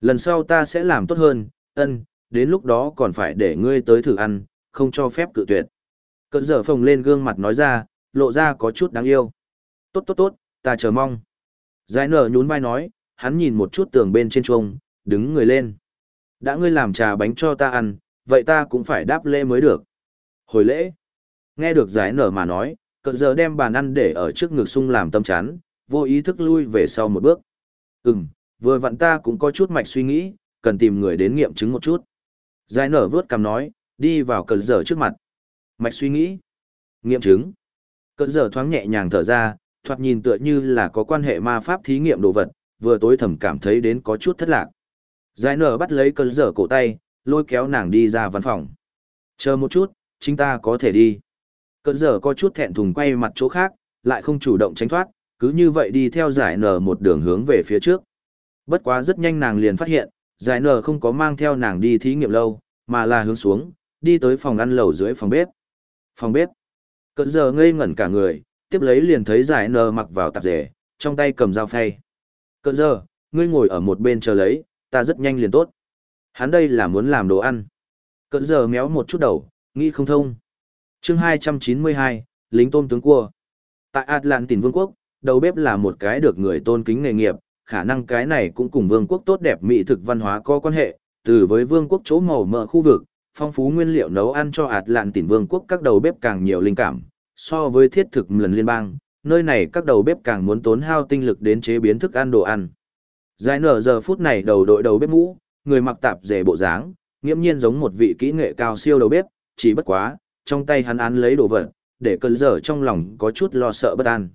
Lần sau ta sẽ làm tốt hơn, ân, đến lúc đó còn phải để ngươi tới thử ăn, không cho phép cự tuyệt. Cận giờ phồng lên gương mặt nói ra, lộ ra có chút đáng yêu. Tốt tốt tốt, ta chờ mong. Giải nở nhún vai nói, hắn nhìn một chút tường bên trên chuông, đứng người lên. Đã ngươi làm trà bánh cho ta ăn, vậy ta cũng phải đáp lễ mới được. Hồi lễ. Nghe được giải nở mà nói, cận giờ đem bàn ăn để ở trước ngực sung làm tâm chán, vô ý thức lui về sau một bước. Ừm, vừa vặn ta cũng có chút mạch suy nghĩ, cần tìm người đến nghiệm chứng một chút. Giải nở vướt cằm nói, đi vào cẩn dở trước mặt. Mạch suy nghĩ. Nghiệm chứng. cẩn dở thoáng nhẹ nhàng thở ra, thoạt nhìn tựa như là có quan hệ ma pháp thí nghiệm đồ vật, vừa tối thầm cảm thấy đến có chút thất lạc. Giải nở bắt lấy cẩn dở cổ tay, lôi kéo nàng đi ra văn phòng. Chờ một chút, chúng ta có thể đi. cẩn dở có chút thẹn thùng quay mặt chỗ khác, lại không chủ động tránh thoát, cứ như vậy đi theo giải nở một đường hướng về phía trước. Bất quá rất nhanh nàng liền phát hiện, giải nở không có mang theo nàng đi thí nghiệm lâu, mà là hướng xuống, đi tới phòng ăn lầu dưới phòng bếp. Phòng bếp. Cận giờ ngây ngẩn cả người, tiếp lấy liền thấy giải nở mặc vào tạp dề, trong tay cầm dao phay. Cận giờ, ngươi ngồi ở một bên chờ lấy, ta rất nhanh liền tốt. Hắn đây là muốn làm đồ ăn. Cận giờ méo một chút đầu, nghĩ không thông. chương 292, lính tôm tướng cua. Tại Atlantin Vương quốc, đầu bếp là một cái được người tôn kính nghề nghiệp, khả năng cái này cũng cùng vương quốc tốt đẹp mỹ thực văn hóa có quan hệ, từ với vương quốc chỗ màu mỡ khu vực, phong phú nguyên liệu nấu ăn cho Atlantin Vương quốc các đầu bếp càng nhiều linh cảm, so với thiết thực lần liên bang, nơi này các đầu bếp càng muốn tốn hao tinh lực đến chế biến thức ăn đồ ăn. Giải nở giờ phút này đầu đội đầu bếp mũ, người mặc tạp dề bộ dáng, nghiễm nhiên giống một vị kỹ nghệ cao siêu đầu bếp, chỉ bất quá, trong tay hắn án lấy đồ vật, để cơn dở trong lòng có chút lo sợ bất an.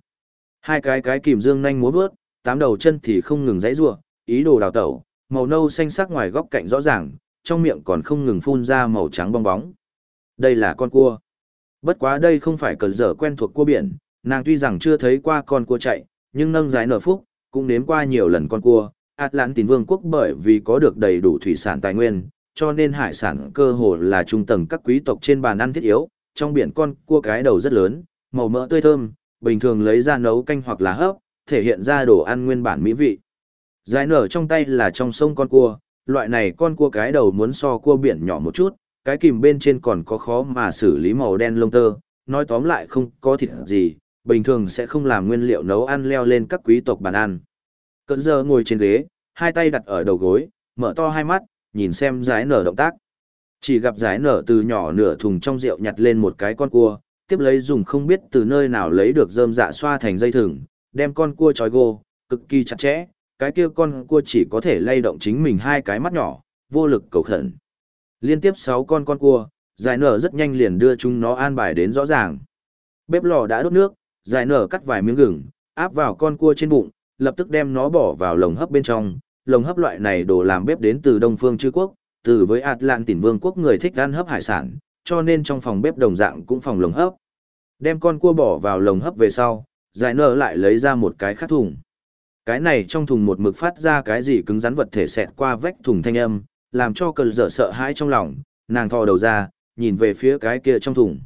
Hai cái cái kìm dương nhanh múa vớt, tám đầu chân thì không ngừng dãy rủa, ý đồ đào tẩu, màu nâu xanh sắc ngoài góc cạnh rõ ràng, trong miệng còn không ngừng phun ra màu trắng bong bóng. Đây là con cua. Bất quá đây không phải cờ dở quen thuộc cua biển, nàng tuy rằng chưa thấy qua con cua chạy, nhưng nâng giải nở phúc, cũng nếm qua nhiều lần con cua. Atlantin Vương quốc bởi vì có được đầy đủ thủy sản tài nguyên, cho nên hải sản cơ hồ là trung tầng các quý tộc trên bàn ăn thiết yếu. Trong biển con cua cái đầu rất lớn, màu mỡ tươi thơm, bình thường lấy ra nấu canh hoặc là hấp, thể hiện ra đồ ăn nguyên bản mỹ vị. Giải nở trong tay là trong sông con cua, loại này con cua cái đầu muốn so cua biển nhỏ một chút, cái kìm bên trên còn có khó mà xử lý màu đen lông tơ, nói tóm lại không có thịt gì, bình thường sẽ không làm nguyên liệu nấu ăn leo lên các quý tộc bàn ăn. Cận giờ ngồi trên ghế, hai tay đặt ở đầu gối, mở to hai mắt, nhìn xem giải nở động tác. Chỉ gặp giải nở từ nhỏ nửa thùng trong rượu nhặt lên một cái con cua, tiếp lấy dùng không biết từ nơi nào lấy được rơm dạ xoa thành dây thừng, đem con cua trói gô, cực kỳ chặt chẽ, cái kia con cua chỉ có thể lay động chính mình hai cái mắt nhỏ, vô lực cầu khẩn. Liên tiếp sáu con con cua, giải nở rất nhanh liền đưa chúng nó an bài đến rõ ràng. Bếp lò đã đốt nước, giải nở cắt vài miếng gừng, áp vào con cua trên bụng, lập tức đem nó bỏ vào lồng hấp bên trong. Lồng hấp loại này đồ làm bếp đến từ Đông Phương Chư Quốc, từ với Atlantin Vương quốc người thích ăn hấp hải sản, cho nên trong phòng bếp đồng dạng cũng phòng lồng hấp. Đem con cua bỏ vào lồng hấp về sau, giải nở lại lấy ra một cái khác thùng. Cái này trong thùng một mực phát ra cái gì cứng rắn vật thể xẹt qua vách thùng thanh âm, làm cho cờ dở sợ hãi trong lòng, nàng thò đầu ra, nhìn về phía cái kia trong thùng.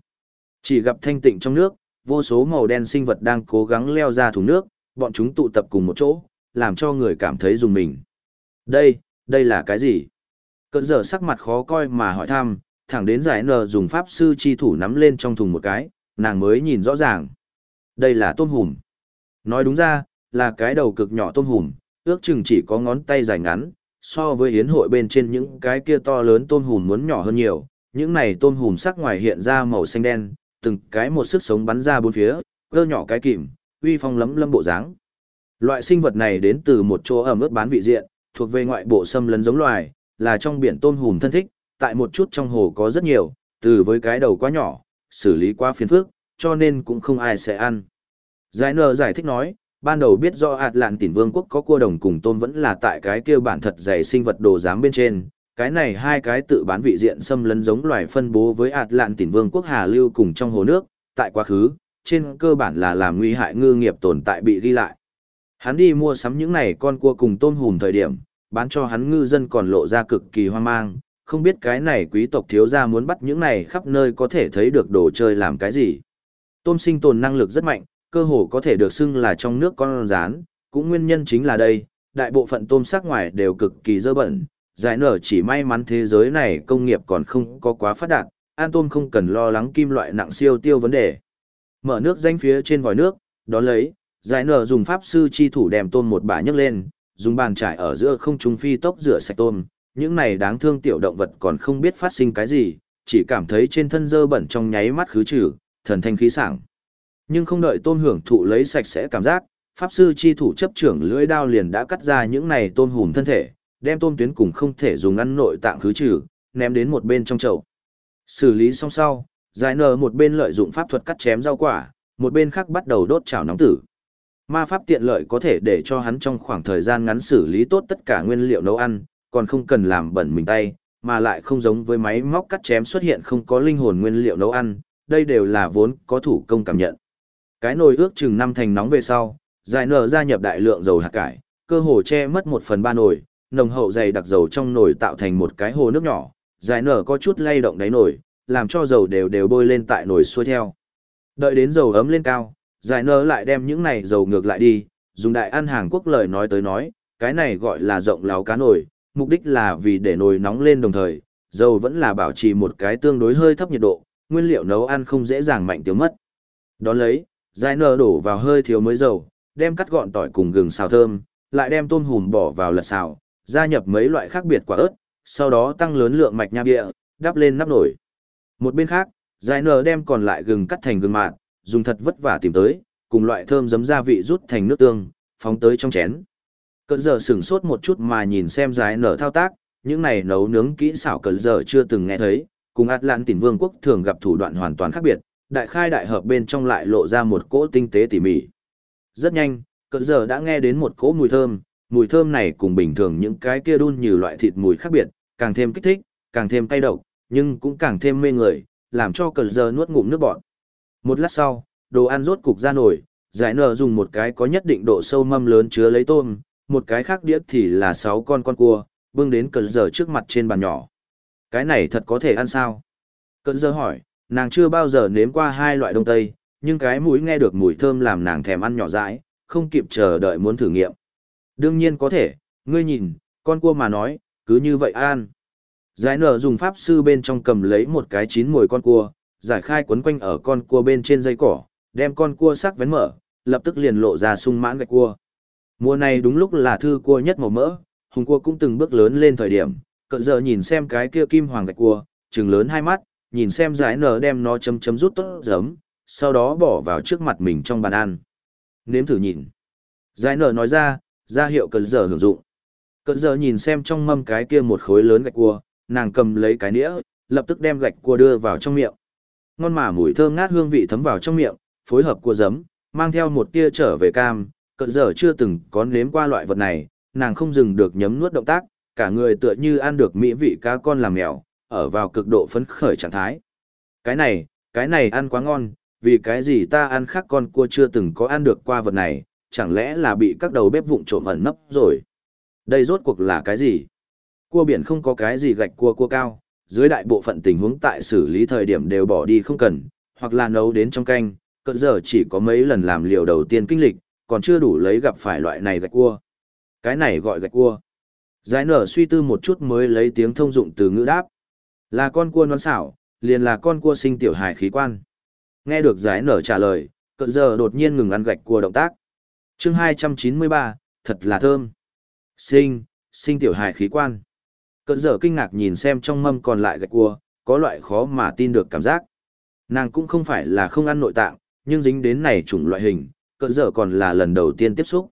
Chỉ gặp thanh tịnh trong nước, vô số màu đen sinh vật đang cố gắng leo ra thùng nước, bọn chúng tụ tập cùng một chỗ, làm cho người cảm thấy dùng mình. Đây, đây là cái gì? Cơn giờ sắc mặt khó coi mà hỏi thăm, thẳng đến giải nờ dùng pháp sư chi thủ nắm lên trong thùng một cái, nàng mới nhìn rõ ràng. Đây là tôm hùm. Nói đúng ra, là cái đầu cực nhỏ tôm hùm, ước chừng chỉ có ngón tay dài ngắn, so với hiến hội bên trên những cái kia to lớn tôm hùm muốn nhỏ hơn nhiều. Những này tôm hùm sắc ngoài hiện ra màu xanh đen, từng cái một sức sống bắn ra bốn phía, cơ nhỏ cái kìm, uy phong lấm lâm bộ dáng. Loại sinh vật này đến từ một chỗ ẩm ướt bán vị diện, thuộc về ngoại bộ xâm lấn giống loài, là trong biển tôm hùm thân thích, tại một chút trong hồ có rất nhiều, từ với cái đầu quá nhỏ, xử lý quá phiền phức, cho nên cũng không ai sẽ ăn. Giải nờ giải thích nói, ban đầu biết do ạt lạn tỉnh vương quốc có cua đồng cùng tôm vẫn là tại cái kia bản thật dày sinh vật đồ giám bên trên, cái này hai cái tự bán vị diện xâm lấn giống loài phân bố với ạt lạn tỉnh vương quốc Hà Lưu cùng trong hồ nước, tại quá khứ, trên cơ bản là làm nguy hại ngư nghiệp tồn tại bị ghi lại. Hắn đi mua sắm những này con cua cùng tôm hùm thời điểm, bán cho hắn ngư dân còn lộ ra cực kỳ hoang mang, không biết cái này quý tộc thiếu gia muốn bắt những này khắp nơi có thể thấy được đồ chơi làm cái gì. Tôm sinh tồn năng lực rất mạnh, cơ hồ có thể được xưng là trong nước con rán, cũng nguyên nhân chính là đây, đại bộ phận tôm sắc ngoài đều cực kỳ dơ bẩn, giải nở chỉ may mắn thế giới này công nghiệp còn không có quá phát đạt, an tôm không cần lo lắng kim loại nặng siêu tiêu vấn đề. Mở nước danh phía trên vòi nước, đón lấy, giải nở dùng pháp sư chi thủ đem tôm một bả nhấc lên, dùng bàn trải ở giữa không trung phi tốc rửa sạch tôm, những này đáng thương tiểu động vật còn không biết phát sinh cái gì, chỉ cảm thấy trên thân dơ bẩn trong nháy mắt khứ trừ, thần thanh khí sảng. Nhưng không đợi tôm hưởng thụ lấy sạch sẽ cảm giác, pháp sư chi thủ chấp trưởng lưỡi đao liền đã cắt ra những này tôm hùm thân thể, đem tôm tuyến cùng không thể dùng ăn nội tạng khứ trừ, ném đến một bên trong chậu. Xử lý xong sau, giải nở một bên lợi dụng pháp thuật cắt chém rau quả, một bên khác bắt đầu đốt chảo nóng tử. Ma pháp tiện lợi có thể để cho hắn trong khoảng thời gian ngắn xử lý tốt tất cả nguyên liệu nấu ăn, còn không cần làm bẩn mình tay, mà lại không giống với máy móc cắt chém xuất hiện không có linh hồn nguyên liệu nấu ăn, đây đều là vốn có thủ công cảm nhận. Cái nồi ước chừng năm thành nóng về sau, giải nở gia nhập đại lượng dầu hạt cải, cơ hồ che mất một phần ba nồi, nồng hậu dày đặc dầu trong nồi tạo thành một cái hồ nước nhỏ, giải nở có chút lay động đáy nồi, làm cho dầu đều đều bôi lên tại nồi xuôi theo. Đợi đến dầu ấm lên cao, giải nở lại đem những này dầu ngược lại đi, dùng đại ăn hàng quốc lời nói tới nói, cái này gọi là rộng láo cá nồi, mục đích là vì để nồi nóng lên đồng thời, dầu vẫn là bảo trì một cái tương đối hơi thấp nhiệt độ, nguyên liệu nấu ăn không dễ dàng mạnh tiêu mất. Đón lấy, giải nở đổ vào hơi thiếu mới dầu, đem cắt gọn tỏi cùng gừng xào thơm, lại đem tôm hùm bỏ vào lật xào, gia nhập mấy loại khác biệt quả ớt, sau đó tăng lớn lượng mạch nha bia, đắp lên nắp nổi. Một bên khác, giải nở đem còn lại gừng cắt thành gừng mạt, dùng thật vất vả tìm tới, cùng loại thơm giấm gia vị rút thành nước tương, phóng tới trong chén. Cận giờ sửng sốt một chút mà nhìn xem giải nở thao tác, những này nấu nướng kỹ xảo cận giờ chưa từng nghe thấy, cùng ạt lạn tỉnh vương quốc thường gặp thủ đoạn hoàn toàn khác biệt, đại khai đại hợp bên trong lại lộ ra một cỗ tinh tế tỉ mỉ. Rất nhanh, cận giờ đã nghe đến một cỗ mùi thơm, mùi thơm này cùng bình thường những cái kia đun như loại thịt mùi khác biệt, càng thêm kích thích, càng thêm cay độc, nhưng cũng càng thêm mê người, làm cho cận giờ nuốt ngụm nước bọt. Một lát sau, đồ ăn rốt cục ra nổi, giải nở dùng một cái có nhất định độ sâu mâm lớn chứa lấy tôm, một cái khác đĩa thì là sáu con con cua, bưng đến cận giờ trước mặt trên bàn nhỏ. Cái này thật có thể ăn sao? Cận giờ hỏi, nàng chưa bao giờ nếm qua hai loại đông tây, nhưng cái mũi nghe được mùi thơm làm nàng thèm ăn nhỏ dãi, không kịp chờ đợi muốn thử nghiệm. Đương nhiên có thể, ngươi nhìn, con cua mà nói, cứ như vậy ăn. Giải nở dùng pháp sư bên trong cầm lấy một cái chín mùi con cua, giải khai quấn quanh ở con cua bên trên dây cỏ, đem con cua sắc vén mở, lập tức liền lộ ra sung mãn gạch cua. Mùa này đúng lúc là thư cua nhất màu mỡ, hùng cua cũng từng bước lớn lên thời điểm, cận giờ nhìn xem cái kia kim hoàng gạch cua, trừng lớn hai mắt, nhìn xem giải nở đem nó chấm chấm rút tốt giấm, sau đó bỏ vào trước mặt mình trong bàn ăn. Nếm thử nhìn. Giải nở nói ra, ra hiệu cận giờ hưởng dụng. Cận giờ nhìn xem trong mâm cái kia một khối lớn gạch cua, nàng cầm lấy cái nĩa, lập tức đem gạch cua đưa vào trong miệng. Ngon mà mùi thơm ngát hương vị thấm vào trong miệng, phối hợp cua giấm, mang theo một tia trở về cam, cận giờ chưa từng có nếm qua loại vật này, nàng không dừng được nhấm nuốt động tác, cả người tựa như ăn được mỹ vị cá con làm mèo, ở vào cực độ phấn khởi trạng thái. Cái này, cái này ăn quá ngon, vì cái gì ta ăn khác con cua chưa từng có ăn được qua vật này, chẳng lẽ là bị các đầu bếp vụng trộm ẩn nấp rồi. Đây rốt cuộc là cái gì? Cua biển không có cái gì gạch cua cua cao, dưới đại bộ phận tình huống tại xử lý thời điểm đều bỏ đi không cần, hoặc là nấu đến trong canh, cận giờ chỉ có mấy lần làm liều đầu tiên kinh lịch, còn chưa đủ lấy gặp phải loại này gạch cua. Cái này gọi gạch cua. Giải nở suy tư một chút mới lấy tiếng thông dụng từ ngữ đáp. Là con cua non xảo, liền là con cua sinh tiểu hài khí quan. Nghe được giải nở trả lời, cận giờ đột nhiên ngừng ăn gạch cua động tác. chương 293, thật là thơm. Sinh, sinh tiểu hài khí quan. Cận giờ kinh ngạc nhìn xem trong mâm còn lại gạch cua, có loại khó mà tin được cảm giác. Nàng cũng không phải là không ăn nội tạng, nhưng dính đến này chủng loại hình, cận giờ còn là lần đầu tiên tiếp xúc.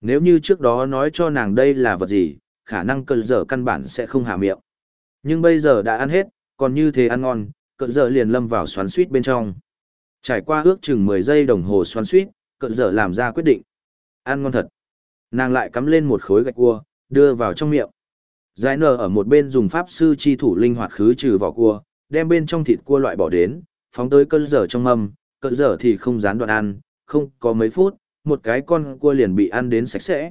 Nếu như trước đó nói cho nàng đây là vật gì, khả năng cơn dở căn bản sẽ không hạ miệng. Nhưng bây giờ đã ăn hết, còn như thế ăn ngon, cơn dở liền lâm vào xoắn suýt bên trong. Trải qua ước chừng 10 giây đồng hồ xoắn suýt, cơn dở làm ra quyết định. Ăn ngon thật. Nàng lại cắm lên một khối gạch cua, đưa vào trong miệng. Giải nở ở một bên dùng pháp sư chi thủ linh hoạt khứ trừ vỏ cua, đem bên trong thịt cua loại bỏ đến, phóng tới cơn dở trong mâm, cơn dở thì không dán đoạn ăn, không có mấy phút, một cái con cua liền bị ăn đến sạch sẽ.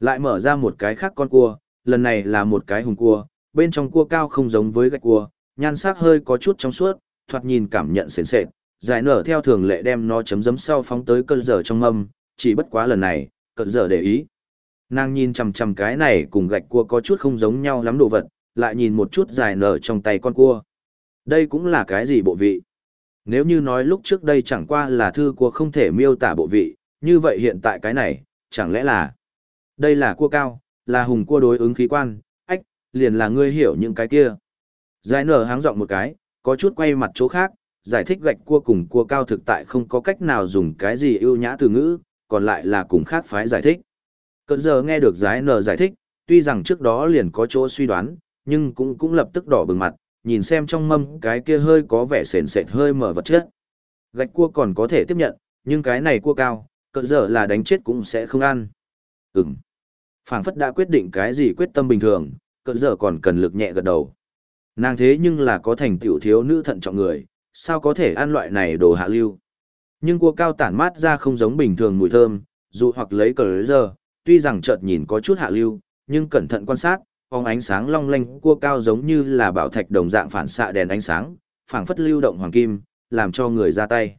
Lại mở ra một cái khác con cua, lần này là một cái hùng cua, bên trong cua cao không giống với gạch cua, nhan sắc hơi có chút trong suốt, thoạt nhìn cảm nhận sền sệt. Giải nở theo thường lệ đem nó chấm dấm sau phóng tới cơn dở trong mâm, chỉ bất quá lần này, cơn dở để ý. Nàng nhìn chằm chằm cái này cùng gạch cua có chút không giống nhau lắm đồ vật, lại nhìn một chút giải nở trong tay con cua. Đây cũng là cái gì bộ vị? Nếu như nói lúc trước đây chẳng qua là thư cua không thể miêu tả bộ vị, như vậy hiện tại cái này, chẳng lẽ là... Đây là cua cao, là hùng cua đối ứng khí quan, ách, liền là ngươi hiểu những cái kia. Giải nở háng giọng một cái, có chút quay mặt chỗ khác, giải thích gạch cua cùng cua cao thực tại không có cách nào dùng cái gì ưu nhã từ ngữ, còn lại là cùng khác phái giải thích. Cận giờ nghe được giải nở giải thích, tuy rằng trước đó liền có chỗ suy đoán, nhưng cũng cũng lập tức đỏ bừng mặt, nhìn xem trong mâm cái kia hơi có vẻ sền sệt hơi mở vật chất. Gạch cua còn có thể tiếp nhận, nhưng cái này cua cao, cận giờ là đánh chết cũng sẽ không ăn. Ừm phảng phất đã quyết định cái gì quyết tâm bình thường, cỡ giờ còn cần lực nhẹ gật đầu. Nàng thế nhưng là có thành tựu thiếu nữ thận trọng người, sao có thể ăn loại này đồ hạ lưu. Nhưng cua cao tản mát ra không giống bình thường mùi thơm, dù hoặc lấy cờ giờ, tuy rằng chợt nhìn có chút hạ lưu, nhưng cẩn thận quan sát, phóng ánh sáng long lanh cua cao giống như là bảo thạch đồng dạng phản xạ đèn ánh sáng, phảng phất lưu động hoàng kim, làm cho người ra tay.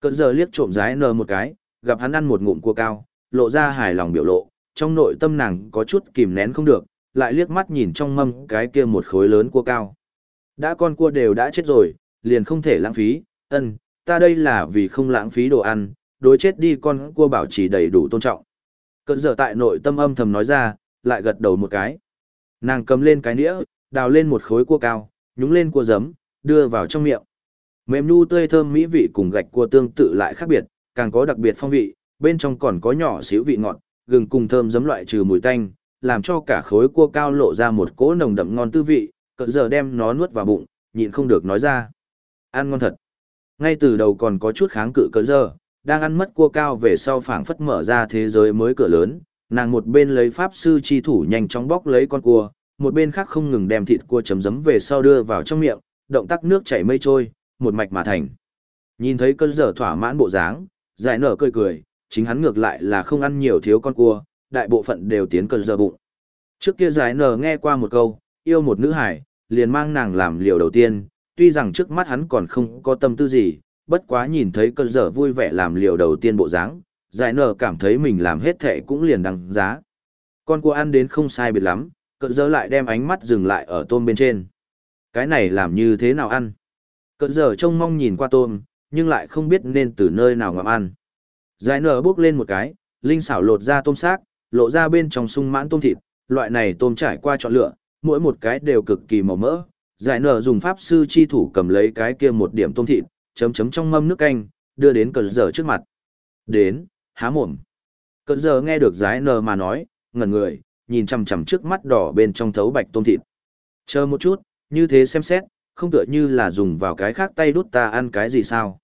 Cỡ giờ liếc trộm rái nờ một cái, gặp hắn ăn một ngụm cua cao, lộ ra hài lòng biểu lộ, trong nội tâm nàng có chút kìm nén không được, lại liếc mắt nhìn trong mâm cái kia một khối lớn cua cao. Đã con cua đều đã chết rồi, liền không thể lãng phí, ân, ta đây là vì không lãng phí đồ ăn, đối chết đi con cua bảo trì đầy đủ tôn trọng. Cận giờ tại nội tâm âm thầm nói ra, lại gật đầu một cái. Nàng cầm lên cái nĩa, đào lên một khối cua cao, nhúng lên cua giấm, đưa vào trong miệng. Mềm nu tươi thơm mỹ vị cùng gạch cua tương tự lại khác biệt, càng có đặc biệt phong vị, bên trong còn có nhỏ xíu vị ngọt, gừng cùng thơm giấm loại trừ mùi tanh, làm cho cả khối cua cao lộ ra một cỗ nồng đậm ngon tư vị, cỡ giờ đem nó nuốt vào bụng, nhịn không được nói ra. Ăn ngon thật. Ngay từ đầu còn có chút kháng cự cỡ giờ, đang ăn mất cua cao về sau phảng phất mở ra thế giới mới cửa lớn, nàng một bên lấy pháp sư chi thủ nhanh chóng bóc lấy con cua, một bên khác không ngừng đem thịt cua chấm giấm về sau đưa vào trong miệng, động tác nước chảy mây trôi, một mạch mà thành. Nhìn thấy cơn giờ thỏa mãn bộ dáng, giải nở cười cười, chính hắn ngược lại là không ăn nhiều thiếu con cua, đại bộ phận đều tiến cơn giờ bụng. Trước kia giải nở nghe qua một câu, yêu một nữ hải, liền mang nàng làm liều đầu tiên, tuy rằng trước mắt hắn còn không có tâm tư gì, bất quá nhìn thấy cơn giờ vui vẻ làm liều đầu tiên bộ dáng, giải nở cảm thấy mình làm hết thệ cũng liền đăng giá. Con cua ăn đến không sai biệt lắm, cơn giờ lại đem ánh mắt dừng lại ở tôm bên trên. Cái này làm như thế nào ăn? Cơn giờ trông mong nhìn qua tôm, nhưng lại không biết nên từ nơi nào ngậm ăn. Giải nở bước lên một cái, linh xảo lột ra tôm xác, lộ ra bên trong sung mãn tôm thịt, loại này tôm trải qua chọn lựa, mỗi một cái đều cực kỳ màu mỡ. Giải nở dùng pháp sư chi thủ cầm lấy cái kia một điểm tôm thịt, chấm chấm trong mâm nước canh, đưa đến cẩn giờ trước mặt. Đến, há mồm. Cẩn giờ nghe được giải nở mà nói, ngẩn người, nhìn chằm chằm trước mắt đỏ bên trong thấu bạch tôm thịt. Chờ một chút, như thế xem xét, không tựa như là dùng vào cái khác tay đút ta ăn cái gì sao.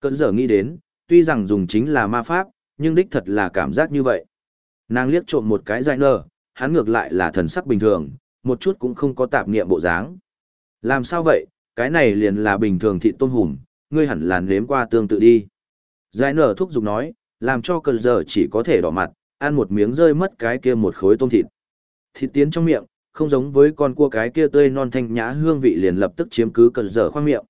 Cẩn giờ nghĩ đến, tuy rằng dùng chính là ma pháp, nhưng đích thật là cảm giác như vậy. Nàng liếc trộm một cái dài nở, hắn ngược lại là thần sắc bình thường, một chút cũng không có tạp niệm bộ dáng. Làm sao vậy, cái này liền là bình thường thị tôm hùm, ngươi hẳn là nếm qua tương tự đi. Giải nở thúc giục nói, làm cho cơn giờ chỉ có thể đỏ mặt, ăn một miếng rơi mất cái kia một khối tôm thịt. Thịt tiến trong miệng, không giống với con cua cái kia tươi non thanh nhã hương vị liền lập tức chiếm cứ cơn giờ khoang miệng.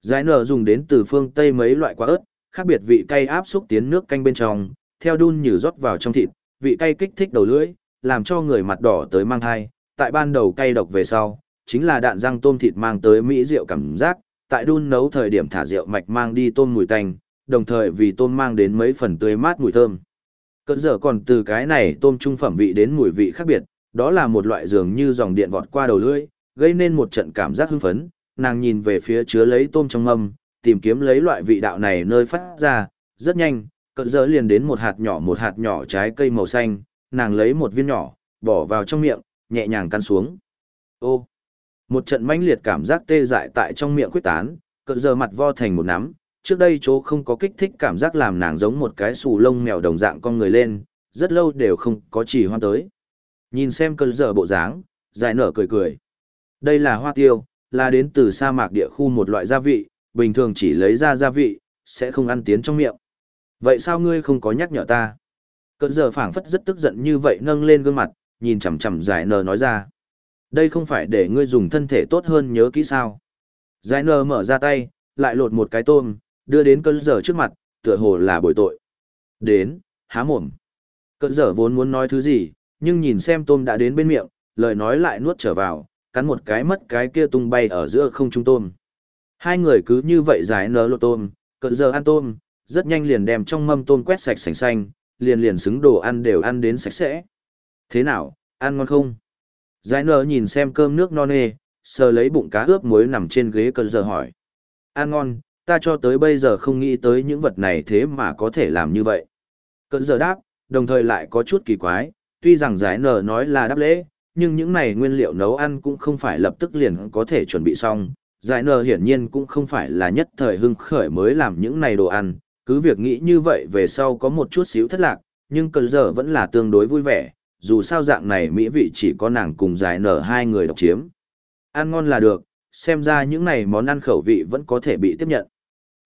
Giải nở dùng đến từ phương Tây mấy loại quả ớt, khác biệt vị cay áp xúc tiến nước canh bên trong, theo đun như rót vào trong thịt, vị cay kích thích đầu lưỡi, làm cho người mặt đỏ tới mang hai, tại ban đầu cay độc về sau, chính là đạn răng tôm thịt mang tới mỹ rượu cảm giác, tại đun nấu thời điểm thả rượu mạch mang đi tôm mùi tanh, đồng thời vì tôm mang đến mấy phần tươi mát mùi thơm. Cơn giờ còn từ cái này tôm trung phẩm vị đến mùi vị khác biệt, đó là một loại dường như dòng điện vọt qua đầu lưỡi, gây nên một trận cảm giác hưng phấn, nàng nhìn về phía chứa lấy tôm trong mâm, tìm kiếm lấy loại vị đạo này nơi phát ra, rất nhanh, cận giờ liền đến một hạt nhỏ một hạt nhỏ trái cây màu xanh, nàng lấy một viên nhỏ, bỏ vào trong miệng, nhẹ nhàng căn xuống. Ô! Một trận mãnh liệt cảm giác tê dại tại trong miệng quyết tán, cận giờ mặt vo thành một nắm, trước đây chỗ không có kích thích cảm giác làm nàng giống một cái xù lông mèo đồng dạng con người lên, rất lâu đều không có chỉ hoan tới. Nhìn xem cơn giờ bộ dáng, dài nở cười cười. Đây là hoa tiêu, là đến từ sa mạc địa khu một loại gia vị, bình thường chỉ lấy ra gia vị, sẽ không ăn tiến trong miệng. Vậy sao ngươi không có nhắc nhở ta? Cơn giờ phảng phất rất tức giận như vậy nâng lên gương mặt, nhìn chằm chằm giải Nờ nói ra. Đây không phải để ngươi dùng thân thể tốt hơn nhớ kỹ sao. Giải Nờ mở ra tay, lại lột một cái tôm, đưa đến cơn giờ trước mặt, tựa hồ là bồi tội. Đến, há mồm. Cơn dở vốn muốn nói thứ gì, nhưng nhìn xem tôm đã đến bên miệng, lời nói lại nuốt trở vào, cắn một cái mất cái kia tung bay ở giữa không trung tôm. Hai người cứ như vậy giải nở lộ tôm, cận giờ ăn tôm, rất nhanh liền đem trong mâm tôm quét sạch sành xanh, liền liền xứng đồ ăn đều ăn đến sạch sẽ. Thế nào, ăn ngon không? Giải nở nhìn xem cơm nước non nê, sờ lấy bụng cá ướp muối nằm trên ghế cận giờ hỏi. Ăn ngon, ta cho tới bây giờ không nghĩ tới những vật này thế mà có thể làm như vậy. Cận giờ đáp, đồng thời lại có chút kỳ quái, tuy rằng giải nở nói là đáp lễ, nhưng những này nguyên liệu nấu ăn cũng không phải lập tức liền có thể chuẩn bị xong. Giải nở hiển nhiên cũng không phải là nhất thời hưng khởi mới làm những này đồ ăn, cứ việc nghĩ như vậy về sau có một chút xíu thất lạc, nhưng cơn giờ vẫn là tương đối vui vẻ, dù sao dạng này mỹ vị chỉ có nàng cùng giải nở hai người độc chiếm. Ăn ngon là được, xem ra những này món ăn khẩu vị vẫn có thể bị tiếp nhận.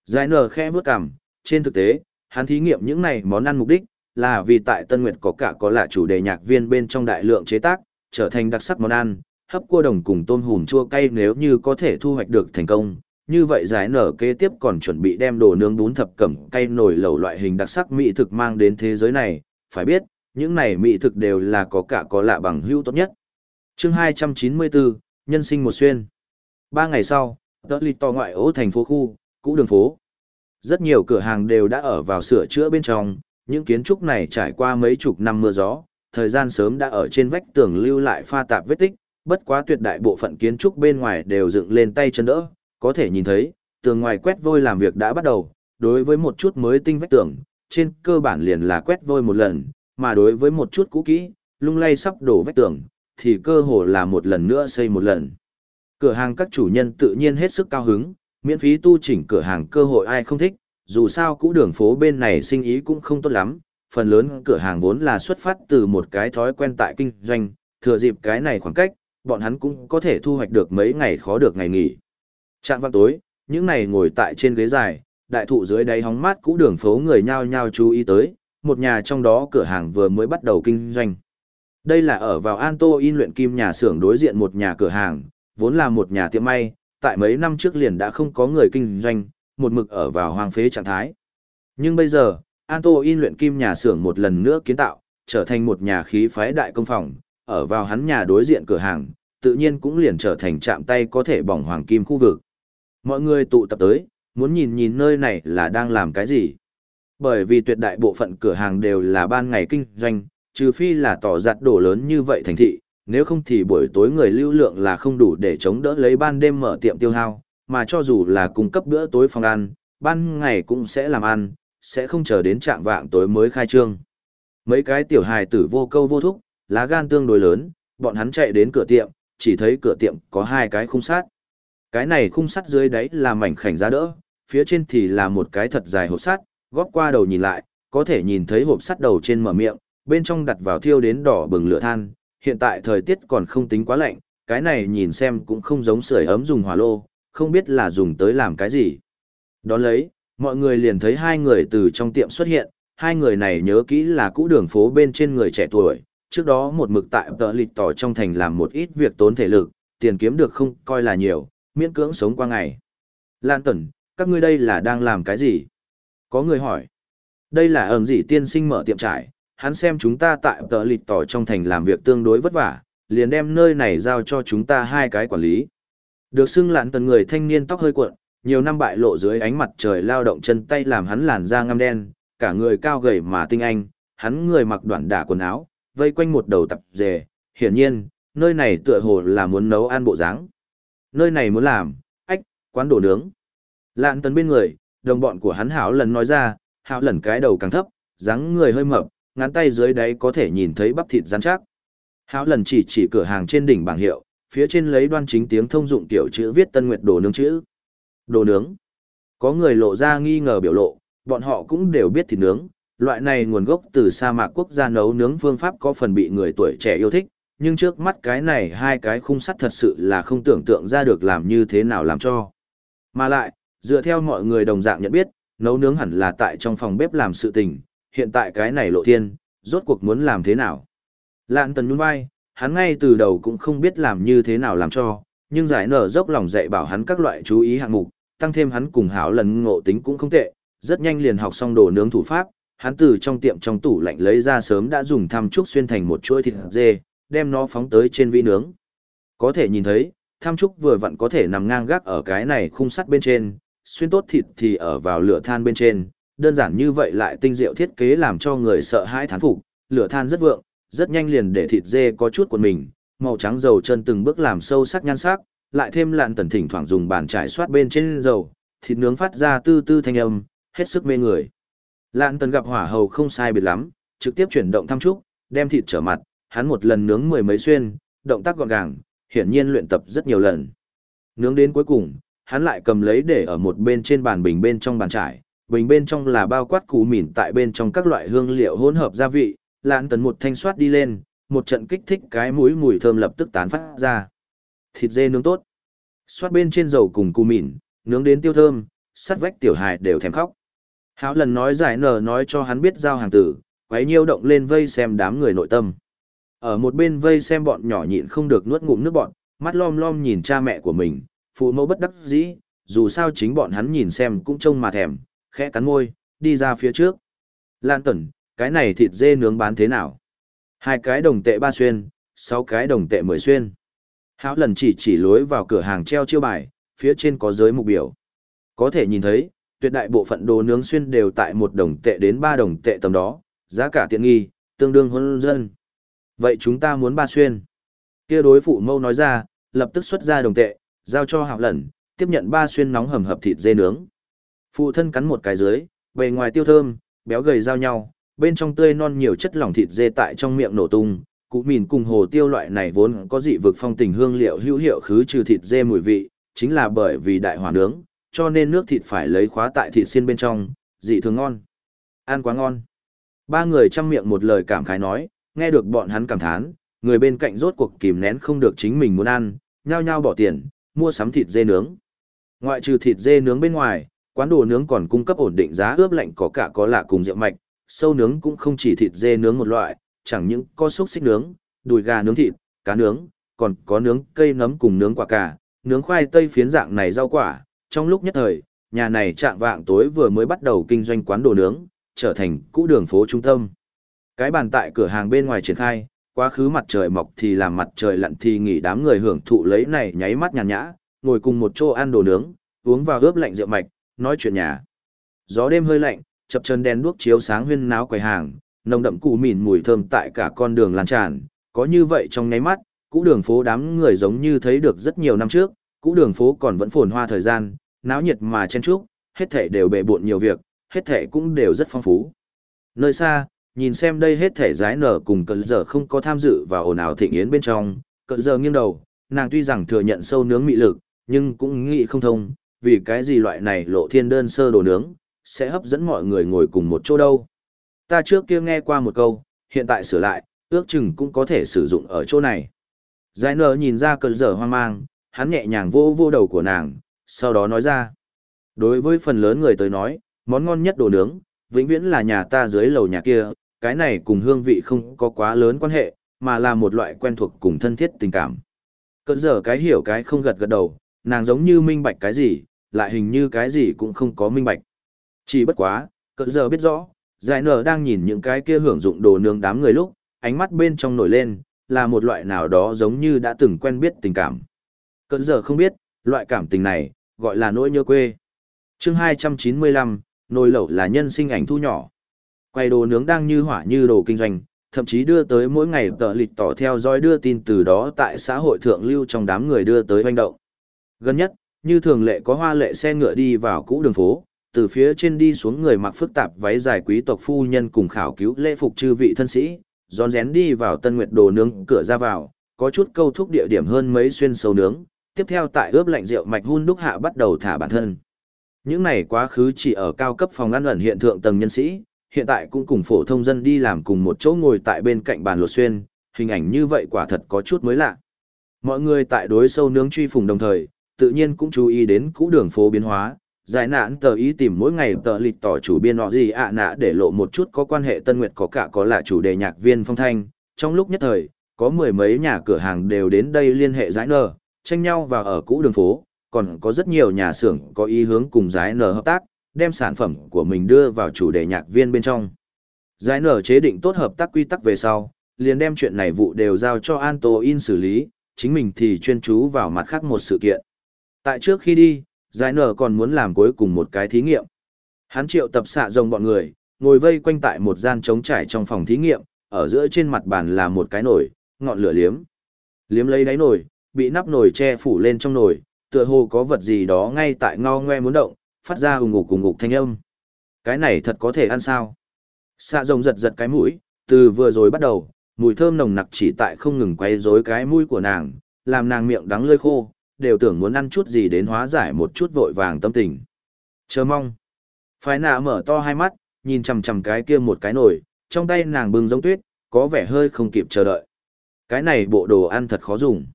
Giải nở khẽ bước cằm, trên thực tế, hắn thí nghiệm những này món ăn mục đích, là vì tại Tân Nguyệt có cả có là chủ đề nhạc viên bên trong đại lượng chế tác, trở thành đặc sắc món ăn, hấp cua đồng cùng tôm hùm chua cay nếu như có thể thu hoạch được thành công. Như vậy giải nở kế tiếp còn chuẩn bị đem đồ nướng bún thập cẩm cay nổi lẩu loại hình đặc sắc mỹ thực mang đến thế giới này, phải biết, những này mỹ thực đều là có cả có lạ bằng hữu tốt nhất. Chương 294, Nhân sinh một xuyên. Ba ngày sau, tớ lì to ngoại ố thành phố khu, cũ đường phố. Rất nhiều cửa hàng đều đã ở vào sửa chữa bên trong, những kiến trúc này trải qua mấy chục năm mưa gió, thời gian sớm đã ở trên vách tường lưu lại pha tạp vết tích, bất quá tuyệt đại bộ phận kiến trúc bên ngoài đều dựng lên tay chân đỡ, có thể nhìn thấy, tường ngoài quét vôi làm việc đã bắt đầu, đối với một chút mới tinh vách tường, trên cơ bản liền là quét vôi một lần, mà đối với một chút cũ kỹ, lung lay sắp đổ vách tường, thì cơ hồ là một lần nữa xây một lần. Cửa hàng các chủ nhân tự nhiên hết sức cao hứng, miễn phí tu chỉnh cửa hàng cơ hội ai không thích, dù sao cũ đường phố bên này sinh ý cũng không tốt lắm, phần lớn cửa hàng vốn là xuất phát từ một cái thói quen tại kinh doanh, thừa dịp cái này khoảng cách, bọn hắn cũng có thể thu hoạch được mấy ngày khó được ngày nghỉ. Trạng văn tối, những này ngồi tại trên ghế dài, đại thụ dưới đáy hóng mát cũ đường phố người nhao nhao chú ý tới, một nhà trong đó cửa hàng vừa mới bắt đầu kinh doanh. Đây là ở vào Anto in luyện kim nhà xưởng đối diện một nhà cửa hàng, vốn là một nhà tiệm may, tại mấy năm trước liền đã không có người kinh doanh, một mực ở vào hoang phế trạng thái. Nhưng bây giờ, Anto in luyện kim nhà xưởng một lần nữa kiến tạo, trở thành một nhà khí phái đại công phòng, ở vào hắn nhà đối diện cửa hàng, tự nhiên cũng liền trở thành chạm tay có thể bỏng hoàng kim khu vực. Mọi người tụ tập tới, muốn nhìn nhìn nơi này là đang làm cái gì. Bởi vì tuyệt đại bộ phận cửa hàng đều là ban ngày kinh doanh, trừ phi là tỏ giặt đổ lớn như vậy thành thị, nếu không thì buổi tối người lưu lượng là không đủ để chống đỡ lấy ban đêm mở tiệm tiêu hao, mà cho dù là cung cấp bữa tối phòng ăn, ban ngày cũng sẽ làm ăn, sẽ không chờ đến trạng vạng tối mới khai trương. Mấy cái tiểu hài tử vô câu vô thúc, lá gan tương đối lớn, bọn hắn chạy đến cửa tiệm, chỉ thấy cửa tiệm có hai cái khung sắt. Cái này khung sắt dưới đáy là mảnh khảnh giá đỡ, phía trên thì là một cái thật dài hộp sắt, góp qua đầu nhìn lại, có thể nhìn thấy hộp sắt đầu trên mở miệng, bên trong đặt vào thiêu đến đỏ bừng lửa than, hiện tại thời tiết còn không tính quá lạnh, cái này nhìn xem cũng không giống sưởi ấm dùng hỏa lô, không biết là dùng tới làm cái gì. Đón lấy, mọi người liền thấy hai người từ trong tiệm xuất hiện, hai người này nhớ kỹ là cũ đường phố bên trên người trẻ tuổi, trước đó một mực tại tờ lịch tỏ trong thành làm một ít việc tốn thể lực, tiền kiếm được không coi là nhiều, miễn cưỡng sống qua ngày. Lan Tần, các ngươi đây là đang làm cái gì? Có người hỏi. Đây là ẩn gì tiên sinh mở tiệm trải, hắn xem chúng ta tại tờ lịch tỏ trong thành làm việc tương đối vất vả, liền đem nơi này giao cho chúng ta hai cái quản lý. Được xưng lạn tần người thanh niên tóc hơi cuộn, nhiều năm bại lộ dưới ánh mặt trời lao động chân tay làm hắn làn da ngăm đen, cả người cao gầy mà tinh anh, hắn người mặc đoạn đả quần áo, vây quanh một đầu tập dề, hiển nhiên, nơi này tựa hồ là muốn nấu ăn bộ dáng. Nơi này muốn làm, ách, quán đồ nướng. Lạn tấn bên người, đồng bọn của hắn hảo lần nói ra, hảo lần cái đầu càng thấp, dáng người hơi mập, ngắn tay dưới đáy có thể nhìn thấy bắp thịt rắn chắc. Hảo lần chỉ chỉ cửa hàng trên đỉnh bảng hiệu, phía trên lấy đoan chính tiếng thông dụng tiểu chữ viết Tân Nguyệt đồ nướng chữ. Đồ nướng. Có người lộ ra nghi ngờ biểu lộ, bọn họ cũng đều biết thịt nướng, loại này nguồn gốc từ sa mạc quốc gia nấu nướng phương pháp có phần bị người tuổi trẻ yêu thích, nhưng trước mắt cái này hai cái khung sắt thật sự là không tưởng tượng ra được làm như thế nào làm cho. Mà lại, dựa theo mọi người đồng dạng nhận biết, nấu nướng hẳn là tại trong phòng bếp làm sự tình, hiện tại cái này lộ thiên, rốt cuộc muốn làm thế nào. Lạn tần nhún vai, hắn ngay từ đầu cũng không biết làm như thế nào làm cho, nhưng giải nở dốc lòng dạy bảo hắn các loại chú ý hạng mục, tăng thêm hắn cùng hảo lần ngộ tính cũng không tệ, rất nhanh liền học xong đồ nướng thủ pháp, hắn từ trong tiệm trong tủ lạnh lấy ra sớm đã dùng tham trúc xuyên thành một chuỗi thịt dê, đem nó phóng tới trên vi nướng. Có thể nhìn thấy, tham trúc vừa vặn có thể nằm ngang gác ở cái này khung sắt bên trên, xuyên tốt thịt thì ở vào lửa than bên trên, đơn giản như vậy lại tinh diệu thiết kế làm cho người sợ hãi thán phục, lửa than rất vượng, rất nhanh liền để thịt dê có chút của mình, màu trắng dầu chân từng bước làm sâu sắc nhan sắc, lại thêm lạn tần thỉnh thoảng dùng bàn trải xoát bên trên dầu, thịt nướng phát ra tư tư thanh âm, hết sức mê người. Lạn tần gặp hỏa hầu không sai biệt lắm, trực tiếp chuyển động thăm trúc, đem thịt trở mặt, hắn một lần nướng mười mấy xuyên, động tác gọn gàng, hiển nhiên luyện tập rất nhiều lần. Nướng đến cuối cùng, hắn lại cầm lấy để ở một bên trên bàn bình bên trong bàn trải, bình bên trong là bao quát củ mỉn tại bên trong các loại hương liệu hỗn hợp gia vị, lạn tần một thanh xoát đi lên, một trận kích thích cái mũi mùi thơm lập tức tán phát ra. Thịt dê nướng tốt. Xoát bên trên dầu cùng củ mỉn, nướng đến tiêu thơm, sắt vách tiểu hài đều thèm khóc. Háo lần nói giải nở nói cho hắn biết giao hàng tử, quấy nhiêu động lên vây xem đám người nội tâm. Ở một bên vây xem bọn nhỏ nhịn không được nuốt ngụm nước bọn, mắt lom lom nhìn cha mẹ của mình, phụ mẫu bất đắc dĩ, dù sao chính bọn hắn nhìn xem cũng trông mà thèm, khẽ cắn môi, đi ra phía trước. Lan tẩn, cái này thịt dê nướng bán thế nào? Hai cái đồng tệ ba xuyên, sáu cái đồng tệ mười xuyên. Hảo lần chỉ chỉ lối vào cửa hàng treo chiêu bài, phía trên có giới mục biểu. Có thể nhìn thấy, tuyệt đại bộ phận đồ nướng xuyên đều tại một đồng tệ đến ba đồng tệ tầm đó, giá cả tiện nghi, tương đương hôn dân. Vậy chúng ta muốn ba xuyên. kia đối phụ mâu nói ra, lập tức xuất ra đồng tệ, giao cho hạo lẩn, tiếp nhận ba xuyên nóng hầm hập thịt dê nướng. Phụ thân cắn một cái dưới, bề ngoài tiêu thơm, béo gầy giao nhau, bên trong tươi non nhiều chất lỏng thịt dê tại trong miệng nổ tung. Cụ mìn cùng hồ tiêu loại này vốn có dị vực phong tình hương liệu hữu hiệu khứ trừ thịt dê mùi vị, chính là bởi vì đại hỏa nướng, cho nên nước thịt phải lấy khóa tại thịt xiên bên trong, dị thường ngon. Ăn quá ngon. Ba người chăm miệng một lời cảm khái nói, nghe được bọn hắn cảm thán, người bên cạnh rốt cuộc kìm nén không được chính mình muốn ăn, nhao nhao bỏ tiền, mua sắm thịt dê nướng. Ngoại trừ thịt dê nướng bên ngoài, quán đồ nướng còn cung cấp ổn định giá ướp lạnh có cả có lạ cùng rượu mạch, sâu nướng cũng không chỉ thịt dê nướng một loại, chẳng những có xúc xích nướng, đùi gà nướng thịt, cá nướng, còn có nướng cây nấm cùng nướng quả cà, nướng khoai tây phiến dạng này rau quả. Trong lúc nhất thời, nhà này trạng vạng tối vừa mới bắt đầu kinh doanh quán đồ nướng, trở thành cũ đường phố trung tâm. Cái bàn tại cửa hàng bên ngoài triển khai, quá khứ mặt trời mọc thì làm mặt trời lặn thì nghỉ đám người hưởng thụ lấy này nháy mắt nhàn nhã, ngồi cùng một chỗ ăn đồ nướng, uống vào ướp lạnh rượu mạch, nói chuyện nhà. Gió đêm hơi lạnh, chập chân đèn đuốc chiếu sáng huyên náo quầy hàng, nồng đậm củ mìn mùi thơm tại cả con đường lan tràn, có như vậy trong nháy mắt, cũ đường phố đám người giống như thấy được rất nhiều năm trước, cũ đường phố còn vẫn phồn hoa thời gian, náo nhiệt mà chen chúc, hết thể đều bề bộn nhiều việc, hết thể cũng đều rất phong phú. Nơi xa, nhìn xem đây hết thể giái nở cùng cận giờ không có tham dự vào ồn ào thịnh yến bên trong, cận giờ nghiêng đầu, nàng tuy rằng thừa nhận sâu nướng mị lực, nhưng cũng nghĩ không thông, vì cái gì loại này lộ thiên đơn sơ đồ nướng, sẽ hấp dẫn mọi người ngồi cùng một chỗ đâu. Ta trước kia nghe qua một câu, hiện tại sửa lại, ước chừng cũng có thể sử dụng ở chỗ này. Giải nở nhìn ra cơn dở hoang mang, hắn nhẹ nhàng vô vô đầu của nàng, sau đó nói ra. Đối với phần lớn người tới nói, món ngon nhất đồ nướng, vĩnh viễn là nhà ta dưới lầu nhà kia, cái này cùng hương vị không có quá lớn quan hệ, mà là một loại quen thuộc cùng thân thiết tình cảm. Cơn giờ cái hiểu cái không gật gật đầu, nàng giống như minh bạch cái gì, lại hình như cái gì cũng không có minh bạch. Chỉ bất quá, cơn giờ biết rõ, giải nở đang nhìn những cái kia hưởng dụng đồ nướng đám người lúc, ánh mắt bên trong nổi lên, là một loại nào đó giống như đã từng quen biết tình cảm. Cơn giờ không biết, loại cảm tình này, gọi là nỗi nhớ quê. chương 295, nồi lẩu là nhân sinh ảnh thu nhỏ. Quay đồ nướng đang như hỏa như đồ kinh doanh, thậm chí đưa tới mỗi ngày tờ lịch tỏ theo dõi đưa tin từ đó tại xã hội thượng lưu trong đám người đưa tới hoành động. Gần nhất, như thường lệ có hoa lệ xe ngựa đi vào cũ đường phố, từ phía trên đi xuống người mặc phức tạp váy dài quý tộc phu nhân cùng khảo cứu lễ phục chư vị thân sĩ, rón rén đi vào tân nguyệt đồ nướng cửa ra vào, có chút câu thúc địa điểm hơn mấy xuyên sâu nướng, tiếp theo tại ướp lạnh rượu mạch hun đúc hạ bắt đầu thả bản thân. Những này quá khứ chỉ ở cao cấp phòng ăn ẩn hiện thượng tầng nhân sĩ, hiện tại cũng cùng phổ thông dân đi làm cùng một chỗ ngồi tại bên cạnh bàn lột xuyên, hình ảnh như vậy quả thật có chút mới lạ. Mọi người tại đối sâu nướng truy phùng đồng thời, tự nhiên cũng chú ý đến cũ đường phố biến hóa, giải nạn tờ ý tìm mỗi ngày tờ lịch tỏ chủ biên họ gì ạ à nạ để lộ một chút có quan hệ tân nguyệt có cả có là chủ đề nhạc viên phong thanh, trong lúc nhất thời, có mười mấy nhà cửa hàng đều đến đây liên hệ giải nở, tranh nhau và ở cũ đường phố, còn có rất nhiều nhà xưởng có ý hướng cùng giải nở hợp tác, đem sản phẩm của mình đưa vào chủ đề nhạc viên bên trong. Giải nở chế định tốt hợp tác quy tắc về sau, liền đem chuyện này vụ đều giao cho Antoin xử lý, chính mình thì chuyên chú vào mặt khác một sự kiện. Tại trước khi đi, giải nở còn muốn làm cuối cùng một cái thí nghiệm. Hắn triệu tập xạ rồng bọn người, ngồi vây quanh tại một gian trống trải trong phòng thí nghiệm, ở giữa trên mặt bàn là một cái nồi, ngọn lửa liếm. Liếm lấy đáy nồi, bị nắp nồi che phủ lên trong nồi, tựa hồ có vật gì đó ngay tại ngao ngoe muốn động, phát ra ùng ục cùng ục thanh âm. Cái này thật có thể ăn sao? Xạ rồng giật giật cái mũi, từ vừa rồi bắt đầu, mùi thơm nồng nặc chỉ tại không ngừng quay rối cái mũi của nàng, làm nàng miệng đắng lơi khô, đều tưởng muốn ăn chút gì đến hóa giải một chút vội vàng tâm tình. Chờ mong. Phái nạ mở to hai mắt, nhìn chằm chằm cái kia một cái nồi, trong tay nàng bưng giống tuyết, có vẻ hơi không kịp chờ đợi. Cái này bộ đồ ăn thật khó dùng.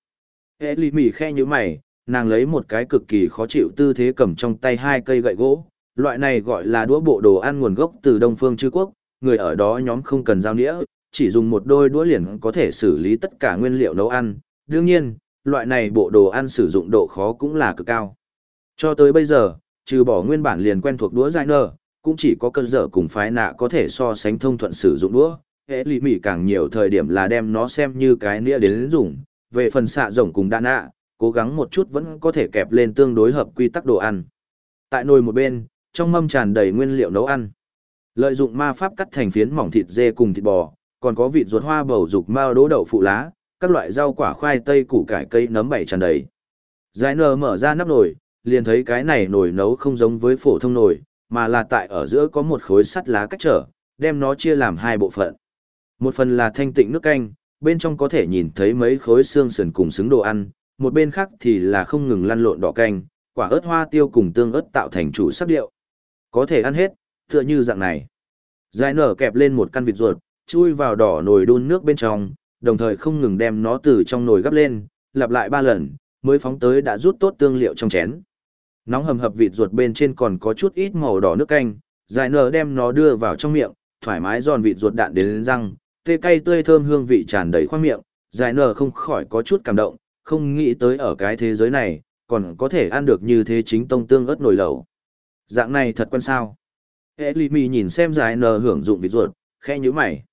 Hệ lì mỉ khe như mày, nàng lấy một cái cực kỳ khó chịu tư thế cầm trong tay hai cây gậy gỗ. Loại này gọi là đũa bộ đồ ăn nguồn gốc từ Đông Phương Chư Quốc, người ở đó nhóm không cần giao nĩa, chỉ dùng một đôi đũa liền có thể xử lý tất cả nguyên liệu nấu ăn. Đương nhiên, loại này bộ đồ ăn sử dụng độ khó cũng là cực cao. Cho tới bây giờ, trừ bỏ nguyên bản liền quen thuộc đũa dài nở, cũng chỉ có cơn dở cùng phái nạ có thể so sánh thông thuận sử dụng đũa. Hệ lì mỉ càng nhiều thời điểm là đem nó xem như cái nĩa đến dùng. Về phần xạ rồng cùng đạn ạ cố gắng một chút vẫn có thể kẹp lên tương đối hợp quy tắc đồ ăn. Tại nồi một bên, trong mâm tràn đầy nguyên liệu nấu ăn. Lợi dụng ma pháp cắt thành phiến mỏng thịt dê cùng thịt bò, còn có vịt ruột hoa bầu dục mao đỗ đậu phụ lá, các loại rau quả khoai tây củ cải cây nấm bảy tràn đầy. Giải nờ mở ra nắp nồi, liền thấy cái này nồi nấu không giống với phổ thông nồi, mà là tại ở giữa có một khối sắt lá cách trở, đem nó chia làm hai bộ phận. Một phần là thanh tịnh nước canh, bên trong có thể nhìn thấy mấy khối xương sườn cùng xứng đồ ăn, một bên khác thì là không ngừng lăn lộn đỏ canh, quả ớt hoa tiêu cùng tương ớt tạo thành chủ sắc điệu. Có thể ăn hết, tựa như dạng này. Giải nở kẹp lên một căn vịt ruột, chui vào đỏ nồi đun nước bên trong, đồng thời không ngừng đem nó từ trong nồi gấp lên, lặp lại ba lần, mới phóng tới đã rút tốt tương liệu trong chén. Nóng hầm hập vịt ruột bên trên còn có chút ít màu đỏ nước canh, giải nở đem nó đưa vào trong miệng, thoải mái giòn vịt ruột đạn đến răng, tê cay tươi thơm hương vị tràn đầy khoang miệng, giải nở không khỏi có chút cảm động, không nghĩ tới ở cái thế giới này, còn có thể ăn được như thế chính tông tương ớt nồi lẩu. Dạng này thật quan sao. Hệ lì mì nhìn xem giải nở hưởng dụng vịt ruột, khẽ như mày.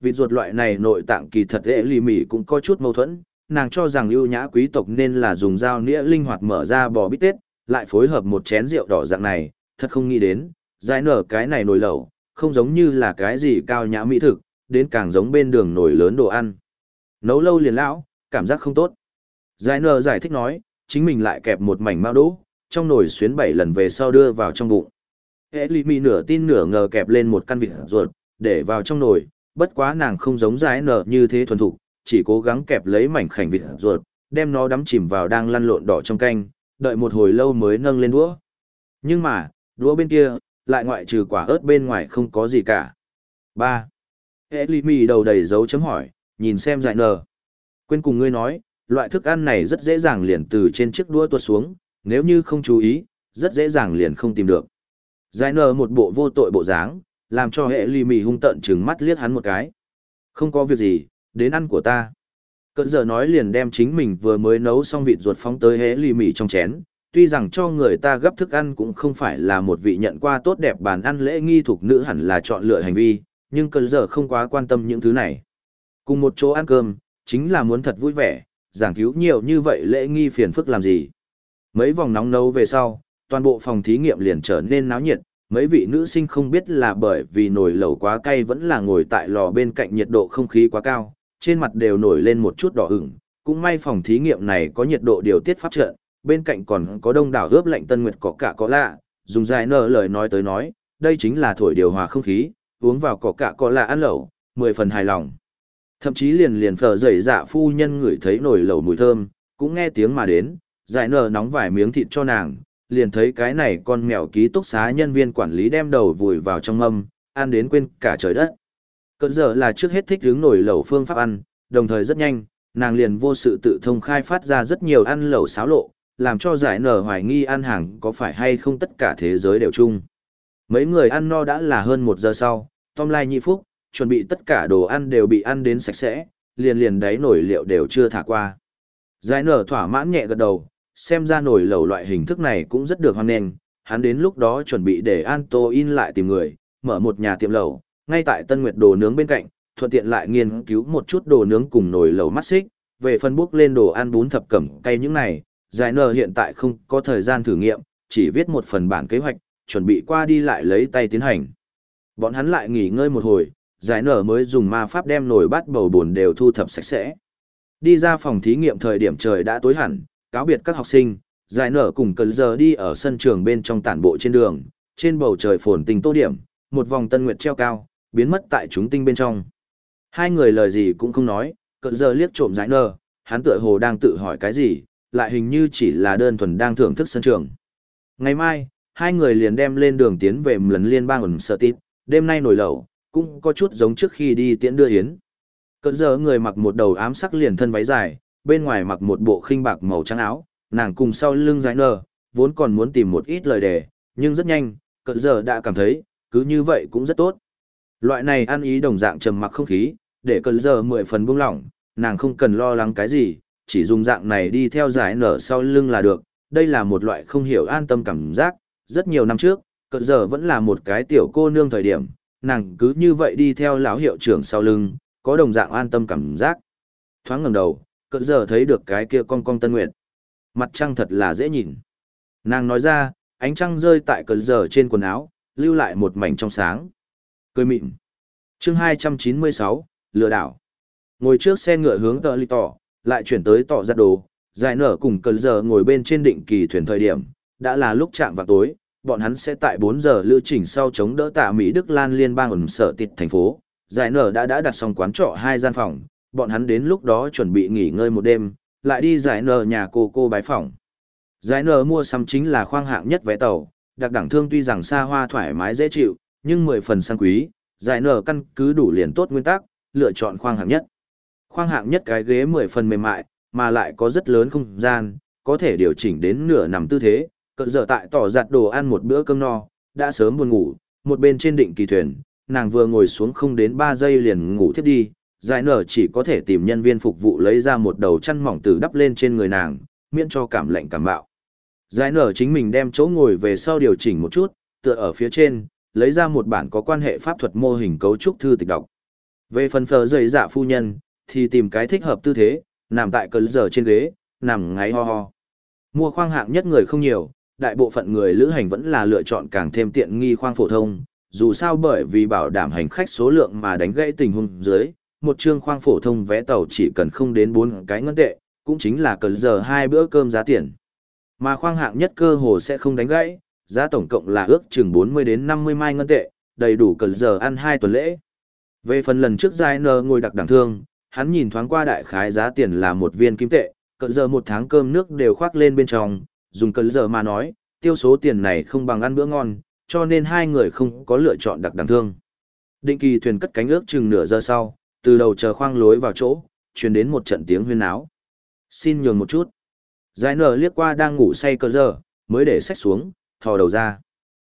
Vịt ruột loại này nội tạng kỳ thật hệ lì mì cũng có chút mâu thuẫn, nàng cho rằng ưu nhã quý tộc nên là dùng dao nĩa linh hoạt mở ra bò bít tết, lại phối hợp một chén rượu đỏ dạng này, thật không nghĩ đến, giải nở cái này nồi lẩu, không giống như là cái gì cao nhã mỹ thực, đến càng giống bên đường nồi lớn đồ ăn. Nấu lâu liền lão, cảm giác không tốt. Giải nờ giải thích nói, chính mình lại kẹp một mảnh mao đỗ, trong nồi xuyến bảy lần về sau đưa vào trong bụng. Hệ lì mì nửa tin nửa ngờ kẹp lên một căn vịt ruột, để vào trong nồi, bất quá nàng không giống giải nờ như thế thuần thục, chỉ cố gắng kẹp lấy mảnh khảnh vịt ruột, đem nó đắm chìm vào đang lăn lộn đỏ trong canh, đợi một hồi lâu mới nâng lên đũa. Nhưng mà, đũa bên kia, lại ngoại trừ quả ớt bên ngoài không có gì cả. 3. Hệ lì mì đầu đầy dấu chấm hỏi, nhìn xem Dại Nờ, Quên cùng ngươi nói, loại thức ăn này rất dễ dàng liền từ trên chiếc đũa tuột xuống, nếu như không chú ý, rất dễ dàng liền không tìm được. Dại Nờ một bộ vô tội bộ dáng, làm cho hệ lì mì hung tận trừng mắt liếc hắn một cái. Không có việc gì, đến ăn của ta. Cận giờ nói liền đem chính mình vừa mới nấu xong vịt ruột phóng tới hế lì mì trong chén, tuy rằng cho người ta gấp thức ăn cũng không phải là một vị nhận qua tốt đẹp bàn ăn lễ nghi thuộc nữ hẳn là chọn lựa hành vi, nhưng cận giờ không quá quan tâm những thứ này. Cùng một chỗ ăn cơm, chính là muốn thật vui vẻ, giảng cứu nhiều như vậy lễ nghi phiền phức làm gì. Mấy vòng nóng nấu về sau, toàn bộ phòng thí nghiệm liền trở nên náo nhiệt, mấy vị nữ sinh không biết là bởi vì nồi lẩu quá cay vẫn là ngồi tại lò bên cạnh nhiệt độ không khí quá cao, trên mặt đều nổi lên một chút đỏ ửng. Cũng may phòng thí nghiệm này có nhiệt độ điều tiết pháp trận, bên cạnh còn có đông đảo ướp lạnh tân nguyệt có cả có lạ, dùng dài nở lời nói tới nói, đây chính là thổi điều hòa không khí, uống vào cỏ cạ cỏ lạ ăn lẩu, mười phần hài lòng. Thậm chí liền liền phở dậy dạ phu nhân ngửi thấy nổi lẩu mùi thơm, cũng nghe tiếng mà đến, giải nở nóng vài miếng thịt cho nàng, liền thấy cái này con mèo ký túc xá nhân viên quản lý đem đầu vùi vào trong mâm, ăn đến quên cả trời đất. Cận giờ là trước hết thích hướng nổi lẩu phương pháp ăn, đồng thời rất nhanh, nàng liền vô sự tự thông khai phát ra rất nhiều ăn lẩu xáo lộ, làm cho giải nở hoài nghi ăn hàng có phải hay không tất cả thế giới đều chung. Mấy người ăn no đã là hơn một giờ sau, Tom Lai nhị phúc, chuẩn bị tất cả đồ ăn đều bị ăn đến sạch sẽ, liền liền đáy nổi liệu đều chưa thả qua. Giải nở thỏa mãn nhẹ gật đầu, xem ra nổi lẩu loại hình thức này cũng rất được hoan nghênh, hắn đến lúc đó chuẩn bị để Anto in lại tìm người, mở một nhà tiệm lẩu, ngay tại Tân Nguyệt đồ nướng bên cạnh, thuận tiện lại nghiên cứu một chút đồ nướng cùng nồi lẩu mắt xích, về phân bút lên đồ ăn bún thập cẩm cay những này, giải nở hiện tại không có thời gian thử nghiệm, chỉ viết một phần bản kế hoạch, chuẩn bị qua đi lại lấy tay tiến hành. Bọn hắn lại nghỉ ngơi một hồi, giải nở mới dùng ma pháp đem nồi bát bầu buồn đều thu thập sạch sẽ. Đi ra phòng thí nghiệm thời điểm trời đã tối hẳn, cáo biệt các học sinh, giải nở cùng cần giờ đi ở sân trường bên trong tản bộ trên đường, trên bầu trời phồn tình tô điểm, một vòng tân nguyệt treo cao, biến mất tại chúng tinh bên trong. Hai người lời gì cũng không nói, cận giờ liếc trộm giải nở, hắn tựa hồ đang tự hỏi cái gì, lại hình như chỉ là đơn thuần đang thưởng thức sân trường. Ngày mai, hai người liền đem lên đường tiến về lần liên bang ẩn sợ tít, đêm nay nổi lẩu, cũng có chút giống trước khi đi tiễn đưa yến. Cận giờ người mặc một đầu ám sắc liền thân váy dài, bên ngoài mặc một bộ khinh bạc màu trắng áo, nàng cùng sau lưng giải nở, vốn còn muốn tìm một ít lời đề, nhưng rất nhanh, cận giờ đã cảm thấy, cứ như vậy cũng rất tốt. Loại này ăn ý đồng dạng trầm mặc không khí, để cận giờ mười phần buông lỏng, nàng không cần lo lắng cái gì, chỉ dùng dạng này đi theo giải nở sau lưng là được, đây là một loại không hiểu an tâm cảm giác, rất nhiều năm trước, cận giờ vẫn là một cái tiểu cô nương thời điểm, nàng cứ như vậy đi theo lão hiệu trưởng sau lưng, có đồng dạng an tâm cảm giác. Thoáng ngẩng đầu, cận giờ thấy được cái kia con cong tân nguyệt. Mặt trăng thật là dễ nhìn. Nàng nói ra, ánh trăng rơi tại cận giờ trên quần áo, lưu lại một mảnh trong sáng. Cười mịn. chương 296, lừa đảo. Ngồi trước xe ngựa hướng tờ lì tỏ, lại chuyển tới tỏ giặt đồ, giải nở cùng cận giờ ngồi bên trên định kỳ thuyền thời điểm, đã là lúc chạm vào tối, bọn hắn sẽ tại 4 giờ lưu trình sau chống đỡ tạ Mỹ Đức Lan liên bang ẩn sở tịt thành phố. Giải nở đã đã đặt xong quán trọ hai gian phòng, bọn hắn đến lúc đó chuẩn bị nghỉ ngơi một đêm, lại đi giải nở nhà cô cô bái phòng. Giải nở mua sắm chính là khoang hạng nhất vé tàu, đặc đẳng thương tuy rằng xa hoa thoải mái dễ chịu, nhưng 10 phần sang quý, giải nở căn cứ đủ liền tốt nguyên tắc, lựa chọn khoang hạng nhất. Khoang hạng nhất cái ghế 10 phần mềm mại, mà lại có rất lớn không gian, có thể điều chỉnh đến nửa nằm tư thế, cận giờ tại tỏ giặt đồ ăn một bữa cơm no, đã sớm buồn ngủ, một bên trên định kỳ thuyền, nàng vừa ngồi xuống không đến 3 giây liền ngủ thiếp đi, giải nở chỉ có thể tìm nhân viên phục vụ lấy ra một đầu chăn mỏng từ đắp lên trên người nàng, miễn cho cảm lạnh cảm bạo. Giải nở chính mình đem chỗ ngồi về sau điều chỉnh một chút, tựa ở phía trên, lấy ra một bản có quan hệ pháp thuật mô hình cấu trúc thư tịch đọc. Về phần phờ dày dạ phu nhân, thì tìm cái thích hợp tư thế, nằm tại cờ giờ trên ghế, nằm ngáy ho ho. Mua khoang hạng nhất người không nhiều, đại bộ phận người lữ hành vẫn là lựa chọn càng thêm tiện nghi khoang phổ thông, dù sao bởi vì bảo đảm hành khách số lượng mà đánh gãy tình huống dưới, một chương khoang phổ thông vé tàu chỉ cần không đến 4 cái ngân tệ, cũng chính là cần giờ hai bữa cơm giá tiền. Mà khoang hạng nhất cơ hồ sẽ không đánh gãy, giá tổng cộng là ước chừng 40 đến 50 mai ngân tệ, đầy đủ cần giờ ăn hai tuần lễ. Về phần lần trước Giai N ngồi đặc đẳng thương, hắn nhìn thoáng qua đại khái giá tiền là một viên kim tệ, cỡ giờ một tháng cơm nước đều khoác lên bên trong, dùng cơn giờ mà nói, tiêu số tiền này không bằng ăn bữa ngon, cho nên hai người không có lựa chọn đặc đẳng thương. Định kỳ thuyền cất cánh ước chừng nửa giờ sau, từ đầu chờ khoang lối vào chỗ, truyền đến một trận tiếng huyên áo. Xin nhường một chút. Giải nở liếc qua đang ngủ say cỡ giờ, mới để sách xuống, thò đầu ra.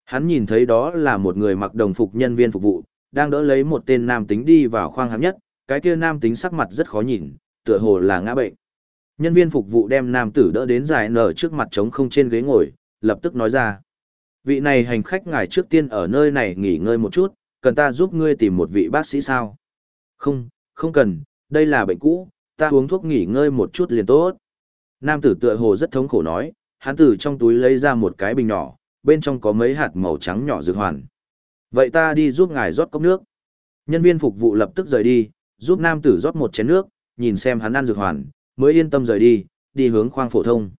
Hắn nhìn thấy đó là một người mặc đồng phục nhân viên phục vụ, đang đỡ lấy một tên nam tính đi vào khoang hạng nhất, cái kia nam tính sắc mặt rất khó nhìn, tựa hồ là ngã bệnh. Nhân viên phục vụ đem nam tử đỡ đến giải nở trước mặt trống không trên ghế ngồi, lập tức nói ra. Vị này hành khách ngài trước tiên ở nơi này nghỉ ngơi một chút, cần ta giúp ngươi tìm một vị bác sĩ sao? Không, không cần, đây là bệnh cũ, ta uống thuốc nghỉ ngơi một chút liền tốt. Nam tử tựa hồ rất thống khổ nói, hắn từ trong túi lấy ra một cái bình nhỏ, bên trong có mấy hạt màu trắng nhỏ dược hoàn. Vậy ta đi giúp ngài rót cốc nước. Nhân viên phục vụ lập tức rời đi, giúp nam tử rót một chén nước, nhìn xem hắn ăn dược hoàn, mới yên tâm rời đi, đi hướng khoang phổ thông.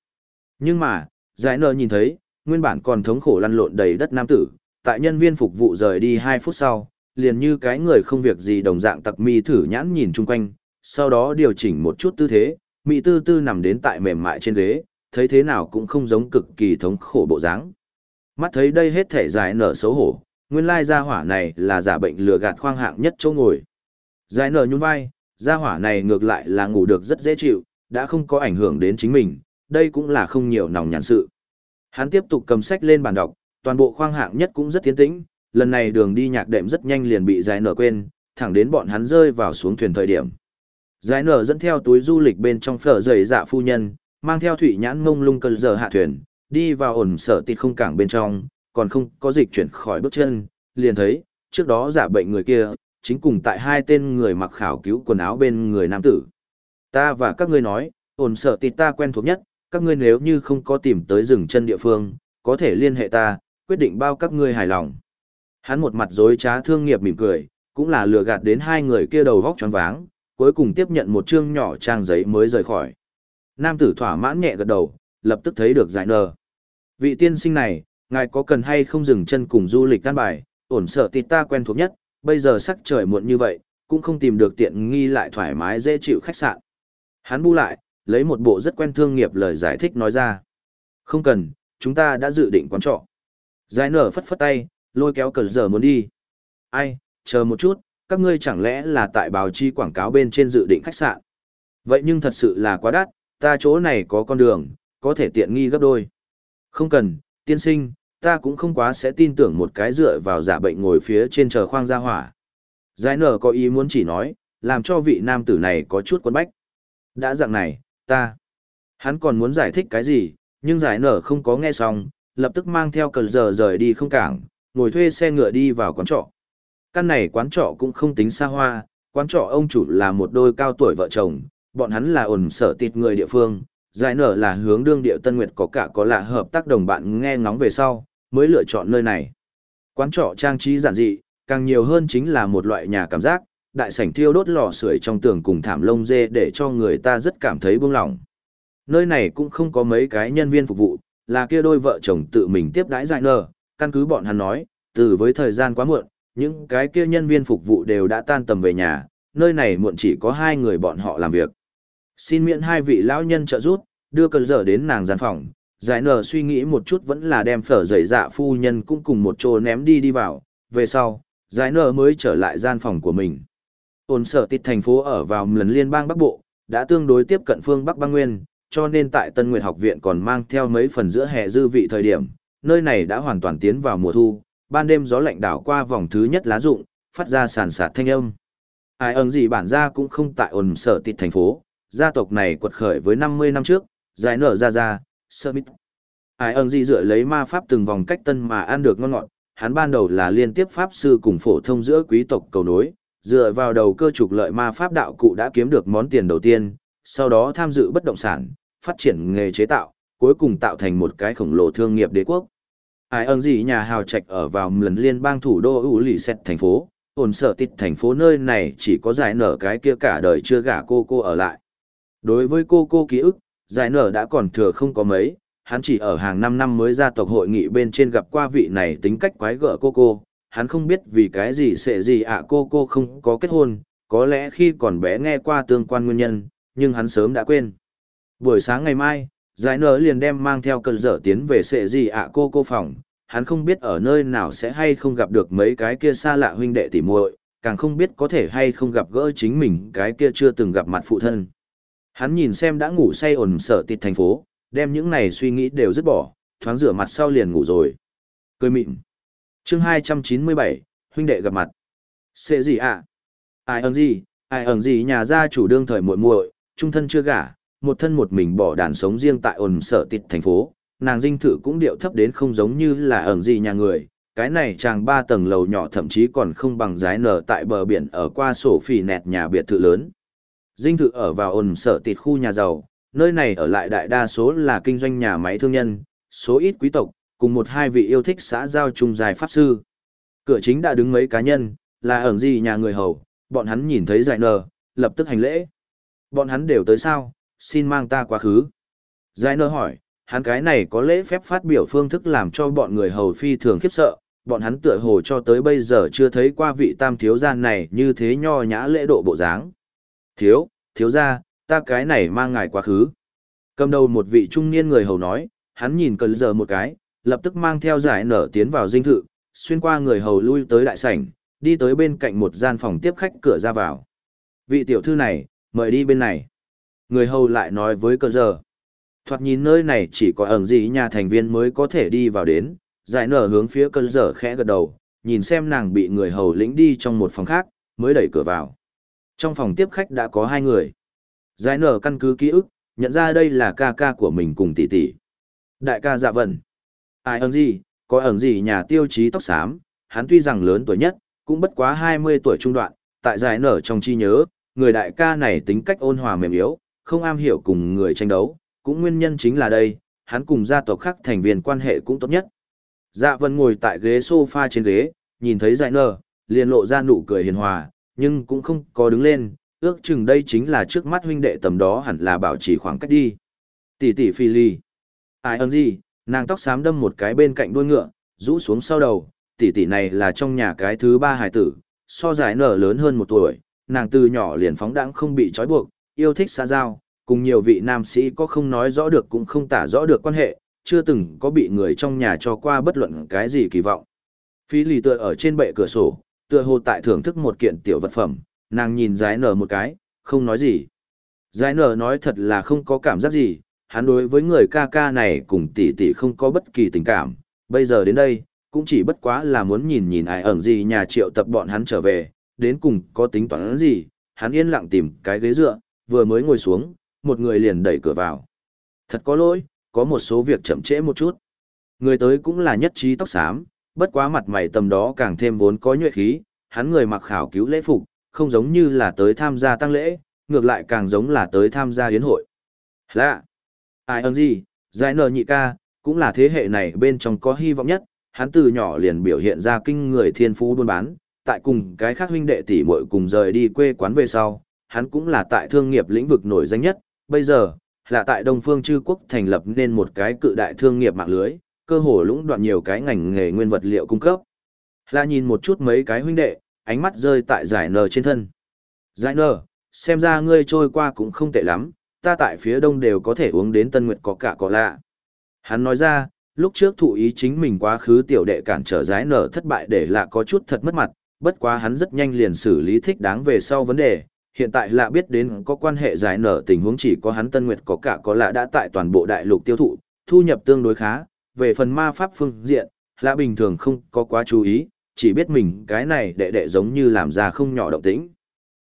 Nhưng mà, giải nợ nhìn thấy, nguyên bản còn thống khổ lăn lộn đầy đất nam tử, tại nhân viên phục vụ rời đi 2 phút sau, liền như cái người không việc gì đồng dạng tặc mi thử nhãn nhìn chung quanh, sau đó điều chỉnh một chút tư thế, mỹ tư tư nằm đến tại mềm mại trên ghế, thấy thế nào cũng không giống cực kỳ thống khổ bộ dáng. Mắt thấy đây hết thể giải nở xấu hổ, nguyên lai gia hỏa này là giả bệnh lừa gạt khoang hạng nhất chỗ ngồi. Giải nở nhún vai, gia hỏa này ngược lại là ngủ được rất dễ chịu, đã không có ảnh hưởng đến chính mình, đây cũng là không nhiều nòng nhàn sự. Hắn tiếp tục cầm sách lên bàn đọc, toàn bộ khoang hạng nhất cũng rất tiến tĩnh, lần này đường đi nhạc đệm rất nhanh liền bị giải nở quên, thẳng đến bọn hắn rơi vào xuống thuyền thời điểm. Giải nở dẫn theo túi du lịch bên trong phở dày dạ phu nhân, mang theo thủy nhãn ngông lung cơn giờ hạ thuyền, đi vào ổn sở tịt không cảng bên trong, còn không có dịch chuyển khỏi bước chân, liền thấy, trước đó giả bệnh người kia, chính cùng tại hai tên người mặc khảo cứu quần áo bên người nam tử. Ta và các ngươi nói, ổn sợ tịt ta quen thuộc nhất, các ngươi nếu như không có tìm tới rừng chân địa phương, có thể liên hệ ta, quyết định bao các ngươi hài lòng. Hắn một mặt dối trá thương nghiệp mỉm cười, cũng là lừa gạt đến hai người kia đầu vóc tròn váng, cuối cùng tiếp nhận một chương nhỏ trang giấy mới rời khỏi. Nam tử thỏa mãn nhẹ gật đầu, lập tức thấy được giải nờ. Vị tiên sinh này, ngài có cần hay không dừng chân cùng du lịch căn bài, ổn sợ tịt ta quen thuộc nhất, bây giờ sắc trời muộn như vậy, cũng không tìm được tiện nghi lại thoải mái dễ chịu khách sạn. Hắn bu lại, lấy một bộ rất quen thương nghiệp lời giải thích nói ra. Không cần, chúng ta đã dự định quán trọ. Giải nở phất phất tay, lôi kéo cờ giờ muốn đi. Ai, chờ một chút, các ngươi chẳng lẽ là tại báo chi quảng cáo bên trên dự định khách sạn. Vậy nhưng thật sự là quá đắt, ta chỗ này có con đường, có thể tiện nghi gấp đôi. Không cần, tiên sinh, ta cũng không quá sẽ tin tưởng một cái dựa vào giả bệnh ngồi phía trên chờ khoang ra hỏa. Giải nở có ý muốn chỉ nói, làm cho vị nam tử này có chút quấn bách. Đã dạng này, ta. Hắn còn muốn giải thích cái gì, nhưng giải nở không có nghe xong, lập tức mang theo cờ giờ rời đi không cảng, ngồi thuê xe ngựa đi vào quán trọ. Căn này quán trọ cũng không tính xa hoa, quán trọ ông chủ là một đôi cao tuổi vợ chồng, bọn hắn là ổn sở tịt người địa phương, giải nở là hướng đương địa Tân Nguyệt có cả có lạ hợp tác đồng bạn nghe ngóng về sau, mới lựa chọn nơi này. Quán trọ trang trí giản dị, càng nhiều hơn chính là một loại nhà cảm giác, đại sảnh thiêu đốt lò sưởi trong tường cùng thảm lông dê để cho người ta rất cảm thấy buông lỏng. Nơi này cũng không có mấy cái nhân viên phục vụ, là kia đôi vợ chồng tự mình tiếp đãi giải nở, căn cứ bọn hắn nói, từ với thời gian quá muộn, những cái kia nhân viên phục vụ đều đã tan tầm về nhà, nơi này muộn chỉ có hai người bọn họ làm việc. Xin miễn hai vị lão nhân trợ giúp, đưa cơn dở đến nàng gian phòng, giải nở suy nghĩ một chút vẫn là đem phở dậy dạ phu nhân cũng cùng một chỗ ném đi đi vào, về sau, giải nở mới trở lại gian phòng của mình. Ôn sở tít thành phố ở vào lần liên bang Bắc Bộ, đã tương đối tiếp cận phương Bắc bang Nguyên, cho nên tại Tân Nguyệt học viện còn mang theo mấy phần giữa hè dư vị thời điểm, nơi này đã hoàn toàn tiến vào mùa thu, ban đêm gió lạnh đảo qua vòng thứ nhất lá rụng, phát ra sàn sạt thanh âm. Ai ẩn gì bản ra cũng không tại ổn sở tịt thành phố, gia tộc này quật khởi với 50 năm trước, giải nở ra ra, Summit. Ai ơn gì dựa lấy ma pháp từng vòng cách tân mà ăn được ngon ngọt, hắn ban đầu là liên tiếp pháp sư cùng phổ thông giữa quý tộc cầu nối, dựa vào đầu cơ trục lợi ma pháp đạo cụ đã kiếm được món tiền đầu tiên, sau đó tham dự bất động sản, phát triển nghề chế tạo, cuối cùng tạo thành một cái khổng lồ thương nghiệp đế quốc. Ai ơn gì nhà hào trạch ở vào lần liên bang thủ đô ủ lì xét thành phố, ổn sở tít thành phố nơi này chỉ có giải nở cái kia cả đời chưa gả cô cô ở lại. Đối với cô cô ký ức, giải nở đã còn thừa không có mấy, hắn chỉ ở hàng năm năm mới ra tộc hội nghị bên trên gặp qua vị này tính cách quái gở cô cô, hắn không biết vì cái gì sẽ gì ạ à, cô cô không có kết hôn, có lẽ khi còn bé nghe qua tương quan nguyên nhân, nhưng hắn sớm đã quên. Buổi sáng ngày mai, giải nở liền đem mang theo cơn dở tiến về sệ gì ạ à, cô cô phòng, hắn không biết ở nơi nào sẽ hay không gặp được mấy cái kia xa lạ huynh đệ tỉ muội, càng không biết có thể hay không gặp gỡ chính mình cái kia chưa từng gặp mặt phụ thân. Hắn nhìn xem đã ngủ say ổn sợ tịt thành phố, đem những này suy nghĩ đều dứt bỏ, thoáng rửa mặt sau liền ngủ rồi. Cười mịn. Chương 297, huynh đệ gặp mặt. Sẽ gì ạ? Ai ẩn gì? Ai ẩn gì nhà gia chủ đương thời muội muội, trung thân chưa gả, một thân một mình bỏ đàn sống riêng tại ổn sở tịt thành phố, nàng dinh thự cũng điệu thấp đến không giống như là ẩn gì nhà người. Cái này chàng ba tầng lầu nhỏ thậm chí còn không bằng giái nở tại bờ biển ở qua sổ phì nẹt nhà biệt thự lớn. Dinh thự ở vào ồn sở tịt khu nhà giàu, nơi này ở lại đại đa số là kinh doanh nhà máy thương nhân, số ít quý tộc, cùng một hai vị yêu thích xã giao trung dài pháp sư. Cửa chính đã đứng mấy cá nhân, là ẩn gì nhà người hầu, bọn hắn nhìn thấy giải nở, lập tức hành lễ. Bọn hắn đều tới sao, xin mang ta quá khứ. Giải nở hỏi, hắn cái này có lễ phép phát biểu phương thức làm cho bọn người hầu phi thường khiếp sợ, bọn hắn tựa hồ cho tới bây giờ chưa thấy qua vị tam thiếu gia này như thế nho nhã lễ độ bộ dáng. Thiếu, thiếu gia, ta cái này mang ngài quá khứ. Cầm đầu một vị trung niên người hầu nói, hắn nhìn cơn giờ một cái, lập tức mang theo giải nở tiến vào dinh thự, xuyên qua người hầu lui tới đại sảnh, đi tới bên cạnh một gian phòng tiếp khách cửa ra vào. Vị tiểu thư này, mời đi bên này. Người hầu lại nói với cơn giờ. Thoạt nhìn nơi này chỉ có ẩn gì nhà thành viên mới có thể đi vào đến, giải nở hướng phía cơn giờ khẽ gật đầu, nhìn xem nàng bị người hầu lĩnh đi trong một phòng khác, mới đẩy cửa vào. Trong phòng tiếp khách đã có hai người. Giải nở căn cứ ký ức, nhận ra đây là ca ca của mình cùng tỷ tỷ. Đại ca dạ vận. Ai ẩn gì, có ẩn gì nhà tiêu chí tóc xám, hắn tuy rằng lớn tuổi nhất, cũng bất quá 20 tuổi trung đoạn, tại giải nở trong chi nhớ, người đại ca này tính cách ôn hòa mềm yếu, không am hiểu cùng người tranh đấu, cũng nguyên nhân chính là đây, hắn cùng gia tộc khác thành viên quan hệ cũng tốt nhất. Dạ vân ngồi tại ghế sofa trên ghế, nhìn thấy giải nở, liền lộ ra nụ cười hiền hòa, nhưng cũng không có đứng lên, ước chừng đây chính là trước mắt huynh đệ tầm đó hẳn là bảo trì khoảng cách đi. Tỷ tỷ phi ly. Ai ơn gì, nàng tóc xám đâm một cái bên cạnh đuôi ngựa, rũ xuống sau đầu, tỷ tỷ này là trong nhà cái thứ ba hải tử, so giải nở lớn hơn một tuổi, nàng từ nhỏ liền phóng đãng không bị trói buộc, yêu thích xã giao, cùng nhiều vị nam sĩ có không nói rõ được cũng không tả rõ được quan hệ, chưa từng có bị người trong nhà cho qua bất luận cái gì kỳ vọng. Phi lì tựa ở trên bệ cửa sổ, tựa hồ tại thưởng thức một kiện tiểu vật phẩm, nàng nhìn giải nở một cái, không nói gì. Giải nở nói thật là không có cảm giác gì, hắn đối với người ca ca này cùng tỷ tỷ không có bất kỳ tình cảm, bây giờ đến đây, cũng chỉ bất quá là muốn nhìn nhìn ai ẩn gì nhà triệu tập bọn hắn trở về, đến cùng có tính toán gì, hắn yên lặng tìm cái ghế dựa, vừa mới ngồi xuống, một người liền đẩy cửa vào. Thật có lỗi, có một số việc chậm trễ một chút. Người tới cũng là nhất trí tóc xám, bất quá mặt mày tầm đó càng thêm vốn có nhuệ khí, hắn người mặc khảo cứu lễ phục, không giống như là tới tham gia tăng lễ, ngược lại càng giống là tới tham gia yến hội. Lạ! Ai ơn gì, giải nở nhị ca, cũng là thế hệ này bên trong có hy vọng nhất, hắn từ nhỏ liền biểu hiện ra kinh người thiên phú buôn bán, tại cùng cái khác huynh đệ tỷ muội cùng rời đi quê quán về sau, hắn cũng là tại thương nghiệp lĩnh vực nổi danh nhất, bây giờ, là tại Đông Phương trư Quốc thành lập nên một cái cự đại thương nghiệp mạng lưới, cơ hồ lũng đoạn nhiều cái ngành nghề nguyên vật liệu cung cấp. Là nhìn một chút mấy cái huynh đệ, ánh mắt rơi tại giải nờ trên thân. Giải nờ, xem ra ngươi trôi qua cũng không tệ lắm, ta tại phía đông đều có thể uống đến tân nguyệt có cả có lạ. Hắn nói ra, lúc trước thụ ý chính mình quá khứ tiểu đệ cản trở giải nở thất bại để lạ có chút thật mất mặt, bất quá hắn rất nhanh liền xử lý thích đáng về sau vấn đề. Hiện tại lạ biết đến có quan hệ giải nở tình huống chỉ có hắn Tân Nguyệt có cả có lạ đã tại toàn bộ đại lục tiêu thụ, thu nhập tương đối khá. Về phần ma pháp phương diện, lạ bình thường không có quá chú ý, chỉ biết mình cái này đệ đệ giống như làm ra không nhỏ động tĩnh.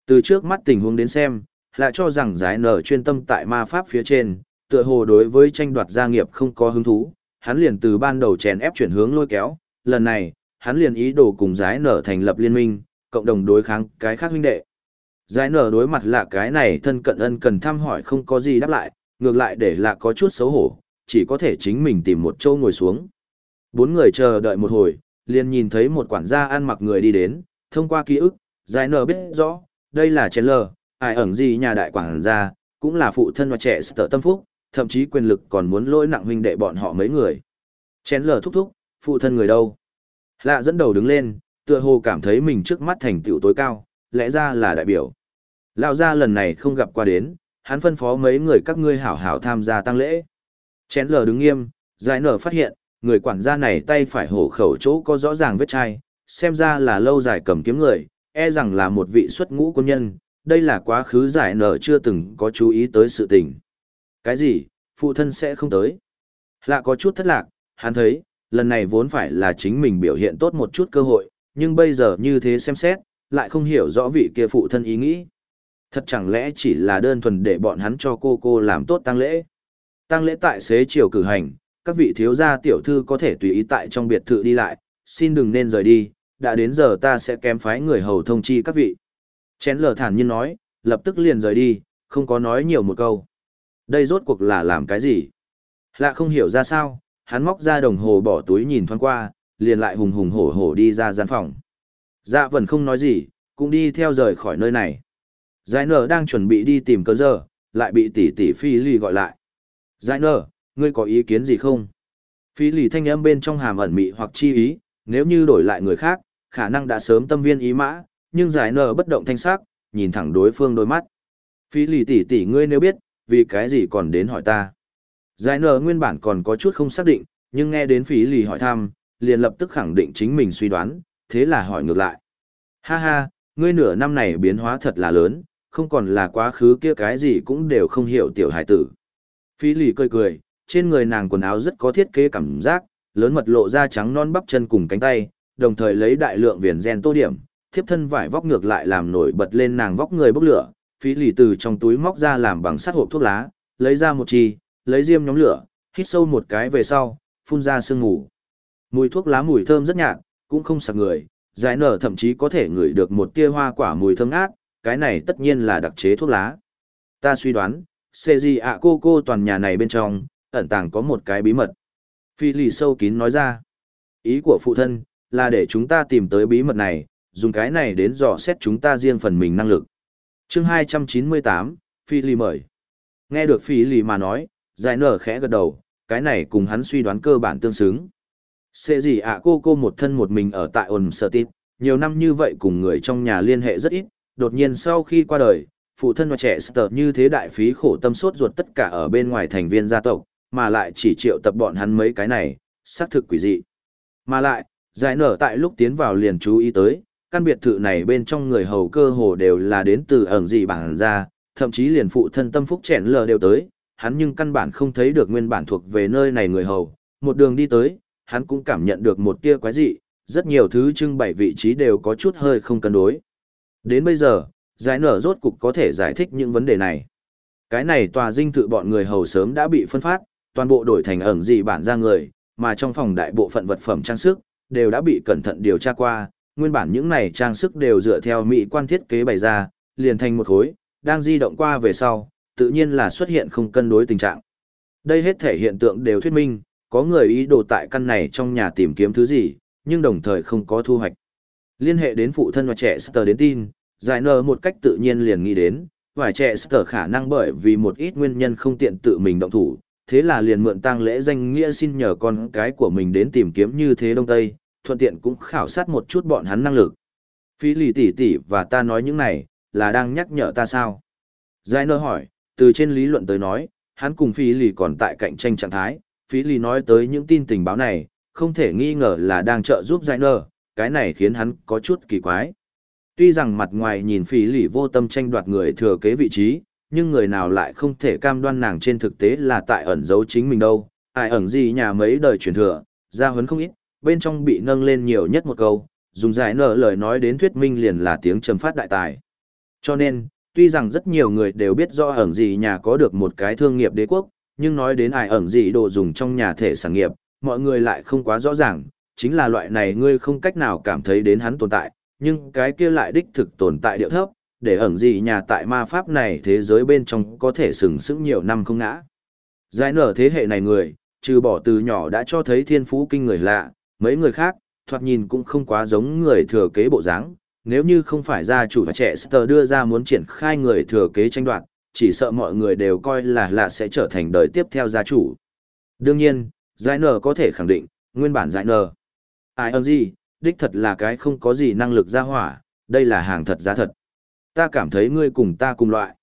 Từ trước mắt tình huống đến xem, lạ cho rằng giải nở chuyên tâm tại ma pháp phía trên, tựa hồ đối với tranh đoạt gia nghiệp không có hứng thú, hắn liền từ ban đầu chèn ép chuyển hướng lôi kéo, lần này, hắn liền ý đồ cùng giải nở thành lập liên minh, cộng đồng đối kháng cái khác huynh đệ. Giải nở đối mặt là cái này thân cận ân cần thăm hỏi không có gì đáp lại, ngược lại để là có chút xấu hổ, chỉ có thể chính mình tìm một chỗ ngồi xuống. Bốn người chờ đợi một hồi, liền nhìn thấy một quản gia ăn mặc người đi đến, thông qua ký ức, giải nở biết rõ, đây là chén lờ, ai ẩn gì nhà đại quản gia, cũng là phụ thân và trẻ sở tâm phúc, thậm chí quyền lực còn muốn lỗi nặng huynh đệ bọn họ mấy người. Chén lờ thúc thúc, phụ thân người đâu? Lạ dẫn đầu đứng lên, tựa hồ cảm thấy mình trước mắt thành tựu tối cao, lẽ ra là đại biểu. Lão gia lần này không gặp qua đến, hắn phân phó mấy người các ngươi hảo hảo tham gia tăng lễ. Chén lờ đứng nghiêm, giải nở phát hiện, người quản gia này tay phải hổ khẩu chỗ có rõ ràng vết chai, xem ra là lâu dài cầm kiếm người, e rằng là một vị xuất ngũ quân nhân, đây là quá khứ giải nở chưa từng có chú ý tới sự tình. Cái gì, phụ thân sẽ không tới. Lạ có chút thất lạc, hắn thấy, lần này vốn phải là chính mình biểu hiện tốt một chút cơ hội, nhưng bây giờ như thế xem xét, lại không hiểu rõ vị kia phụ thân ý nghĩ. Thật chẳng lẽ chỉ là đơn thuần để bọn hắn cho cô cô làm tốt tang lễ. Tăng lễ tại xế chiều cử hành, các vị thiếu gia tiểu thư có thể tùy ý tại trong biệt thự đi lại, xin đừng nên rời đi, đã đến giờ ta sẽ kém phái người hầu thông chi các vị. Chén lờ thản nhiên nói, lập tức liền rời đi, không có nói nhiều một câu. Đây rốt cuộc là làm cái gì? Lạ không hiểu ra sao, hắn móc ra đồng hồ bỏ túi nhìn thoáng qua, liền lại hùng hùng hổ hổ đi ra gian phòng. Dạ vẫn không nói gì, cũng đi theo rời khỏi nơi này. Giải nở đang chuẩn bị đi tìm cơ giờ, lại bị tỷ tỷ phi ly gọi lại. Giải nở, ngươi có ý kiến gì không? Phi Lì thanh âm bên trong hàm ẩn mị hoặc chi ý, nếu như đổi lại người khác, khả năng đã sớm tâm viên ý mã, nhưng giải nở bất động thanh sắc, nhìn thẳng đối phương đôi mắt. Phi Lì tỷ tỷ ngươi nếu biết, vì cái gì còn đến hỏi ta. Giải nở nguyên bản còn có chút không xác định, nhưng nghe đến phí lì hỏi thăm, liền lập tức khẳng định chính mình suy đoán, thế là hỏi ngược lại. Ha ha, ngươi nửa năm này biến hóa thật là lớn, không còn là quá khứ kia cái gì cũng đều không hiểu tiểu hải tử. Phí lì cười cười, trên người nàng quần áo rất có thiết kế cảm giác, lớn mật lộ ra trắng non bắp chân cùng cánh tay, đồng thời lấy đại lượng viền gen tô điểm, thiếp thân vải vóc ngược lại làm nổi bật lên nàng vóc người bốc lửa, phí lì từ trong túi móc ra làm bằng sắt hộp thuốc lá, lấy ra một chi, lấy diêm nhóm lửa, hít sâu một cái về sau, phun ra sương mù. Mùi thuốc lá mùi thơm rất nhạt, cũng không sặc người, Giải nở thậm chí có thể ngửi được một tia hoa quả mùi thơm ngát, cái này tất nhiên là đặc chế thuốc lá. Ta suy đoán, xê gì ạ cô cô toàn nhà này bên trong, ẩn tàng có một cái bí mật. Phi lì sâu kín nói ra. Ý của phụ thân, là để chúng ta tìm tới bí mật này, dùng cái này đến dò xét chúng ta riêng phần mình năng lực. chương 298, Phi lì mời. Nghe được Phi lì mà nói, giải nở khẽ gật đầu, cái này cùng hắn suy đoán cơ bản tương xứng. Xê gì ạ cô cô một thân một mình ở tại ồn sở tít, nhiều năm như vậy cùng người trong nhà liên hệ rất ít, đột nhiên sau khi qua đời, phụ thân và trẻ sờ như thế đại phí khổ tâm sốt ruột tất cả ở bên ngoài thành viên gia tộc, mà lại chỉ triệu tập bọn hắn mấy cái này, xác thực quỷ dị. Mà lại, giải nở tại lúc tiến vào liền chú ý tới, căn biệt thự này bên trong người hầu cơ hồ đều là đến từ ẩn dị bản ra, thậm chí liền phụ thân tâm phúc chèn lờ đều tới, hắn nhưng căn bản không thấy được nguyên bản thuộc về nơi này người hầu, một đường đi tới, hắn cũng cảm nhận được một tia quái dị, rất nhiều thứ trưng bày vị trí đều có chút hơi không cân đối. Đến bây giờ, giải nở rốt cục có thể giải thích những vấn đề này. Cái này tòa dinh thự bọn người hầu sớm đã bị phân phát, toàn bộ đổi thành ẩn dị bản ra người, mà trong phòng đại bộ phận vật phẩm trang sức, đều đã bị cẩn thận điều tra qua, nguyên bản những này trang sức đều dựa theo mỹ quan thiết kế bày ra, liền thành một khối, đang di động qua về sau, tự nhiên là xuất hiện không cân đối tình trạng. Đây hết thể hiện tượng đều thuyết minh, có người ý đồ tại căn này trong nhà tìm kiếm thứ gì, nhưng đồng thời không có thu hoạch. Liên hệ đến phụ thân và trẻ Star đến tin, giải nờ một cách tự nhiên liền nghĩ đến, vài trẻ sở khả năng bởi vì một ít nguyên nhân không tiện tự mình động thủ, thế là liền mượn tang lễ danh nghĩa xin nhờ con cái của mình đến tìm kiếm như thế Đông Tây, thuận tiện cũng khảo sát một chút bọn hắn năng lực. Phí lì tỷ tỷ và ta nói những này, là đang nhắc nhở ta sao? Giải nờ hỏi, từ trên lý luận tới nói, hắn cùng phí lì còn tại cạnh tranh trạng thái, phí lì nói tới những tin tình báo này, không thể nghi ngờ là đang trợ giúp giải nờ, cái này khiến hắn có chút kỳ quái. Tuy rằng mặt ngoài nhìn phí lỉ vô tâm tranh đoạt người thừa kế vị trí, nhưng người nào lại không thể cam đoan nàng trên thực tế là tại ẩn giấu chính mình đâu. Ai ẩn gì nhà mấy đời truyền thừa, ra huấn không ít, bên trong bị nâng lên nhiều nhất một câu, dùng giải nở lời nói đến thuyết minh liền là tiếng trầm phát đại tài. Cho nên, tuy rằng rất nhiều người đều biết do ẩn gì nhà có được một cái thương nghiệp đế quốc, nhưng nói đến ai ẩn gì đồ dùng trong nhà thể sản nghiệp, mọi người lại không quá rõ ràng, chính là loại này ngươi không cách nào cảm thấy đến hắn tồn tại, nhưng cái kia lại đích thực tồn tại điệu thấp, để ẩn gì nhà tại ma pháp này thế giới bên trong có thể sừng sững nhiều năm không ngã. Giải nở thế hệ này người, trừ bỏ từ nhỏ đã cho thấy thiên phú kinh người lạ, mấy người khác, thoạt nhìn cũng không quá giống người thừa kế bộ dáng. Nếu như không phải gia chủ và trẻ Star đưa ra muốn triển khai người thừa kế tranh đoạt, chỉ sợ mọi người đều coi là lạ sẽ trở thành đời tiếp theo gia chủ. Đương nhiên, giải nở có thể khẳng định, nguyên bản giải nở. Ai ơn gì, đích thật là cái không có gì năng lực ra hỏa, đây là hàng thật giá thật ta cảm thấy ngươi cùng ta cùng loại.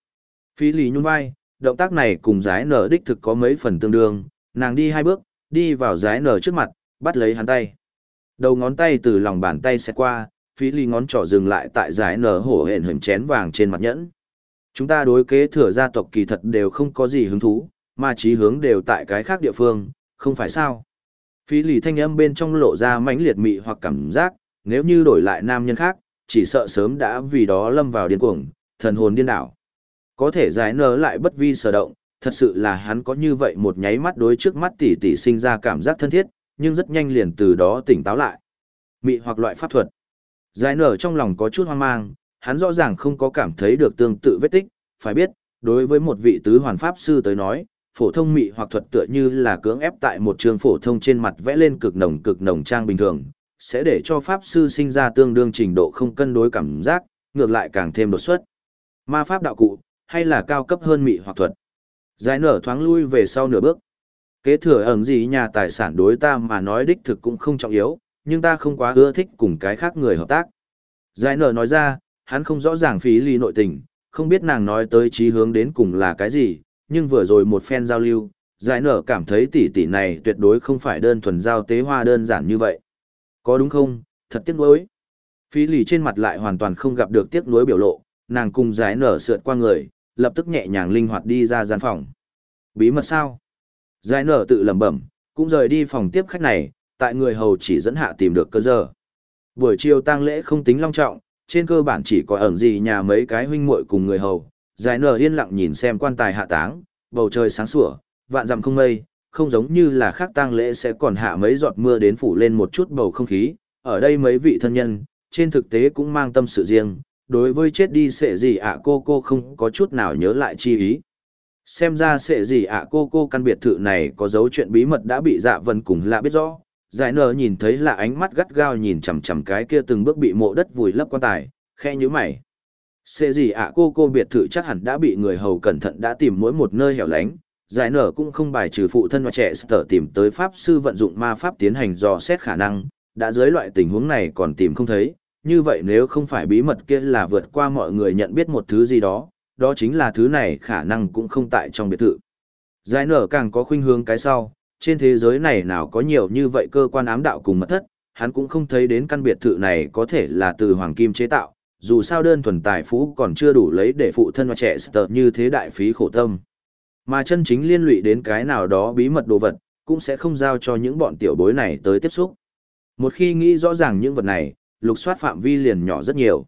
Phí lì nhún vai, động tác này cùng giái nở đích thực có mấy phần tương đương, nàng đi hai bước, đi vào giái nở trước mặt, bắt lấy hắn tay. Đầu ngón tay từ lòng bàn tay sẽ qua, phí lì ngón trỏ dừng lại tại giái nở hổ hển hình chén vàng trên mặt nhẫn. Chúng ta đối kế thừa gia tộc kỳ thật đều không có gì hứng thú, mà chí hướng đều tại cái khác địa phương, không phải sao. Phí lì thanh âm bên trong lộ ra mãnh liệt mị hoặc cảm giác, nếu như đổi lại nam nhân khác, chỉ sợ sớm đã vì đó lâm vào điên cuồng, thần hồn điên đảo. Có thể giải nở lại bất vi sở động, thật sự là hắn có như vậy một nháy mắt đối trước mắt tỷ tỷ sinh ra cảm giác thân thiết, nhưng rất nhanh liền từ đó tỉnh táo lại. Mị hoặc loại pháp thuật. Giải nở trong lòng có chút hoang mang, hắn rõ ràng không có cảm thấy được tương tự vết tích, phải biết, đối với một vị tứ hoàn pháp sư tới nói, phổ thông mị hoặc thuật tựa như là cưỡng ép tại một trường phổ thông trên mặt vẽ lên cực nồng cực nồng trang bình thường, sẽ để cho pháp sư sinh ra tương đương trình độ không cân đối cảm giác, ngược lại càng thêm đột xuất. Ma pháp đạo cụ, hay là cao cấp hơn mị hoặc thuật. Giải nở thoáng lui về sau nửa bước. Kế thừa ẩn gì nhà tài sản đối ta mà nói đích thực cũng không trọng yếu, nhưng ta không quá ưa thích cùng cái khác người hợp tác. Giải nở nói ra, hắn không rõ ràng phí ly nội tình, không biết nàng nói tới trí hướng đến cùng là cái gì, nhưng vừa rồi một phen giao lưu, giải nở cảm thấy tỷ tỷ này tuyệt đối không phải đơn thuần giao tế hoa đơn giản như vậy. Có đúng không, thật tiếc nuối. Phi lì trên mặt lại hoàn toàn không gặp được tiếc nuối biểu lộ, nàng cùng giải nở sượt qua người, lập tức nhẹ nhàng linh hoạt đi ra gian phòng. Bí mật sao? Giải nở tự lẩm bẩm, cũng rời đi phòng tiếp khách này, tại người hầu chỉ dẫn hạ tìm được cơ giờ. Buổi chiều tang lễ không tính long trọng, trên cơ bản chỉ có ẩn gì nhà mấy cái huynh muội cùng người hầu. Giải nở yên lặng nhìn xem quan tài hạ táng, bầu trời sáng sủa, vạn dặm không mây, không giống như là khác tang lễ sẽ còn hạ mấy giọt mưa đến phủ lên một chút bầu không khí, ở đây mấy vị thân nhân, trên thực tế cũng mang tâm sự riêng, đối với chết đi sẽ gì ạ cô cô không có chút nào nhớ lại chi ý. Xem ra sẽ gì ạ cô cô căn biệt thự này có dấu chuyện bí mật đã bị dạ vân cùng lạ biết rõ. Giải nở nhìn thấy là ánh mắt gắt gao nhìn chằm chằm cái kia từng bước bị mộ đất vùi lấp quan tài, khe như mày. Xê gì ạ cô cô biệt thự chắc hẳn đã bị người hầu cẩn thận đã tìm mỗi một nơi hẻo lánh. Giải nở cũng không bài trừ phụ thân và trẻ sở tìm tới pháp sư vận dụng ma pháp tiến hành dò xét khả năng, đã dưới loại tình huống này còn tìm không thấy, như vậy nếu không phải bí mật kia là vượt qua mọi người nhận biết một thứ gì đó, đó chính là thứ này khả năng cũng không tại trong biệt thự. Giải nở càng có khuynh hướng cái sau, trên thế giới này nào có nhiều như vậy cơ quan ám đạo cùng mật thất, hắn cũng không thấy đến căn biệt thự này có thể là từ hoàng kim chế tạo, dù sao đơn thuần tài phú còn chưa đủ lấy để phụ thân và trẻ sợ như thế đại phí khổ tâm. Mà chân chính liên lụy đến cái nào đó bí mật đồ vật, cũng sẽ không giao cho những bọn tiểu bối này tới tiếp xúc. Một khi nghĩ rõ ràng những vật này, lục soát phạm vi liền nhỏ rất nhiều.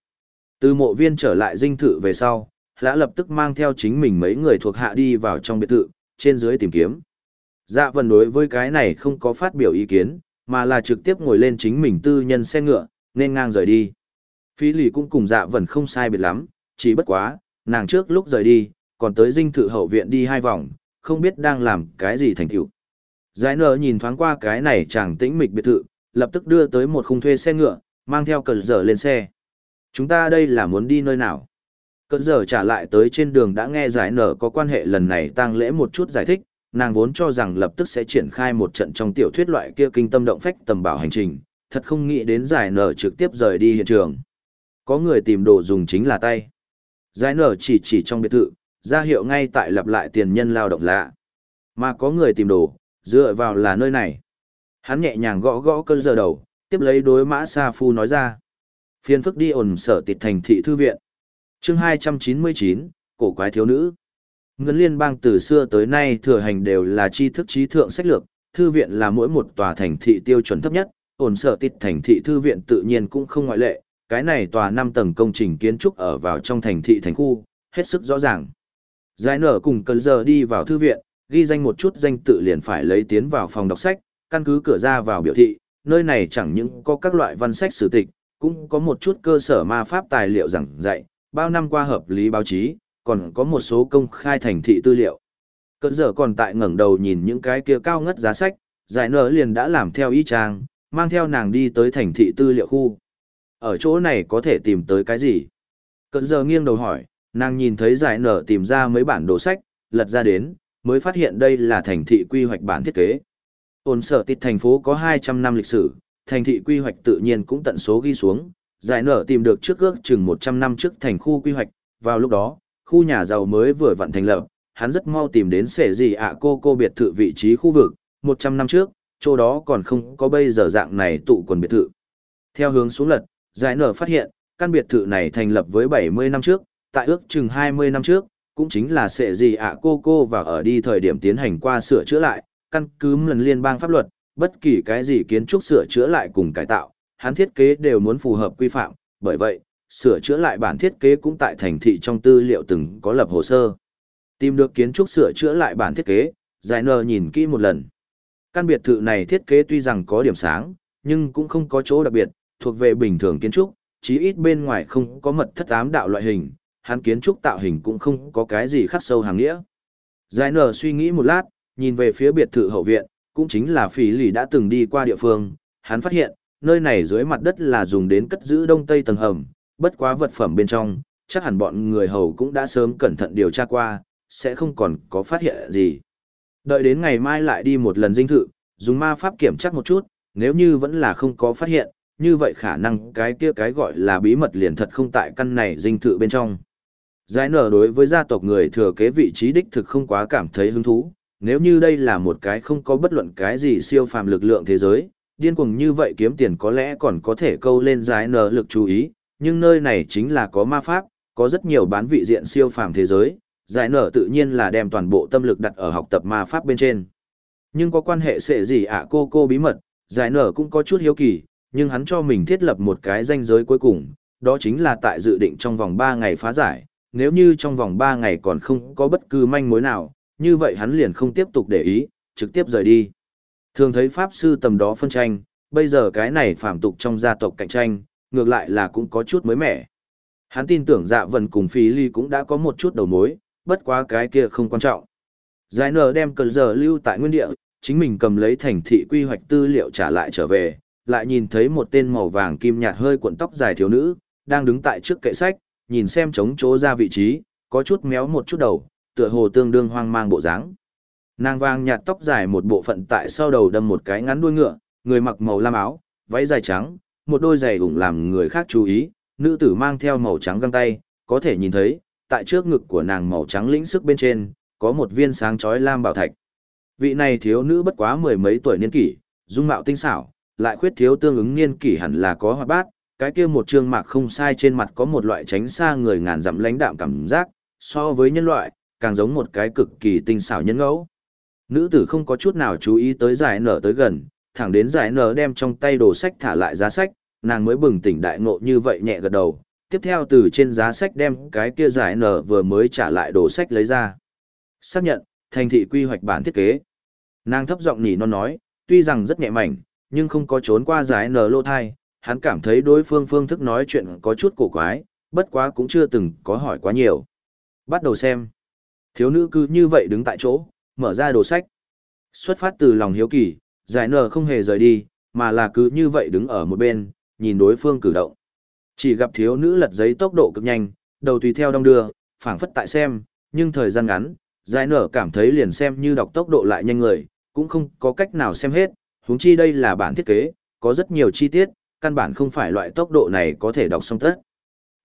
Từ mộ viên trở lại dinh thự về sau, đã lập tức mang theo chính mình mấy người thuộc hạ đi vào trong biệt thự, trên dưới tìm kiếm. Dạ vần đối với cái này không có phát biểu ý kiến, mà là trực tiếp ngồi lên chính mình tư nhân xe ngựa, nên ngang rời đi. Phí lì cũng cùng dạ vần không sai biệt lắm, chỉ bất quá, nàng trước lúc rời đi, còn tới dinh thự hậu viện đi hai vòng, không biết đang làm cái gì thành tựu. Giải nở nhìn thoáng qua cái này chàng tĩnh mịch biệt thự, lập tức đưa tới một khung thuê xe ngựa, mang theo cờ dở lên xe. Chúng ta đây là muốn đi nơi nào? Cờ dở trả lại tới trên đường đã nghe giải nở có quan hệ lần này tang lễ một chút giải thích, nàng vốn cho rằng lập tức sẽ triển khai một trận trong tiểu thuyết loại kia kinh tâm động phách tầm bảo hành trình, thật không nghĩ đến giải nở trực tiếp rời đi hiện trường. Có người tìm đồ dùng chính là tay. Giải nở chỉ chỉ trong biệt thự, ra hiệu ngay tại lặp lại tiền nhân lao động lạ. Mà có người tìm đồ, dựa vào là nơi này. Hắn nhẹ nhàng gõ gõ cơn giờ đầu, tiếp lấy đối mã Sa Phu nói ra. Phiên phức đi ổn sở tịt thành thị thư viện. chương 299, cổ quái thiếu nữ. Ngân liên bang từ xưa tới nay thừa hành đều là tri thức trí thượng sách lược, thư viện là mỗi một tòa thành thị tiêu chuẩn thấp nhất, ổn sở tịt thành thị thư viện tự nhiên cũng không ngoại lệ, cái này tòa 5 tầng công trình kiến trúc ở vào trong thành thị thành khu, hết sức rõ ràng. Giải nở cùng cần giờ đi vào thư viện, ghi danh một chút danh tự liền phải lấy tiến vào phòng đọc sách, căn cứ cửa ra vào biểu thị, nơi này chẳng những có các loại văn sách sử tịch, cũng có một chút cơ sở ma pháp tài liệu giảng dạy, bao năm qua hợp lý báo chí, còn có một số công khai thành thị tư liệu. Cận giờ còn tại ngẩng đầu nhìn những cái kia cao ngất giá sách, giải nở liền đã làm theo ý trang, mang theo nàng đi tới thành thị tư liệu khu. Ở chỗ này có thể tìm tới cái gì? Cận giờ nghiêng đầu hỏi, nàng nhìn thấy giải nở tìm ra mấy bản đồ sách, lật ra đến, mới phát hiện đây là thành thị quy hoạch bản thiết kế. Ôn sở tít thành phố có 200 năm lịch sử, thành thị quy hoạch tự nhiên cũng tận số ghi xuống, giải nở tìm được trước ước chừng 100 năm trước thành khu quy hoạch, vào lúc đó, khu nhà giàu mới vừa vận thành lập, hắn rất mau tìm đến sẻ gì ạ cô cô biệt thự vị trí khu vực, 100 năm trước, chỗ đó còn không có bây giờ dạng này tụ quần biệt thự. Theo hướng xuống lật, giải nở phát hiện, căn biệt thự này thành lập với 70 năm trước, tại ước chừng 20 năm trước, cũng chính là sẽ gì ạ cô cô và ở đi thời điểm tiến hành qua sửa chữa lại, căn cứ lần liên bang pháp luật, bất kỳ cái gì kiến trúc sửa chữa lại cùng cải tạo, hắn thiết kế đều muốn phù hợp quy phạm, bởi vậy, sửa chữa lại bản thiết kế cũng tại thành thị trong tư liệu từng có lập hồ sơ. Tìm được kiến trúc sửa chữa lại bản thiết kế, giải nờ nhìn kỹ một lần. Căn biệt thự này thiết kế tuy rằng có điểm sáng, nhưng cũng không có chỗ đặc biệt, thuộc về bình thường kiến trúc, chí ít bên ngoài không có mật thất ám đạo loại hình, hắn kiến trúc tạo hình cũng không có cái gì khác sâu hàng nghĩa. Giải nở suy nghĩ một lát, nhìn về phía biệt thự hậu viện, cũng chính là phí lì đã từng đi qua địa phương, hắn phát hiện, nơi này dưới mặt đất là dùng đến cất giữ đông tây tầng hầm, bất quá vật phẩm bên trong, chắc hẳn bọn người hầu cũng đã sớm cẩn thận điều tra qua, sẽ không còn có phát hiện gì. Đợi đến ngày mai lại đi một lần dinh thự, dùng ma pháp kiểm tra một chút, nếu như vẫn là không có phát hiện, như vậy khả năng cái kia cái gọi là bí mật liền thật không tại căn này dinh thự bên trong. Giải nở đối với gia tộc người thừa kế vị trí đích thực không quá cảm thấy hứng thú, nếu như đây là một cái không có bất luận cái gì siêu phàm lực lượng thế giới, điên cuồng như vậy kiếm tiền có lẽ còn có thể câu lên giải nở lực chú ý, nhưng nơi này chính là có ma pháp, có rất nhiều bán vị diện siêu phàm thế giới, giải nở tự nhiên là đem toàn bộ tâm lực đặt ở học tập ma pháp bên trên. Nhưng có quan hệ sẽ gì ạ cô cô bí mật, giải nở cũng có chút hiếu kỳ, nhưng hắn cho mình thiết lập một cái danh giới cuối cùng, đó chính là tại dự định trong vòng 3 ngày phá giải, nếu như trong vòng 3 ngày còn không có bất cứ manh mối nào, như vậy hắn liền không tiếp tục để ý, trực tiếp rời đi. Thường thấy pháp sư tầm đó phân tranh, bây giờ cái này phạm tục trong gia tộc cạnh tranh, ngược lại là cũng có chút mới mẻ. Hắn tin tưởng dạ vần cùng phí ly cũng đã có một chút đầu mối, bất quá cái kia không quan trọng. Giải nở đem cờ giờ lưu tại nguyên địa, chính mình cầm lấy thành thị quy hoạch tư liệu trả lại trở về, lại nhìn thấy một tên màu vàng kim nhạt hơi cuộn tóc dài thiếu nữ, đang đứng tại trước kệ sách, nhìn xem chống chỗ ra vị trí, có chút méo một chút đầu, tựa hồ tương đương hoang mang bộ dáng. Nàng vàng nhạt tóc dài một bộ phận tại sau đầu đâm một cái ngắn đuôi ngựa, người mặc màu lam áo, váy dài trắng, một đôi giày ủng làm người khác chú ý, nữ tử mang theo màu trắng găng tay, có thể nhìn thấy, tại trước ngực của nàng màu trắng lĩnh sức bên trên, có một viên sáng chói lam bảo thạch. Vị này thiếu nữ bất quá mười mấy tuổi niên kỷ, dung mạo tinh xảo, lại khuyết thiếu tương ứng niên kỷ hẳn là có hoạt bát, cái kia một trương mạc không sai trên mặt có một loại tránh xa người ngàn dặm lãnh đạm cảm giác, so với nhân loại, càng giống một cái cực kỳ tinh xảo nhân ngẫu. Nữ tử không có chút nào chú ý tới giải nở tới gần, thẳng đến giải nở đem trong tay đồ sách thả lại giá sách, nàng mới bừng tỉnh đại ngộ như vậy nhẹ gật đầu. Tiếp theo từ trên giá sách đem cái kia giải nở vừa mới trả lại đồ sách lấy ra. Xác nhận, thành thị quy hoạch bản thiết kế. Nàng thấp giọng nỉ non nói, tuy rằng rất nhẹ mảnh, nhưng không có trốn qua giải nở lô thai, hắn cảm thấy đối phương phương thức nói chuyện có chút cổ quái, bất quá cũng chưa từng có hỏi quá nhiều. Bắt đầu xem. Thiếu nữ cứ như vậy đứng tại chỗ, mở ra đồ sách. Xuất phát từ lòng hiếu kỳ, giải nở không hề rời đi, mà là cứ như vậy đứng ở một bên, nhìn đối phương cử động. Chỉ gặp thiếu nữ lật giấy tốc độ cực nhanh, đầu tùy theo đong đưa, phảng phất tại xem, nhưng thời gian ngắn, giải nở cảm thấy liền xem như đọc tốc độ lại nhanh người, cũng không có cách nào xem hết, huống chi đây là bản thiết kế, có rất nhiều chi tiết, căn bản không phải loại tốc độ này có thể đọc xong tất.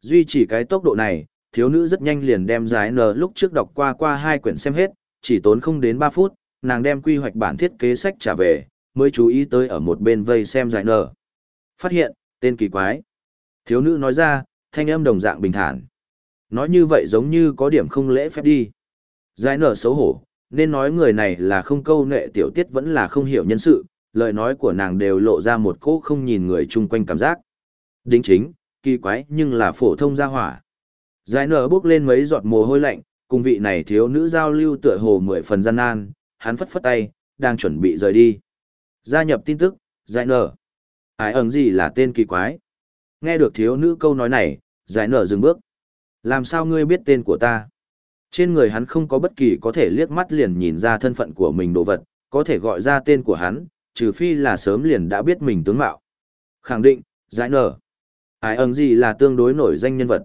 Duy chỉ cái tốc độ này, thiếu nữ rất nhanh liền đem giải nở lúc trước đọc qua qua hai quyển xem hết, chỉ tốn không đến 3 phút, nàng đem quy hoạch bản thiết kế sách trả về, mới chú ý tới ở một bên vây xem giải nở. Phát hiện, tên kỳ quái. Thiếu nữ nói ra, thanh âm đồng dạng bình thản. Nói như vậy giống như có điểm không lễ phép đi. Giải nở xấu hổ, nên nói người này là không câu nệ tiểu tiết vẫn là không hiểu nhân sự, lời nói của nàng đều lộ ra một cỗ không nhìn người chung quanh cảm giác. Đính chính, kỳ quái nhưng là phổ thông gia hỏa. Giải nở bước lên mấy giọt mồ hôi lạnh, cùng vị này thiếu nữ giao lưu tựa hồ mười phần gian nan, hắn phất phất tay, đang chuẩn bị rời đi. Gia nhập tin tức, giải nở. Ai ẩn gì là tên kỳ quái? Nghe được thiếu nữ câu nói này, giải nở dừng bước. Làm sao ngươi biết tên của ta? Trên người hắn không có bất kỳ có thể liếc mắt liền nhìn ra thân phận của mình đồ vật, có thể gọi ra tên của hắn, trừ phi là sớm liền đã biết mình tướng mạo. Khẳng định, giải nở. Ai ẩn gì là tương đối nổi danh nhân vật?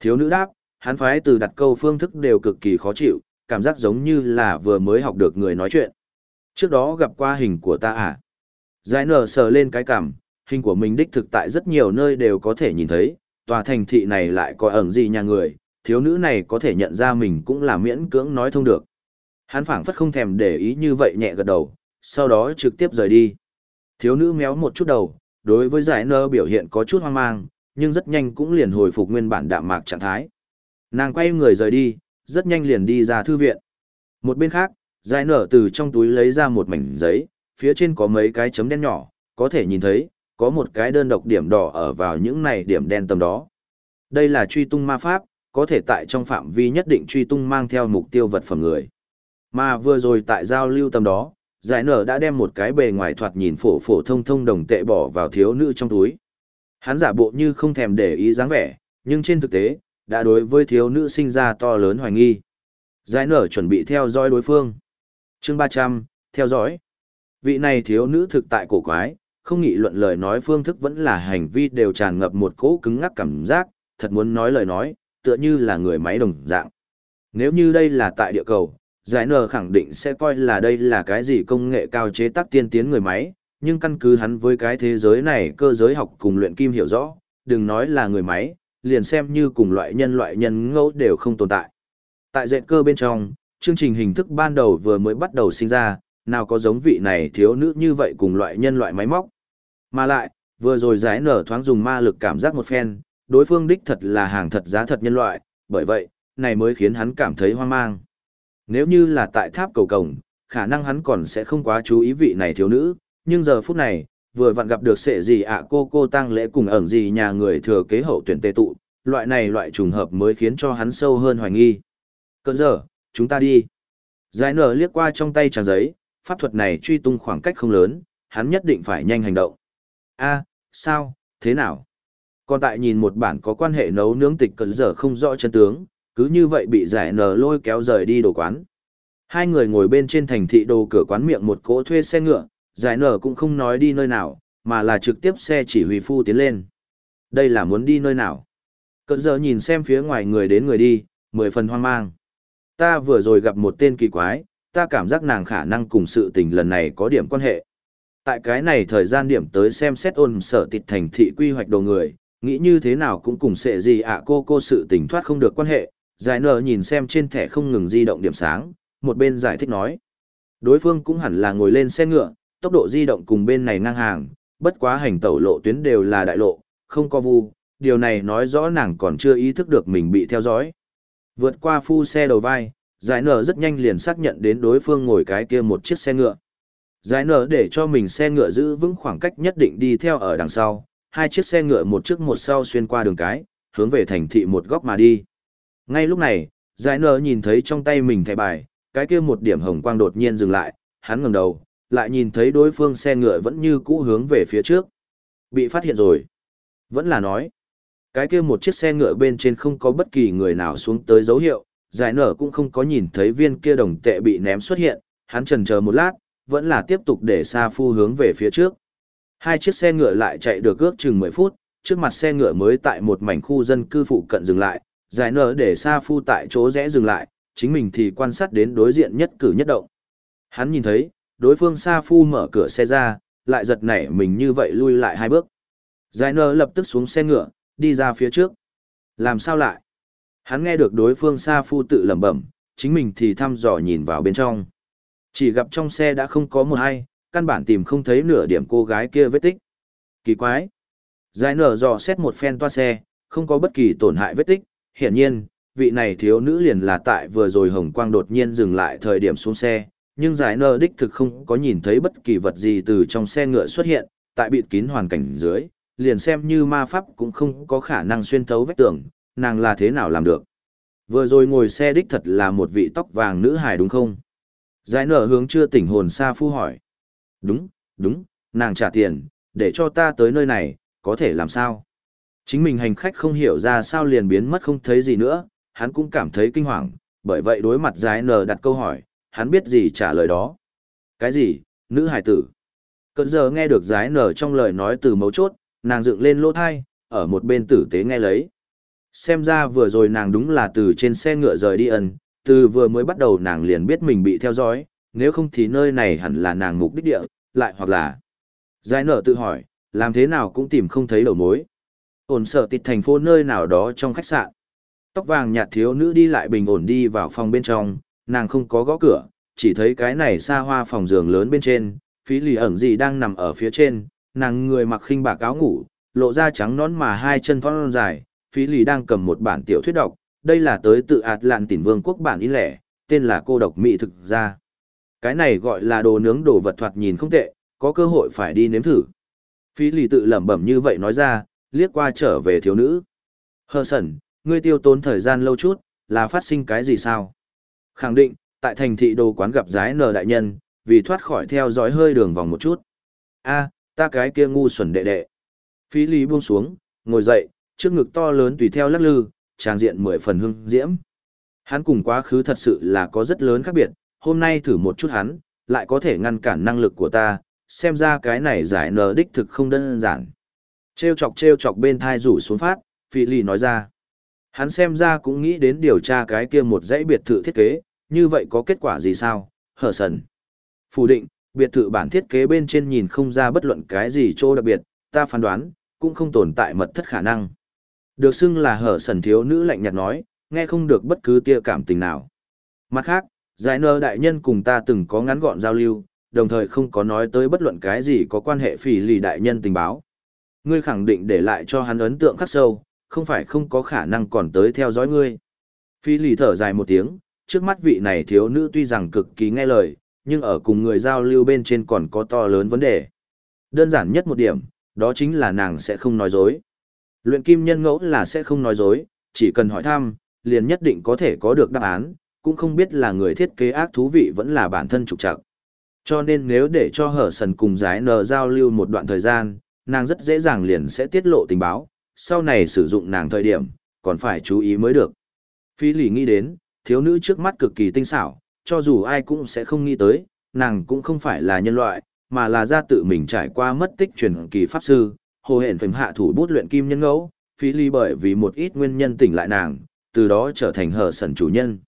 Thiếu nữ đáp, hắn phái từ đặt câu phương thức đều cực kỳ khó chịu, cảm giác giống như là vừa mới học được người nói chuyện. Trước đó gặp qua hình của ta à? Giải nở sờ lên cái cảm, hình của mình đích thực tại rất nhiều nơi đều có thể nhìn thấy, tòa thành thị này lại có ẩn gì nhà người, thiếu nữ này có thể nhận ra mình cũng là miễn cưỡng nói thông được. Hắn phảng phất không thèm để ý như vậy nhẹ gật đầu, sau đó trực tiếp rời đi. Thiếu nữ méo một chút đầu, đối với giải nơ biểu hiện có chút hoang mang, nhưng rất nhanh cũng liền hồi phục nguyên bản đạm mạc trạng thái. Nàng quay người rời đi, rất nhanh liền đi ra thư viện. Một bên khác, giải nở từ trong túi lấy ra một mảnh giấy, phía trên có mấy cái chấm đen nhỏ, có thể nhìn thấy, có một cái đơn độc điểm đỏ ở vào những này điểm đen tầm đó. Đây là truy tung ma pháp, có thể tại trong phạm vi nhất định truy tung mang theo mục tiêu vật phẩm người. Mà vừa rồi tại giao lưu tầm đó, giải nở đã đem một cái bề ngoài thoạt nhìn phổ phổ thông thông đồng tệ bỏ vào thiếu nữ trong túi. Hắn giả bộ như không thèm để ý dáng vẻ, nhưng trên thực tế, đã đối với thiếu nữ sinh ra to lớn hoài nghi. Giải nở chuẩn bị theo dõi đối phương. chương 300, theo dõi. Vị này thiếu nữ thực tại cổ quái, không nghị luận lời nói phương thức vẫn là hành vi đều tràn ngập một cỗ cứng ngắc cảm giác, thật muốn nói lời nói, tựa như là người máy đồng dạng. Nếu như đây là tại địa cầu, giải nở khẳng định sẽ coi là đây là cái gì công nghệ cao chế tác tiên tiến người máy, nhưng căn cứ hắn với cái thế giới này cơ giới học cùng luyện kim hiểu rõ, đừng nói là người máy, liền xem như cùng loại nhân loại nhân ngẫu đều không tồn tại. Tại dệt cơ bên trong, chương trình hình thức ban đầu vừa mới bắt đầu sinh ra, nào có giống vị này thiếu nữ như vậy cùng loại nhân loại máy móc. Mà lại, vừa rồi giải nở thoáng dùng ma lực cảm giác một phen, đối phương đích thật là hàng thật giá thật nhân loại, bởi vậy, này mới khiến hắn cảm thấy hoang mang. Nếu như là tại tháp cầu cổng, khả năng hắn còn sẽ không quá chú ý vị này thiếu nữ, nhưng giờ phút này, vừa vặn gặp được sệ gì ạ cô cô tăng lễ cùng ẩn gì nhà người thừa kế hậu tuyển tê tụ, loại này loại trùng hợp mới khiến cho hắn sâu hơn hoài nghi. Cơn giờ, chúng ta đi. Giải nở liếc qua trong tay trang giấy, pháp thuật này truy tung khoảng cách không lớn, hắn nhất định phải nhanh hành động. A, sao, thế nào? Còn tại nhìn một bản có quan hệ nấu nướng tịch cận giờ không rõ chân tướng, cứ như vậy bị giải nở lôi kéo rời đi đồ quán. Hai người ngồi bên trên thành thị đồ cửa quán miệng một cỗ thuê xe ngựa, giải nở cũng không nói đi nơi nào, mà là trực tiếp xe chỉ huy phu tiến lên. Đây là muốn đi nơi nào? Cận giờ nhìn xem phía ngoài người đến người đi, mười phần hoang mang. Ta vừa rồi gặp một tên kỳ quái, ta cảm giác nàng khả năng cùng sự tình lần này có điểm quan hệ. Tại cái này thời gian điểm tới xem xét ôn sở tịt thành thị quy hoạch đồ người, nghĩ như thế nào cũng cùng sẽ gì ạ cô cô sự tình thoát không được quan hệ. Giải nở nhìn xem trên thẻ không ngừng di động điểm sáng, một bên giải thích nói. Đối phương cũng hẳn là ngồi lên xe ngựa, tốc độ di động cùng bên này ngang hàng, bất quá hành tẩu lộ tuyến đều là đại lộ, không có vu, điều này nói rõ nàng còn chưa ý thức được mình bị theo dõi. Vượt qua phu xe đầu vai, giải nở rất nhanh liền xác nhận đến đối phương ngồi cái kia một chiếc xe ngựa. Giải nở để cho mình xe ngựa giữ vững khoảng cách nhất định đi theo ở đằng sau, hai chiếc xe ngựa một trước một sau xuyên qua đường cái, hướng về thành thị một góc mà đi. Ngay lúc này, giải nở nhìn thấy trong tay mình thẻ bài, cái kia một điểm hồng quang đột nhiên dừng lại, hắn ngẩng đầu, lại nhìn thấy đối phương xe ngựa vẫn như cũ hướng về phía trước. Bị phát hiện rồi. Vẫn là nói, cái kia một chiếc xe ngựa bên trên không có bất kỳ người nào xuống tới dấu hiệu, giải nở cũng không có nhìn thấy viên kia đồng tệ bị ném xuất hiện, hắn trần chờ một lát, vẫn là tiếp tục để Sa Phu hướng về phía trước. Hai chiếc xe ngựa lại chạy được ước chừng 10 phút, trước mặt xe ngựa mới tại một mảnh khu dân cư phụ cận dừng lại, giải nở để Sa Phu tại chỗ rẽ dừng lại, chính mình thì quan sát đến đối diện nhất cử nhất động. Hắn nhìn thấy, đối phương Sa Phu mở cửa xe ra, lại giật nảy mình như vậy lui lại hai bước. Giải nở lập tức xuống xe ngựa, đi ra phía trước. Làm sao lại? Hắn nghe được đối phương Sa Phu tự lẩm bẩm, chính mình thì thăm dò nhìn vào bên trong. Chỉ gặp trong xe đã không có một ai, căn bản tìm không thấy nửa điểm cô gái kia vết tích. Kỳ quái. Giải nở dò xét một phen toa xe, không có bất kỳ tổn hại vết tích, hiển nhiên, vị này thiếu nữ liền là tại vừa rồi hồng quang đột nhiên dừng lại thời điểm xuống xe, nhưng giải Nơ đích thực không có nhìn thấy bất kỳ vật gì từ trong xe ngựa xuất hiện, tại bịt kín hoàn cảnh dưới, liền xem như ma pháp cũng không có khả năng xuyên thấu vách tường, nàng là thế nào làm được. Vừa rồi ngồi xe đích thật là một vị tóc vàng nữ hài đúng không? Giải nở hướng chưa tỉnh hồn xa phu hỏi. Đúng, đúng, nàng trả tiền, để cho ta tới nơi này, có thể làm sao? Chính mình hành khách không hiểu ra sao liền biến mất không thấy gì nữa, hắn cũng cảm thấy kinh hoàng, bởi vậy đối mặt giải nở đặt câu hỏi, hắn biết gì trả lời đó. Cái gì, nữ hải tử? Cận giờ nghe được giải nở trong lời nói từ mấu chốt, nàng dựng lên lỗ thai, ở một bên tử tế nghe lấy. Xem ra vừa rồi nàng đúng là từ trên xe ngựa rời đi ẩn, từ vừa mới bắt đầu nàng liền biết mình bị theo dõi, nếu không thì nơi này hẳn là nàng mục đích địa, lại hoặc là... Giải nở tự hỏi, làm thế nào cũng tìm không thấy đầu mối. Ổn sợ tịt thành phố nơi nào đó trong khách sạn. Tóc vàng nhạt thiếu nữ đi lại bình ổn đi vào phòng bên trong, nàng không có gõ cửa, chỉ thấy cái này xa hoa phòng giường lớn bên trên, phí lì ẩn gì đang nằm ở phía trên, nàng người mặc khinh bạc áo ngủ, lộ ra trắng nón mà hai chân thon dài, phí lì đang cầm một bản tiểu thuyết đọc, đây là tới tự ạt lạn tỉnh vương quốc bản in lẻ, tên là cô độc mỹ thực ra. Cái này gọi là đồ nướng đồ vật thoạt nhìn không tệ, có cơ hội phải đi nếm thử. Phí lì tự lẩm bẩm như vậy nói ra, liếc qua trở về thiếu nữ. Hơ sẩn, ngươi tiêu tốn thời gian lâu chút, là phát sinh cái gì sao? Khẳng định, tại thành thị đồ quán gặp giái nờ đại nhân, vì thoát khỏi theo dõi hơi đường vòng một chút. a ta cái kia ngu xuẩn đệ đệ. Phí lý buông xuống, ngồi dậy, trước ngực to lớn tùy theo lắc lư, trang diện mười phần hưng diễm. Hắn cùng quá khứ thật sự là có rất lớn khác biệt, hôm nay thử một chút hắn, lại có thể ngăn cản năng lực của ta, xem ra cái này giải nờ đích thực không đơn giản. Trêu chọc trêu chọc bên thai rủ xuống phát, Phi Lì nói ra. Hắn xem ra cũng nghĩ đến điều tra cái kia một dãy biệt thự thiết kế, như vậy có kết quả gì sao, hở sần. Phủ định, biệt thự bản thiết kế bên trên nhìn không ra bất luận cái gì chỗ đặc biệt, ta phán đoán, cũng không tồn tại mật thất khả năng. Được xưng là hở sần thiếu nữ lạnh nhạt nói, nghe không được bất cứ tia cảm tình nào. Mặt khác, giải nơ đại nhân cùng ta từng có ngắn gọn giao lưu, đồng thời không có nói tới bất luận cái gì có quan hệ phỉ lì đại nhân tình báo. Ngươi khẳng định để lại cho hắn ấn tượng khắc sâu, không phải không có khả năng còn tới theo dõi ngươi. Phi lì thở dài một tiếng, trước mắt vị này thiếu nữ tuy rằng cực kỳ nghe lời, nhưng ở cùng người giao lưu bên trên còn có to lớn vấn đề. Đơn giản nhất một điểm, đó chính là nàng sẽ không nói dối. Luyện kim nhân ngẫu là sẽ không nói dối, chỉ cần hỏi thăm, liền nhất định có thể có được đáp án, cũng không biết là người thiết kế ác thú vị vẫn là bản thân trục trặc. Cho nên nếu để cho hở sần cùng giái nờ giao lưu một đoạn thời gian, nàng rất dễ dàng liền sẽ tiết lộ tình báo, sau này sử dụng nàng thời điểm, còn phải chú ý mới được. Phi lì nghĩ đến, thiếu nữ trước mắt cực kỳ tinh xảo, cho dù ai cũng sẽ không nghĩ tới, nàng cũng không phải là nhân loại, mà là ra tự mình trải qua mất tích truyền kỳ pháp sư, hồ hển phềm hạ thủ bút luyện kim nhân ngẫu, Phi lì bởi vì một ít nguyên nhân tỉnh lại nàng, từ đó trở thành hờ sần chủ nhân.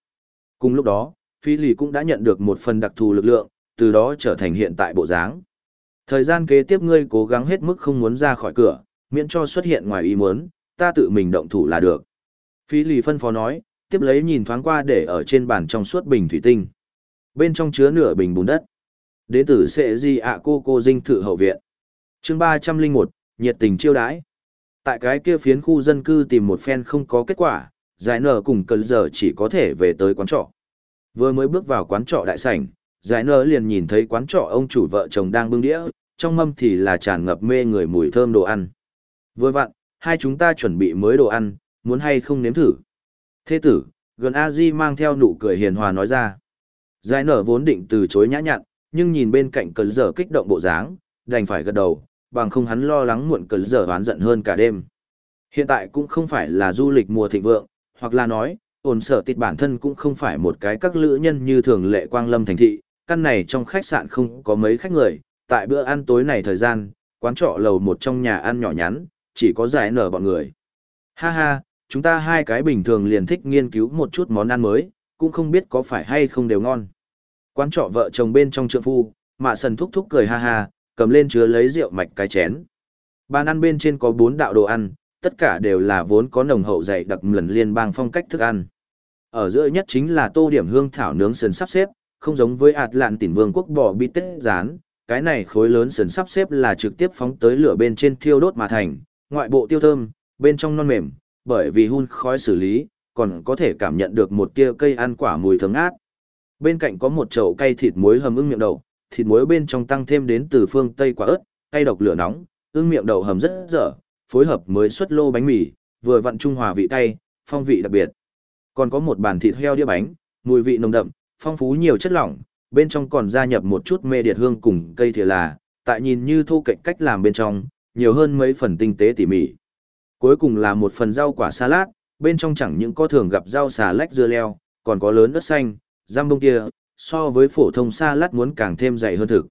Cùng lúc đó, Phi lì cũng đã nhận được một phần đặc thù lực lượng, từ đó trở thành hiện tại bộ dáng. Thời gian kế tiếp ngươi cố gắng hết mức không muốn ra khỏi cửa, miễn cho xuất hiện ngoài ý muốn, ta tự mình động thủ là được. Phi lì phân phó nói, tiếp lấy nhìn thoáng qua để ở trên bàn trong suốt bình thủy tinh. Bên trong chứa nửa bình bùn đất. Đế tử sẽ di ạ cô cô dinh thự hậu viện. chương 301, nhiệt tình chiêu đãi. Tại cái kia phiến khu dân cư tìm một phen không có kết quả, giải nở cùng cơn giờ chỉ có thể về tới quán trọ. Vừa mới bước vào quán trọ đại sảnh, giải nở liền nhìn thấy quán trọ ông chủ vợ chồng đang bưng đĩa, trong mâm thì là tràn ngập mê người mùi thơm đồ ăn. Vừa vặn, hai chúng ta chuẩn bị mới đồ ăn, muốn hay không nếm thử. Thế tử, gần a di mang theo nụ cười hiền hòa nói ra. Giải nở vốn định từ chối nhã nhặn, nhưng nhìn bên cạnh cơn giờ kích động bộ dáng, đành phải gật đầu, bằng không hắn lo lắng muộn cơn giờ oán giận hơn cả đêm. Hiện tại cũng không phải là du lịch mùa thịnh vượng, hoặc là nói, ổn sở tịt bản thân cũng không phải một cái các lữ nhân như thường lệ quang lâm thành thị, căn này trong khách sạn không có mấy khách người, tại bữa ăn tối này thời gian, quán trọ lầu một trong nhà ăn nhỏ nhắn, chỉ có giải nở bọn người. Ha ha, chúng ta hai cái bình thường liền thích nghiên cứu một chút món ăn mới, cũng không biết có phải hay không đều ngon. Quán trọ vợ chồng bên trong trượng phu, mạ sần thúc thúc cười ha ha, cầm lên chứa lấy rượu mạch cái chén. Bàn ăn bên trên có bốn đạo đồ ăn, tất cả đều là vốn có nồng hậu dày đặc lần liên bang phong cách thức ăn. Ở giữa nhất chính là tô điểm hương thảo nướng sườn sắp xếp, không giống với ạt lạn tỉnh vương quốc bỏ bị tết rán, cái này khối lớn sườn sắp xếp là trực tiếp phóng tới lửa bên trên thiêu đốt mà thành, ngoại bộ tiêu thơm, bên trong non mềm, bởi vì hun khói xử lý, còn có thể cảm nhận được một tia cây ăn quả mùi thơm ngát. Bên cạnh có một chậu cây thịt muối hầm ưng miệng đậu, thịt muối bên trong tăng thêm đến từ phương Tây quả ớt, cây độc lửa nóng, ưng miệng đậu hầm rất dở, phối hợp mới xuất lô bánh mì, vừa vặn trung hòa vị cay, phong vị đặc biệt. Còn có một bàn thịt heo đĩa bánh, mùi vị nồng đậm, phong phú nhiều chất lỏng, bên trong còn gia nhập một chút mê điệt hương cùng cây thìa là, tại nhìn như thô cạnh cách làm bên trong, nhiều hơn mấy phần tinh tế tỉ mỉ. Cuối cùng là một phần rau quả salad, bên trong chẳng những có thường gặp rau xà lách dưa leo, còn có lớn ớt xanh, giam bông kia, so với phổ thông salad muốn càng thêm dày hơn thực.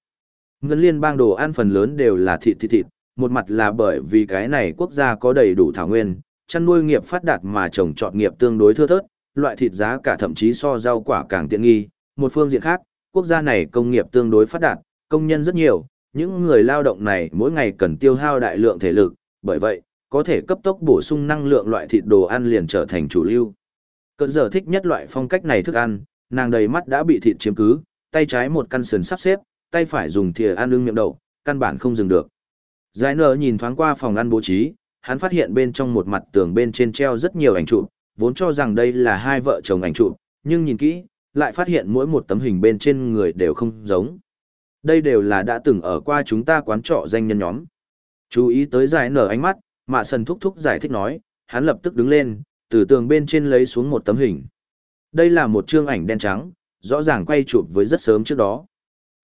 Ngân liên bang đồ ăn phần lớn đều là thịt thịt thịt, một mặt là bởi vì cái này quốc gia có đầy đủ thảo nguyên, chăn nuôi nghiệp phát đạt mà trồng trọt nghiệp tương đối thưa thớt, loại thịt giá cả thậm chí so rau quả càng tiện nghi. Một phương diện khác, quốc gia này công nghiệp tương đối phát đạt, công nhân rất nhiều, những người lao động này mỗi ngày cần tiêu hao đại lượng thể lực, bởi vậy, có thể cấp tốc bổ sung năng lượng loại thịt đồ ăn liền trở thành chủ lưu. Cận giờ thích nhất loại phong cách này thức ăn, nàng đầy mắt đã bị thịt chiếm cứ, tay trái một căn sườn sắp xếp, tay phải dùng thìa ăn ưng miệng đậu, căn bản không dừng được. Giải nở nhìn thoáng qua phòng ăn bố trí, hắn phát hiện bên trong một mặt tường bên trên treo rất nhiều ảnh chụp, vốn cho rằng đây là hai vợ chồng ảnh chụp, nhưng nhìn kỹ, lại phát hiện mỗi một tấm hình bên trên người đều không giống. Đây đều là đã từng ở qua chúng ta quán trọ danh nhân nhóm. Chú ý tới giải nở ánh mắt, mạ sần thúc thúc giải thích nói, hắn lập tức đứng lên, từ tường bên trên lấy xuống một tấm hình. Đây là một chương ảnh đen trắng, rõ ràng quay chụp với rất sớm trước đó.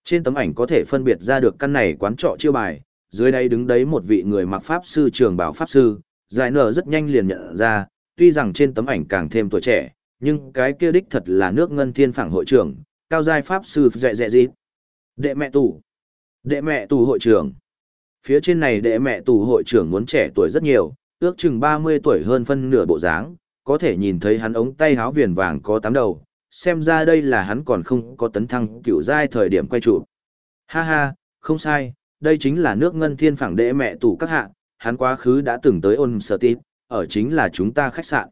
Trên tấm ảnh có thể phân biệt ra được căn này quán trọ chiêu bài, dưới đây đứng đấy một vị người mặc pháp sư trường bảo pháp sư, giải nở rất nhanh liền nhận ra, tuy rằng trên tấm ảnh càng thêm tuổi trẻ, nhưng cái kia đích thật là nước ngân thiên phẳng hội trưởng, cao giai pháp sư dẹ dẹ gì. Đệ mẹ tù. Đệ mẹ tù hội trưởng. Phía trên này đệ mẹ tù hội trưởng muốn trẻ tuổi rất nhiều, ước chừng 30 tuổi hơn phân nửa bộ dáng, có thể nhìn thấy hắn ống tay háo viền vàng có tám đầu, xem ra đây là hắn còn không có tấn thăng cựu giai thời điểm quay trụ. Ha ha, không sai, đây chính là nước ngân thiên phẳng đệ mẹ tù các hạ, hắn quá khứ đã từng tới ôn sở tít, ở chính là chúng ta khách sạn.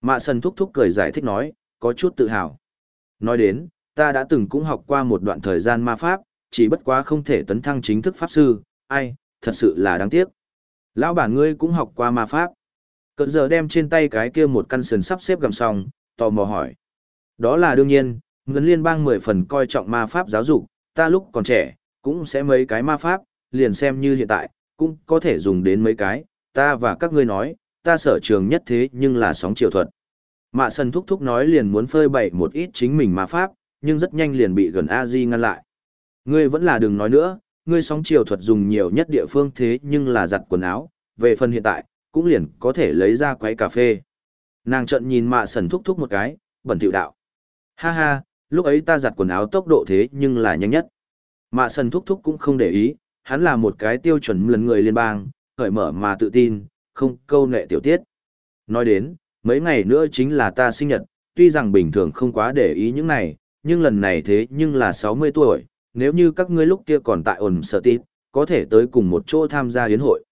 Mạ sần thúc thúc cười giải thích nói, có chút tự hào. Nói đến, ta đã từng cũng học qua một đoạn thời gian ma pháp, chỉ bất quá không thể tấn thăng chính thức pháp sư, ai, thật sự là đáng tiếc. Lão bản ngươi cũng học qua ma pháp. Cận giờ đem trên tay cái kia một căn sườn sắp xếp gầm xong, tò mò hỏi. Đó là đương nhiên, ngân liên bang mười phần coi trọng ma pháp giáo dục, ta lúc còn trẻ, cũng sẽ mấy cái ma pháp, liền xem như hiện tại, cũng có thể dùng đến mấy cái, ta và các ngươi nói, ta sở trường nhất thế nhưng là sóng chiều thuật. Mạ sân thúc thúc nói liền muốn phơi bày một ít chính mình ma pháp, nhưng rất nhanh liền bị gần A-di ngăn lại. Ngươi vẫn là đừng nói nữa, ngươi sóng chiều thuật dùng nhiều nhất địa phương thế nhưng là giặt quần áo, về phần hiện tại, cũng liền có thể lấy ra quấy cà phê. Nàng trận nhìn mạ sần thúc thúc một cái, bẩn thỉu đạo. Ha ha, lúc ấy ta giặt quần áo tốc độ thế nhưng là nhanh nhất. Mạ sần thúc thúc cũng không để ý, hắn là một cái tiêu chuẩn lần người liên bang, khởi mở mà tự tin, không câu nệ tiểu tiết. Nói đến, mấy ngày nữa chính là ta sinh nhật, tuy rằng bình thường không quá để ý những này, nhưng lần này thế nhưng là 60 tuổi, nếu như các ngươi lúc kia còn tại ổn sở tít, có thể tới cùng một chỗ tham gia yến hội.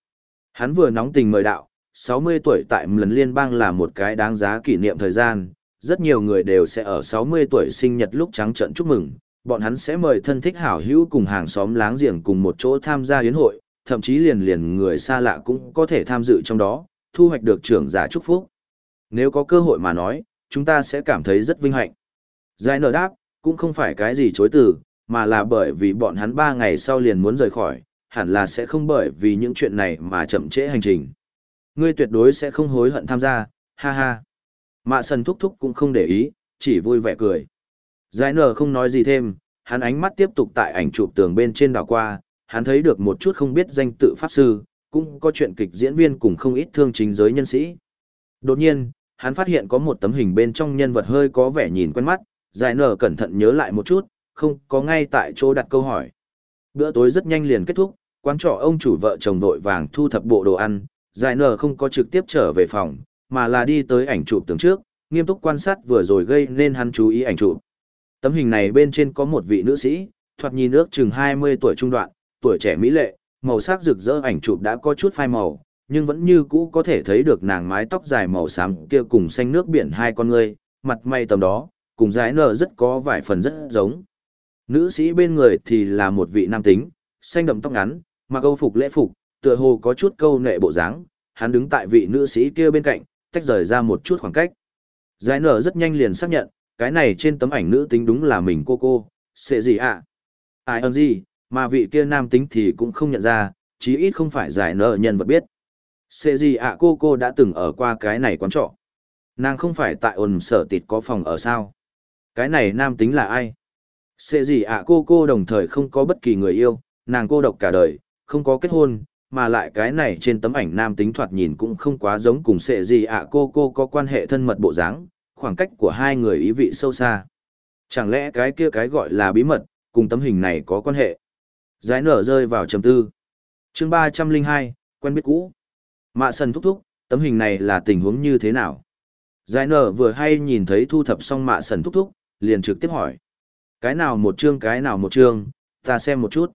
Hắn vừa nóng tình mời đạo, 60 tuổi tại lần liên bang là một cái đáng giá kỷ niệm thời gian, rất nhiều người đều sẽ ở 60 tuổi sinh nhật lúc trắng trận chúc mừng, bọn hắn sẽ mời thân thích hảo hữu cùng hàng xóm láng giềng cùng một chỗ tham gia yến hội, thậm chí liền liền người xa lạ cũng có thể tham dự trong đó, thu hoạch được trưởng giả chúc phúc. Nếu có cơ hội mà nói, chúng ta sẽ cảm thấy rất vinh hạnh. Giải nở đáp, cũng không phải cái gì chối từ, mà là bởi vì bọn hắn ba ngày sau liền muốn rời khỏi, hẳn là sẽ không bởi vì những chuyện này mà chậm trễ hành trình. Ngươi tuyệt đối sẽ không hối hận tham gia, ha ha. Mạ sần thúc thúc cũng không để ý, chỉ vui vẻ cười. Giải nở không nói gì thêm, hắn ánh mắt tiếp tục tại ảnh chụp tường bên trên đảo qua, hắn thấy được một chút không biết danh tự pháp sư, cũng có chuyện kịch diễn viên cùng không ít thương chính giới nhân sĩ. Đột nhiên, hắn phát hiện có một tấm hình bên trong nhân vật hơi có vẻ nhìn quen mắt, giải nở cẩn thận nhớ lại một chút, không có ngay tại chỗ đặt câu hỏi. Bữa tối rất nhanh liền kết thúc, quán trọ ông chủ vợ chồng vội vàng thu thập bộ đồ ăn, giải nở không có trực tiếp trở về phòng, mà là đi tới ảnh chụp tường trước, nghiêm túc quan sát vừa rồi gây nên hắn chú ý ảnh chụp. Tấm hình này bên trên có một vị nữ sĩ, thoạt nhìn ước chừng 20 tuổi trung đoạn, tuổi trẻ mỹ lệ, màu sắc rực rỡ ảnh chụp đã có chút phai màu, nhưng vẫn như cũ có thể thấy được nàng mái tóc dài màu xám kia cùng xanh nước biển hai con người, mặt mày tầm đó, cùng dái nở rất có vài phần rất giống. Nữ sĩ bên người thì là một vị nam tính, xanh đậm tóc ngắn, mặc câu phục lễ phục, tựa hồ có chút câu nệ bộ dáng, hắn đứng tại vị nữ sĩ kia bên cạnh, tách rời ra một chút khoảng cách. Giải nở rất nhanh liền xác nhận, cái này trên tấm ảnh nữ tính đúng là mình cô cô, sẽ gì ạ? À? Ai ơn gì, mà vị kia nam tính thì cũng không nhận ra, chí ít không phải giải nợ nhân vật biết. Sệ gì ạ cô cô đã từng ở qua cái này quán trọ. Nàng không phải tại ồn sở tịt có phòng ở sao? Cái này nam tính là ai? Sệ gì ạ cô cô đồng thời không có bất kỳ người yêu, nàng cô độc cả đời, không có kết hôn, mà lại cái này trên tấm ảnh nam tính thoạt nhìn cũng không quá giống cùng sệ gì ạ cô cô có quan hệ thân mật bộ dáng, khoảng cách của hai người ý vị sâu xa. Chẳng lẽ cái kia cái gọi là bí mật, cùng tấm hình này có quan hệ? Giải nở rơi vào trầm tư. chương ba trăm linh hai quen biết cũ. Mạ sần thúc thúc, tấm hình này là tình huống như thế nào? Giải nở vừa hay nhìn thấy thu thập xong mạ sần thúc thúc, liền trực tiếp hỏi. Cái nào một chương cái nào một chương, ta xem một chút.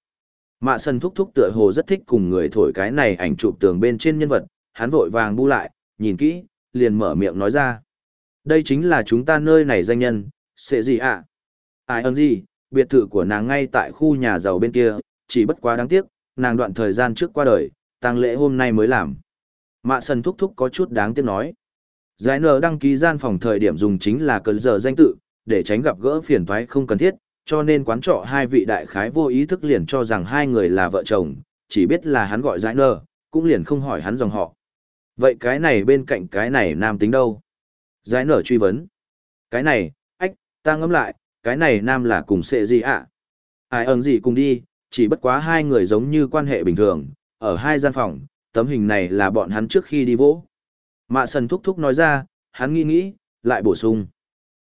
Mạ sần thúc thúc tựa hồ rất thích cùng người thổi cái này ảnh chụp tường bên trên nhân vật, hắn vội vàng bu lại, nhìn kỹ, liền mở miệng nói ra. Đây chính là chúng ta nơi này danh nhân, sẽ gì ạ? À? Ai ơn gì, biệt thự của nàng ngay tại khu nhà giàu bên kia, chỉ bất quá đáng tiếc, nàng đoạn thời gian trước qua đời, tang lễ hôm nay mới làm. Mạ sần thúc thúc có chút đáng tiếc nói. Giải nở đăng ký gian phòng thời điểm dùng chính là cơn giờ danh tự, để tránh gặp gỡ phiền toái không cần thiết, cho nên quán trọ hai vị đại khái vô ý thức liền cho rằng hai người là vợ chồng, chỉ biết là hắn gọi giải nở, cũng liền không hỏi hắn dòng họ. Vậy cái này bên cạnh cái này nam tính đâu? Giải nở truy vấn. Cái này, ách, ta ngẫm lại, cái này nam là cùng sệ gì ạ? Ai ẩn gì cùng đi, chỉ bất quá hai người giống như quan hệ bình thường, ở hai gian phòng, tấm hình này là bọn hắn trước khi đi vỗ. Mạ sần thúc thúc nói ra, hắn nghĩ nghĩ, lại bổ sung.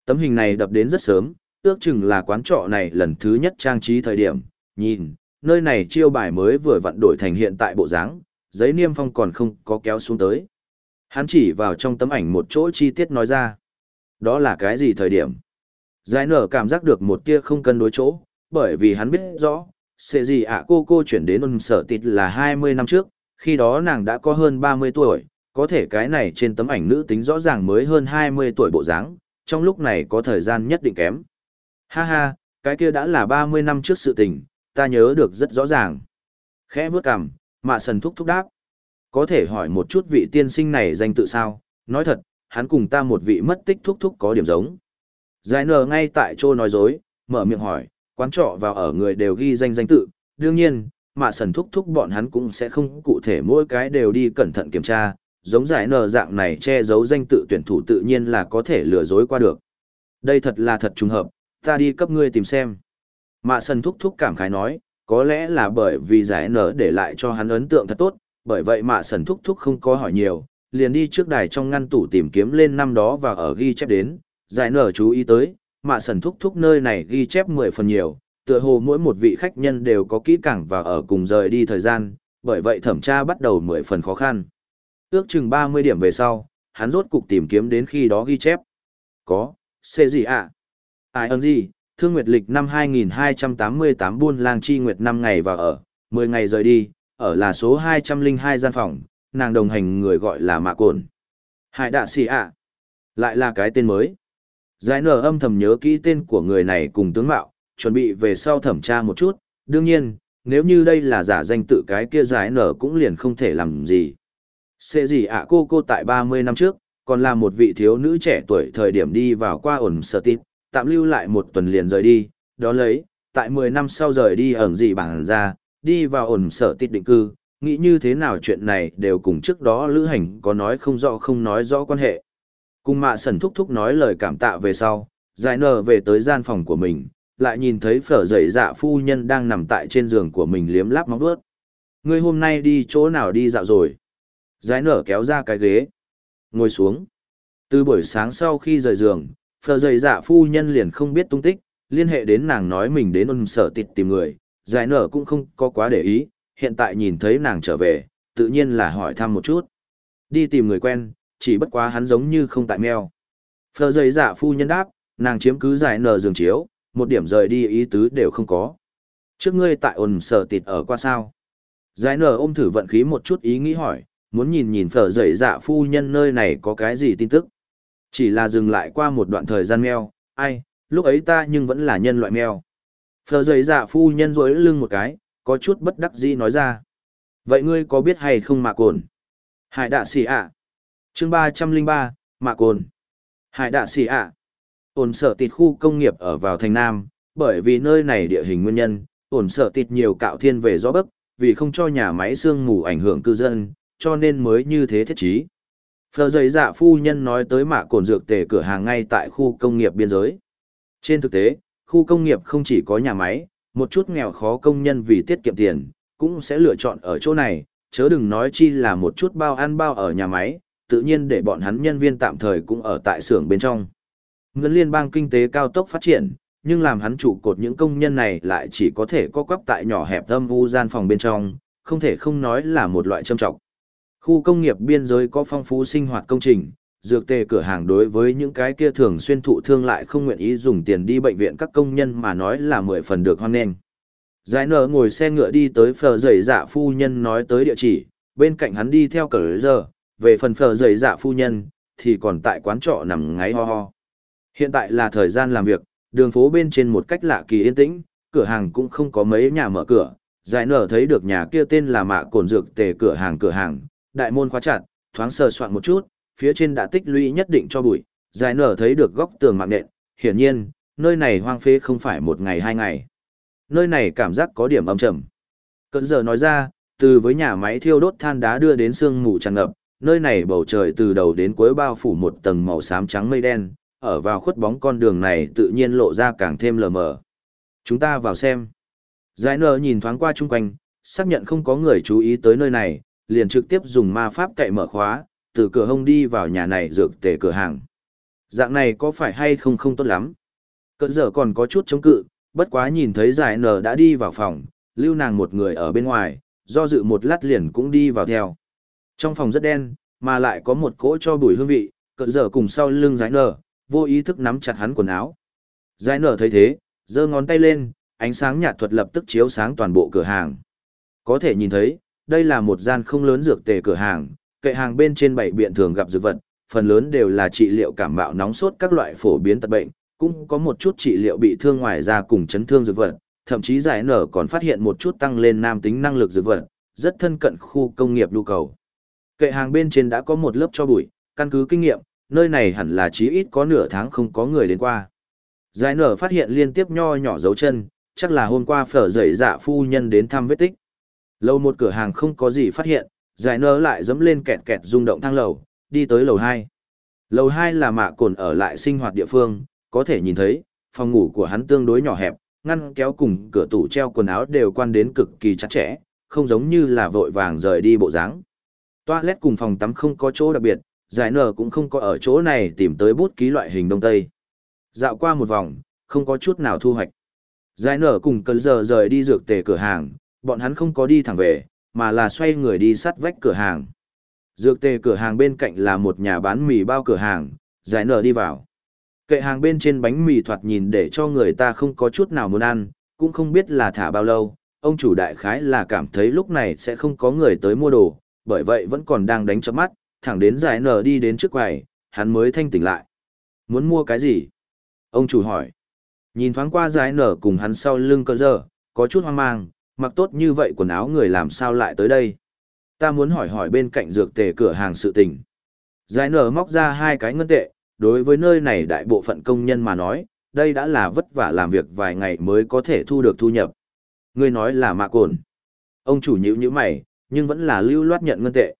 Tấm hình này đập đến rất sớm, ước chừng là quán trọ này lần thứ nhất trang trí thời điểm, nhìn, nơi này chiêu bài mới vừa vặn đổi thành hiện tại bộ dáng, giấy niêm phong còn không có kéo xuống tới. Hắn chỉ vào trong tấm ảnh một chỗ chi tiết nói ra. Đó là cái gì thời điểm? Giải nở cảm giác được một tia không cân đối chỗ, bởi vì hắn biết rõ, sẽ gì ạ cô cô chuyển đến ôn sở tịt là 20 năm trước, khi đó nàng đã có hơn 30 tuổi, có thể cái này trên tấm ảnh nữ tính rõ ràng mới hơn 20 tuổi bộ dáng, trong lúc này có thời gian nhất định kém. Ha ha, cái kia đã là 30 năm trước sự tình, ta nhớ được rất rõ ràng. Khẽ bước cằm, mạ sần thúc thúc đáp. Có thể hỏi một chút vị tiên sinh này danh tự sao, nói thật, hắn cùng ta một vị mất tích thúc thúc có điểm giống. Giải nở ngay tại chỗ nói dối, mở miệng hỏi, quán trọ vào ở người đều ghi danh danh tự, đương nhiên, mạ sần thúc thúc bọn hắn cũng sẽ không cụ thể mỗi cái đều đi cẩn thận kiểm tra, giống giải nở dạng này che giấu danh tự tuyển thủ tự nhiên là có thể lừa dối qua được. Đây thật là thật trùng hợp, ta đi cấp ngươi tìm xem. Mạ sần thúc thúc cảm khái nói, có lẽ là bởi vì giải nở để lại cho hắn ấn tượng thật tốt, Bởi vậy mạ sần thúc thúc không có hỏi nhiều, liền đi trước đài trong ngăn tủ tìm kiếm lên năm đó và ở ghi chép đến, giải nở chú ý tới, mạ sần thúc thúc nơi này ghi chép 10 phần nhiều, tựa hồ mỗi một vị khách nhân đều có kỹ càng và ở cùng rời đi thời gian, bởi vậy thẩm tra bắt đầu 10 phần khó khăn. Ước chừng 30 điểm về sau, hắn rốt cục tìm kiếm đến khi đó ghi chép. Có, xê gì ạ? À? Ai ơn gì? Thương Nguyệt lịch năm 2288 buôn lang chi nguyệt năm ngày và ở, 10 ngày rời đi, ở là số 202 gian phòng, nàng đồng hành người gọi là Mạ Cồn. Hải đạ xì ạ. Lại là cái tên mới. Giải nở âm thầm nhớ kỹ tên của người này cùng tướng mạo, chuẩn bị về sau thẩm tra một chút. Đương nhiên, nếu như đây là giả danh tự cái kia giải nở cũng liền không thể làm gì. Sẽ gì ạ cô cô tại 30 năm trước, còn là một vị thiếu nữ trẻ tuổi thời điểm đi vào qua ổn sở tít, tạm lưu lại một tuần liền rời đi, đó lấy, tại 10 năm sau rời đi ẩn gì bảng ra, đi vào ổn sở tít định cư, nghĩ như thế nào chuyện này đều cùng trước đó lữ hành có nói không rõ không nói rõ quan hệ. Cùng mạ sần thúc thúc nói lời cảm tạ về sau, giải nở về tới gian phòng của mình, lại nhìn thấy phở dậy dạ phu nhân đang nằm tại trên giường của mình liếm láp móng vuốt. Ngươi hôm nay đi chỗ nào đi dạo rồi? Giải nở kéo ra cái ghế. Ngồi xuống. Từ buổi sáng sau khi rời giường, phở dậy dạ phu nhân liền không biết tung tích, liên hệ đến nàng nói mình đến ôn sở tịt tìm người. Giải nở cũng không có quá để ý, hiện tại nhìn thấy nàng trở về, tự nhiên là hỏi thăm một chút. Đi tìm người quen, chỉ bất quá hắn giống như không tại meo. Phờ dây dạ phu nhân đáp, nàng chiếm cứ giải nở giường chiếu, một điểm rời đi ý tứ đều không có. Trước ngươi tại ồn sở tịt ở qua sao? Giải nở ôm thử vận khí một chút ý nghĩ hỏi, muốn nhìn nhìn phở dậy dạ phu nhân nơi này có cái gì tin tức. Chỉ là dừng lại qua một đoạn thời gian meo, ai, lúc ấy ta nhưng vẫn là nhân loại meo. Phở dậy dạ phu nhân rối lưng một cái, có chút bất đắc dĩ nói ra. Vậy ngươi có biết hay không mà cồn? Hải đạ xì ạ chương ba trăm linh ba mạ cồn. Hải đạ xì ạ. Ổn sở tịt khu công nghiệp ở vào thành Nam, bởi vì nơi này địa hình nguyên nhân, ổn sở tịt nhiều cạo thiên về gió bấc, vì không cho nhà máy sương mù ảnh hưởng cư dân, cho nên mới như thế thiết trí. Phờ giấy dạ phu nhân nói tới mạ cồn dược tề cửa hàng ngay tại khu công nghiệp biên giới. Trên thực tế, khu công nghiệp không chỉ có nhà máy, một chút nghèo khó công nhân vì tiết kiệm tiền, cũng sẽ lựa chọn ở chỗ này, chớ đừng nói chi là một chút bao ăn bao ở nhà máy, tự nhiên để bọn hắn nhân viên tạm thời cũng ở tại xưởng bên trong. Ngân liên bang kinh tế cao tốc phát triển, nhưng làm hắn trụ cột những công nhân này lại chỉ có thể có quắp tại nhỏ hẹp âm u gian phòng bên trong, không thể không nói là một loại châm trọng. Khu công nghiệp biên giới có phong phú sinh hoạt công trình, dược tề cửa hàng đối với những cái kia thường xuyên thụ thương lại không nguyện ý dùng tiền đi bệnh viện các công nhân mà nói là mười phần được hoan nghênh. Giải nở ngồi xe ngựa đi tới phở dày dạ phu nhân nói tới địa chỉ, bên cạnh hắn đi theo cờ giờ, về phần phờ dày dạ phu nhân, thì còn tại quán trọ nằm ngáy ho ho. Hiện tại là thời gian làm việc, đường phố bên trên một cách lạ kỳ yên tĩnh, cửa hàng cũng không có mấy nhà mở cửa. Giải nở thấy được nhà kia tên là mạ cồn dược tề cửa hàng cửa hàng, đại môn khóa chặt, thoáng sờ soạn một chút, phía trên đã tích lũy nhất định cho bụi, giải nở thấy được góc tường mạng nện, hiển nhiên, nơi này hoang phế không phải một ngày hai ngày. Nơi này cảm giác có điểm âm trầm. Cận giờ nói ra, từ với nhà máy thiêu đốt than đá đưa đến sương mù tràn ngập, nơi này bầu trời từ đầu đến cuối bao phủ một tầng màu xám trắng mây đen, ở vào khuất bóng con đường này tự nhiên lộ ra càng thêm lờ mờ. Chúng ta vào xem. Giải nở nhìn thoáng qua chung quanh, xác nhận không có người chú ý tới nơi này, liền trực tiếp dùng ma pháp cậy mở khóa, từ cửa hông đi vào nhà này dược tề cửa hàng. Dạng này có phải hay không không tốt lắm? Cận giờ còn có chút chống cự, bất quá nhìn thấy giải nở đã đi vào phòng, lưu nàng một người ở bên ngoài, do dự một lát liền cũng đi vào theo. Trong phòng rất đen, mà lại có một cỗ cho bùi hương vị, cận giờ cùng sau lưng giải nở, vô ý thức nắm chặt hắn quần áo. Giải nở thấy thế, giơ ngón tay lên, ánh sáng nhạt thuật lập tức chiếu sáng toàn bộ cửa hàng. Có thể nhìn thấy, đây là một gian không lớn dược tề cửa hàng, kệ hàng bên trên bảy biện thường gặp dược vật, phần lớn đều là trị liệu cảm mạo nóng sốt các loại phổ biến tật bệnh, cũng có một chút trị liệu bị thương ngoài da cùng chấn thương dược vật, thậm chí giải nở còn phát hiện một chút tăng lên nam tính năng lực dược vật, rất thân cận khu công nghiệp nhu cầu. Kệ hàng bên trên đã có một lớp cho bụi, căn cứ kinh nghiệm, nơi này hẳn là chí ít có nửa tháng không có người đến qua. Giải nở phát hiện liên tiếp nho nhỏ dấu chân, chắc là hôm qua phở dậy dạ phu nhân đến thăm vết tích. Lâu một cửa hàng không có gì phát hiện, giải nở lại dẫm lên kẹt kẹt rung động thang lầu, đi tới lầu 2. Lầu 2 là mạ cồn ở lại sinh hoạt địa phương, có thể nhìn thấy, phòng ngủ của hắn tương đối nhỏ hẹp, ngăn kéo cùng cửa tủ treo quần áo đều quan đến cực kỳ chặt chẽ, không giống như là vội vàng rời đi bộ dáng. Toilet cùng phòng tắm không có chỗ đặc biệt, giải nở cũng không có ở chỗ này tìm tới bút ký loại hình đông tây. Dạo qua một vòng, không có chút nào thu hoạch. Giải nở cùng cơn giờ rời đi dược tề cửa hàng, bọn hắn không có đi thẳng về, mà là xoay người đi sắt vách cửa hàng. Dược tề cửa hàng bên cạnh là một nhà bán mì bao cửa hàng, giải nở đi vào. Kệ hàng bên trên bánh mì thoạt nhìn để cho người ta không có chút nào muốn ăn, cũng không biết là thả bao lâu, ông chủ đại khái là cảm thấy lúc này sẽ không có người tới mua đồ, bởi vậy vẫn còn đang đánh chớp mắt, thẳng đến giải nở đi đến trước quầy, hắn mới thanh tỉnh lại. Muốn mua cái gì? Ông chủ hỏi. Nhìn thoáng qua giải nở cùng hắn sau lưng cơ giờ, có chút hoang mang, mặc tốt như vậy quần áo người làm sao lại tới đây? Ta muốn hỏi hỏi bên cạnh dược tề cửa hàng sự tình. Giải nở móc ra hai cái ngân tệ, đối với nơi này đại bộ phận công nhân mà nói, đây đã là vất vả làm việc vài ngày mới có thể thu được thu nhập. Ngươi nói là mạ cồn. Ông chủ nhữ như mày, nhưng vẫn là lưu loát nhận ngân tệ.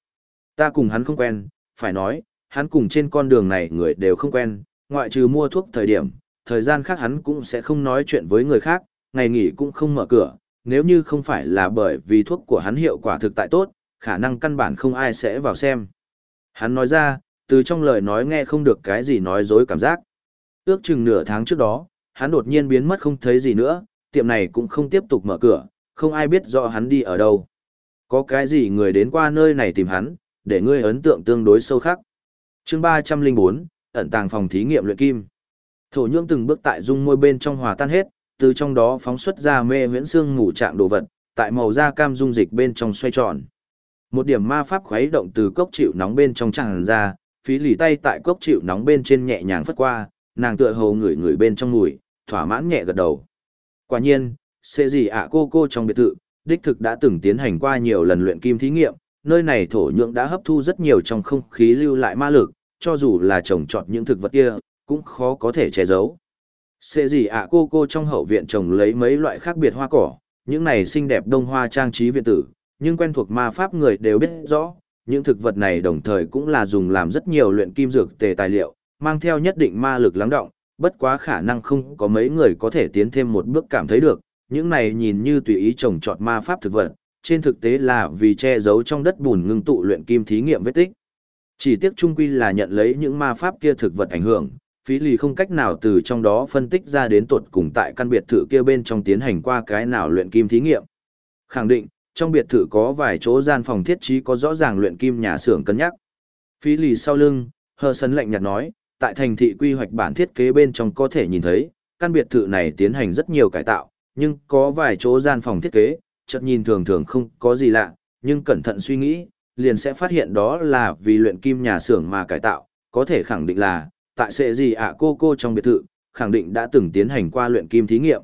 Ta cùng hắn không quen, phải nói, hắn cùng trên con đường này người đều không quen, ngoại trừ mua thuốc thời điểm, thời gian khác hắn cũng sẽ không nói chuyện với người khác, ngày nghỉ cũng không mở cửa, nếu như không phải là bởi vì thuốc của hắn hiệu quả thực tại tốt, khả năng căn bản không ai sẽ vào xem. Hắn nói ra, từ trong lời nói nghe không được cái gì nói dối cảm giác. Ước chừng nửa tháng trước đó, hắn đột nhiên biến mất không thấy gì nữa, tiệm này cũng không tiếp tục mở cửa, không ai biết rõ hắn đi ở đâu. Có cái gì người đến qua nơi này tìm hắn, để ngươi ấn tượng tương đối sâu khắc. chương 304, ẩn tàng phòng thí nghiệm luyện kim. Thổ nhưỡng từng bước tại dung môi bên trong hòa tan hết, từ trong đó phóng xuất ra mê huyễn xương ngủ trạng đồ vật, tại màu da cam dung dịch bên trong xoay tròn. Một điểm ma pháp khuấy động từ cốc chịu nóng bên trong tràn ra, phí lì tay tại cốc chịu nóng bên trên nhẹ nhàng phất qua, nàng tựa hồ ngửi ngửi bên trong mùi, thỏa mãn nhẹ gật đầu. Quả nhiên, xê gì ạ cô cô trong biệt thự, đích thực đã từng tiến hành qua nhiều lần luyện kim thí nghiệm, nơi này thổ nhưỡng đã hấp thu rất nhiều trong không khí lưu lại ma lực, cho dù là trồng trọt những thực vật kia, cũng khó có thể che giấu. Xê gì ạ cô cô trong hậu viện trồng lấy mấy loại khác biệt hoa cỏ, những này xinh đẹp đông hoa trang trí viện tử, nhưng quen thuộc ma pháp người đều biết rõ, những thực vật này đồng thời cũng là dùng làm rất nhiều luyện kim dược tề tài liệu, mang theo nhất định ma lực lắng động, bất quá khả năng không có mấy người có thể tiến thêm một bước cảm thấy được, những này nhìn như tùy ý trồng trọt ma pháp thực vật, trên thực tế là vì che giấu trong đất bùn ngưng tụ luyện kim thí nghiệm vết tích. Chỉ tiếc trung quy là nhận lấy những ma pháp kia thực vật ảnh hưởng, phí lì không cách nào từ trong đó phân tích ra đến tuột cùng tại căn biệt thự kia bên trong tiến hành qua cái nào luyện kim thí nghiệm. Khẳng định, trong biệt thự có vài chỗ gian phòng thiết trí có rõ ràng luyện kim nhà xưởng cân nhắc. Phí lì sau lưng, hờ sấn lạnh nhạt nói, tại thành thị quy hoạch bản thiết kế bên trong có thể nhìn thấy, căn biệt thự này tiến hành rất nhiều cải tạo, nhưng có vài chỗ gian phòng thiết kế, chợt nhìn thường thường không có gì lạ, nhưng cẩn thận suy nghĩ, liền sẽ phát hiện đó là vì luyện kim nhà xưởng mà cải tạo, có thể khẳng định là, tại sẽ gì ạ cô cô trong biệt thự, khẳng định đã từng tiến hành qua luyện kim thí nghiệm.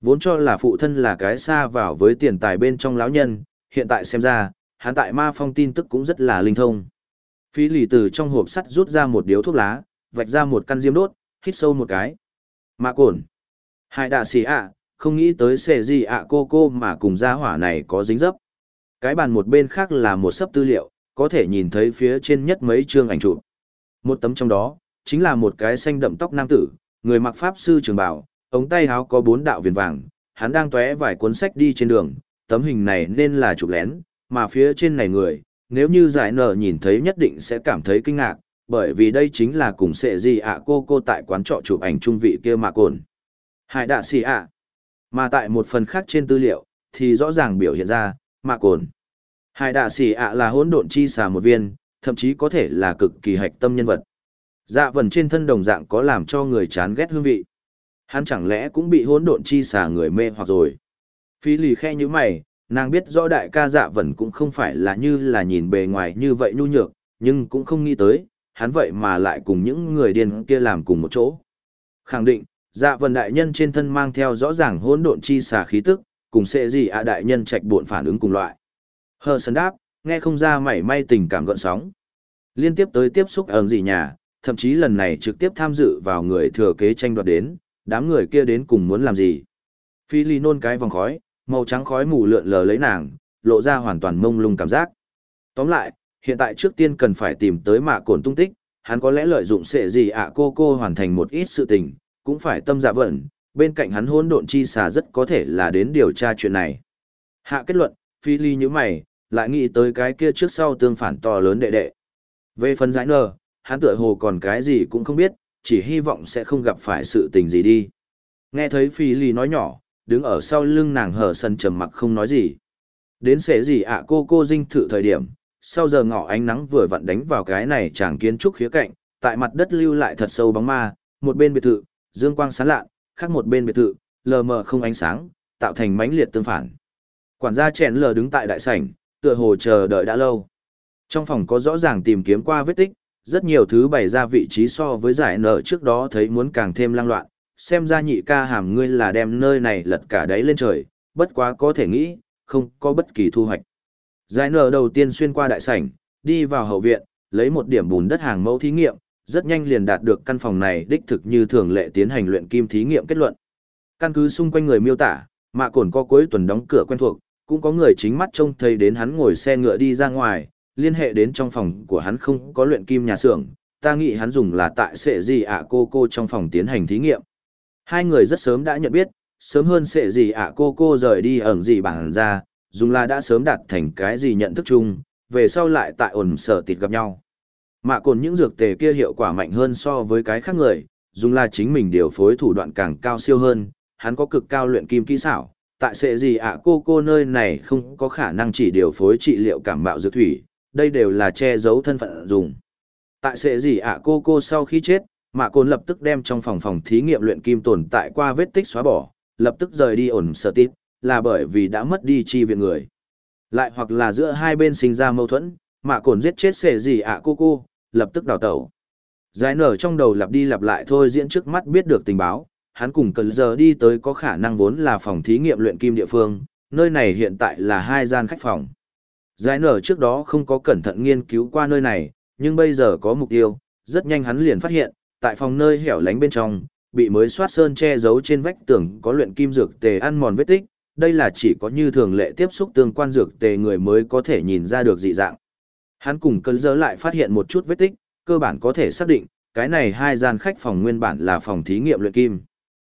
Vốn cho là phụ thân là cái xa vào với tiền tài bên trong lão nhân, hiện tại xem ra, hắn tại ma phong tin tức cũng rất là linh thông. Phí lì từ trong hộp sắt rút ra một điếu thuốc lá, vạch ra một căn diêm đốt, hít sâu một cái. Mạ cồn. Hai đạ xì ạ, không nghĩ tới xệ gì ạ cô cô mà cùng gia hỏa này có dính dấp. Cái bàn một bên khác là một sấp tư liệu, có thể nhìn thấy phía trên nhất mấy chương ảnh chụp. Một tấm trong đó, chính là một cái xanh đậm tóc nam tử, người mặc pháp sư trường bào, ống tay áo có bốn đạo viền vàng, hắn đang tóe vài cuốn sách đi trên đường, tấm hình này nên là chụp lén, mà phía trên này người, nếu như giải nở nhìn thấy nhất định sẽ cảm thấy kinh ngạc, bởi vì đây chính là cùng sệ gì ạ cô cô tại quán trọ chụp ảnh trung vị kia mà cồn. Hải đạ xì ạ. Mà tại một phần khác trên tư liệu, thì rõ ràng biểu hiện ra, mạ cồn. Hải đạ xỉ ạ là hỗn độn chi xà một viên, thậm chí có thể là cực kỳ hạch tâm nhân vật. Dạ vần trên thân đồng dạng có làm cho người chán ghét hương vị. Hắn chẳng lẽ cũng bị hỗn độn chi xà người mê hoặc rồi. Phi lì khe như mày, nàng biết rõ đại ca dạ vần cũng không phải là như là nhìn bề ngoài như vậy nhu nhược, nhưng cũng không nghĩ tới, hắn vậy mà lại cùng những người điên kia làm cùng một chỗ. Khẳng định, dạ vần đại nhân trên thân mang theo rõ ràng hỗn độn chi xà khí tức, cùng sẽ gì ạ đại nhân trạch buồn phản ứng cùng loại. Hờ sân đáp, nghe không ra mảy may tình cảm gợn sóng. Liên tiếp tới tiếp xúc ở gì nhà, thậm chí lần này trực tiếp tham dự vào người thừa kế tranh đoạt đến, đám người kia đến cùng muốn làm gì. Phi ly nôn cái vòng khói, màu trắng khói mù lượn lờ lấy nàng, lộ ra hoàn toàn mông lung cảm giác. Tóm lại, hiện tại trước tiên cần phải tìm tới mạ cồn tung tích, hắn có lẽ lợi dụng sệ gì ạ cô cô hoàn thành một ít sự tình, cũng phải tâm dạ vẩn, bên cạnh hắn hỗn độn chi xà rất có thể là đến điều tra chuyện này. Hạ kết luận, phi ly như mày, lại nghĩ tới cái kia trước sau tương phản to lớn đệ đệ. Về phần giải nờ, hắn tựa hồ còn cái gì cũng không biết, chỉ hy vọng sẽ không gặp phải sự tình gì đi. Nghe thấy phi ly nói nhỏ, đứng ở sau lưng nàng hở sân trầm mặc không nói gì. Đến sẽ gì ạ cô cô dinh thự thời điểm, sau giờ ngọ ánh nắng vừa vặn đánh vào cái này chàng kiến trúc khía cạnh, tại mặt đất lưu lại thật sâu bóng ma, một bên biệt thự, dương quang sáng lạ, khác một bên biệt thự, lờ mờ không ánh sáng, tạo thành mãnh liệt tương phản. Quản gia chèn lờ đứng tại đại sảnh, tựa hồ chờ đợi đã lâu. Trong phòng có rõ ràng tìm kiếm qua vết tích, rất nhiều thứ bày ra vị trí so với giải nở trước đó thấy muốn càng thêm lang loạn, xem ra nhị ca hàm ngươi là đem nơi này lật cả đáy lên trời, bất quá có thể nghĩ, không có bất kỳ thu hoạch. Giải nở đầu tiên xuyên qua đại sảnh, đi vào hậu viện, lấy một điểm bùn đất hàng mẫu thí nghiệm, rất nhanh liền đạt được căn phòng này đích thực như thường lệ tiến hành luyện kim thí nghiệm kết luận. Căn cứ xung quanh người miêu tả, mạ cồn có cuối tuần đóng cửa quen thuộc, cũng có người chính mắt trông thấy đến hắn ngồi xe ngựa đi ra ngoài, liên hệ đến trong phòng của hắn không có luyện kim nhà xưởng, ta nghĩ hắn dùng là tại sệ gì ạ cô cô trong phòng tiến hành thí nghiệm. Hai người rất sớm đã nhận biết, sớm hơn sệ gì ạ cô cô rời đi ẩn gì bản ra, dùng là đã sớm đạt thành cái gì nhận thức chung, về sau lại tại ổn sở tịt gặp nhau. Mạ cồn những dược tề kia hiệu quả mạnh hơn so với cái khác người, dùng là chính mình điều phối thủ đoạn càng cao siêu hơn, hắn có cực cao luyện kim kỹ xảo. Tại sẽ gì ạ cô cô nơi này không có khả năng chỉ điều phối trị liệu cảm bạo dược thủy, đây đều là che giấu thân phận dùng. Tại sẽ gì ạ cô cô sau khi chết, mạ cồn lập tức đem trong phòng phòng thí nghiệm luyện kim tồn tại qua vết tích xóa bỏ, lập tức rời đi ổn sở tít, là bởi vì đã mất đi chi viện người. Lại hoặc là giữa hai bên sinh ra mâu thuẫn, mạ cồn giết chết sẽ gì ạ cô cô, lập tức đào tẩu. Giải nở trong đầu lặp đi lặp lại thôi diễn trước mắt biết được tình báo, hắn cùng cần giờ đi tới có khả năng vốn là phòng thí nghiệm luyện kim địa phương, nơi này hiện tại là hai gian khách phòng. Giải nở trước đó không có cẩn thận nghiên cứu qua nơi này, nhưng bây giờ có mục tiêu, rất nhanh hắn liền phát hiện, tại phòng nơi hẻo lánh bên trong, bị mới soát sơn che giấu trên vách tường có luyện kim dược tề ăn mòn vết tích, đây là chỉ có như thường lệ tiếp xúc tương quan dược tề người mới có thể nhìn ra được dị dạng. Hắn cùng cơn dỡ lại phát hiện một chút vết tích, cơ bản có thể xác định, cái này hai gian khách phòng nguyên bản là phòng thí nghiệm luyện kim.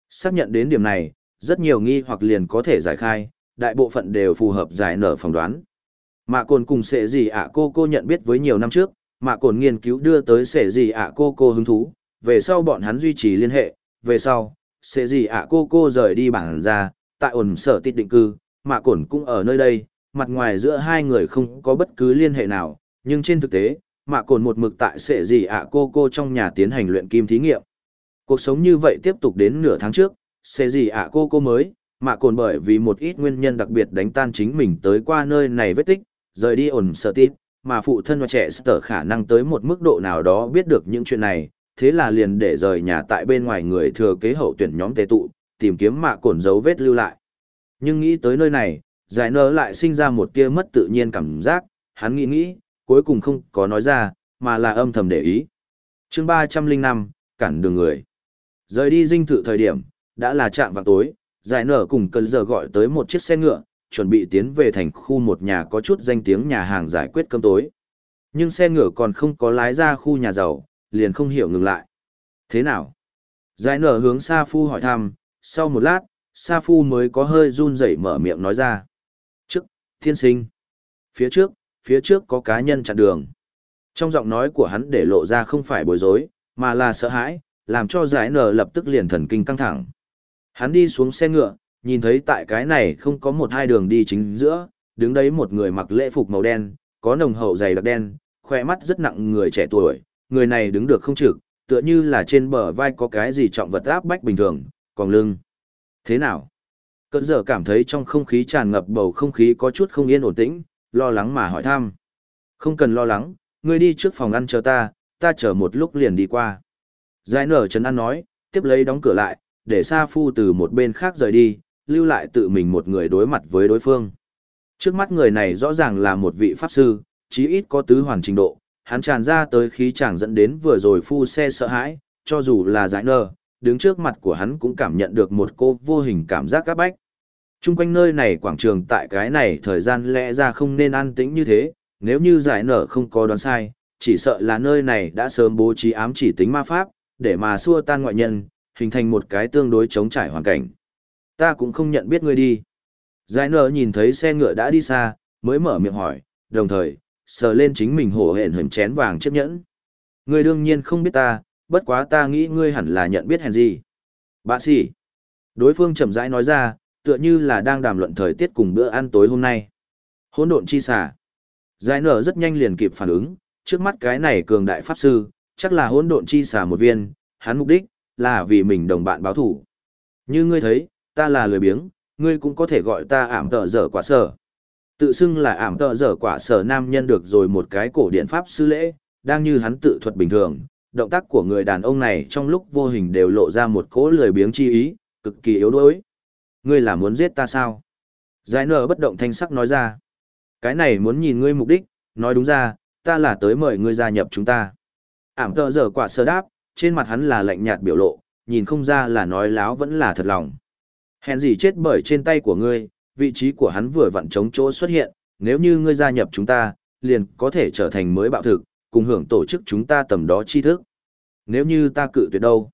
Xác nhận đến điểm này, rất nhiều nghi hoặc liền có thể giải khai, đại bộ phận đều phù hợp giải nở phỏng đoán. Mạ cồn cùng sệ gì ạ cô cô nhận biết với nhiều năm trước, mạ cồn nghiên cứu đưa tới sệ gì ạ cô cô hứng thú, về sau bọn hắn duy trì liên hệ, về sau, sệ gì ạ cô cô rời đi bản ra, tại ổn sở tít định cư, mạ cồn cũng ở nơi đây, mặt ngoài giữa hai người không có bất cứ liên hệ nào, nhưng trên thực tế, mạ cồn một mực tại sệ gì ạ cô cô trong nhà tiến hành luyện kim thí nghiệm. Cuộc sống như vậy tiếp tục đến nửa tháng trước, sệ gì ạ cô cô mới, mạ cồn bởi vì một ít nguyên nhân đặc biệt đánh tan chính mình tới qua nơi này vết tích, rời đi ổn sợ tít, mà phụ thân và trẻ sở khả năng tới một mức độ nào đó biết được những chuyện này, thế là liền để rời nhà tại bên ngoài người thừa kế hậu tuyển nhóm tế tụ, tìm kiếm mạ cồn dấu vết lưu lại. Nhưng nghĩ tới nơi này, giải nơ lại sinh ra một tia mất tự nhiên cảm giác, hắn nghĩ nghĩ, cuối cùng không có nói ra, mà là âm thầm để ý. chương 305, cản đường người. Rời đi dinh thự thời điểm, đã là trạm vào tối, giải nở cùng cần giờ gọi tới một chiếc xe ngựa, chuẩn bị tiến về thành khu một nhà có chút danh tiếng nhà hàng giải quyết cơm tối. Nhưng xe ngựa còn không có lái ra khu nhà giàu, liền không hiểu ngừng lại. Thế nào? Giải nở hướng Sa Phu hỏi thăm, sau một lát, Sa Phu mới có hơi run rẩy mở miệng nói ra. Trước, thiên sinh. Phía trước, phía trước có cá nhân chặn đường. Trong giọng nói của hắn để lộ ra không phải bối rối, mà là sợ hãi, làm cho giải nở lập tức liền thần kinh căng thẳng. Hắn đi xuống xe ngựa, nhìn thấy tại cái này không có một hai đường đi chính giữa, đứng đấy một người mặc lễ phục màu đen, có nồng hậu dày đặc đen, khoe mắt rất nặng người trẻ tuổi, người này đứng được không trực, tựa như là trên bờ vai có cái gì trọng vật áp bách bình thường, còn lưng. Thế nào? Cận giờ cảm thấy trong không khí tràn ngập bầu không khí có chút không yên ổn tĩnh, lo lắng mà hỏi thăm. Không cần lo lắng, ngươi đi trước phòng ăn chờ ta, ta chờ một lúc liền đi qua. Giải nở Trấn An nói, tiếp lấy đóng cửa lại, để Sa Phu từ một bên khác rời đi, lưu lại tự mình một người đối mặt với đối phương. Trước mắt người này rõ ràng là một vị pháp sư, chí ít có tứ hoàn trình độ, hắn tràn ra tới khí chàng dẫn đến vừa rồi phu xe sợ hãi, cho dù là giải nở, đứng trước mặt của hắn cũng cảm nhận được một cô vô hình cảm giác các bách. Trung quanh nơi này quảng trường tại cái này thời gian lẽ ra không nên an tĩnh như thế, nếu như giải nở không có đoán sai, chỉ sợ là nơi này đã sớm bố trí ám chỉ tính ma pháp, để mà xua tan ngoại nhân, hình thành một cái tương đối chống trải hoàn cảnh. Ta cũng không nhận biết ngươi đi. Giải nở nhìn thấy xe ngựa đã đi xa, mới mở miệng hỏi, đồng thời, sờ lên chính mình hổ hển hình chén vàng chiếc nhẫn. Ngươi đương nhiên không biết ta, bất quá ta nghĩ ngươi hẳn là nhận biết hèn gì. Bạ sĩ. Đối phương chậm rãi nói ra, tựa như là đang đàm luận thời tiết cùng bữa ăn tối hôm nay. Hỗn độn chi xả. Giải nở rất nhanh liền kịp phản ứng, trước mắt cái này cường đại pháp sư, chắc là hỗn độn chi xả một viên, hắn mục đích là vì mình đồng bạn báo thủ. Như ngươi thấy, ta là lười biếng, ngươi cũng có thể gọi ta ảm tợ dở quả sở. Tự xưng là ảm tợ dở quả sở nam nhân được rồi một cái cổ điện pháp sư lễ, đang như hắn tự thuật bình thường, động tác của người đàn ông này trong lúc vô hình đều lộ ra một cỗ lười biếng chi ý, cực kỳ yếu đuối. Ngươi là muốn giết ta sao? Giải nở bất động thanh sắc nói ra. Cái này muốn nhìn ngươi mục đích, nói đúng ra, ta là tới mời ngươi gia nhập chúng ta. Ảm tờ dở quả sơ đáp, trên mặt hắn là lạnh nhạt biểu lộ, nhìn không ra là nói láo vẫn là thật lòng. Hèn gì chết bởi trên tay của ngươi, vị trí của hắn vừa vặn chống chỗ xuất hiện, nếu như ngươi gia nhập chúng ta, liền có thể trở thành mới bạo thực, cùng hưởng tổ chức chúng ta tầm đó chi thức. Nếu như ta cự tuyệt đâu?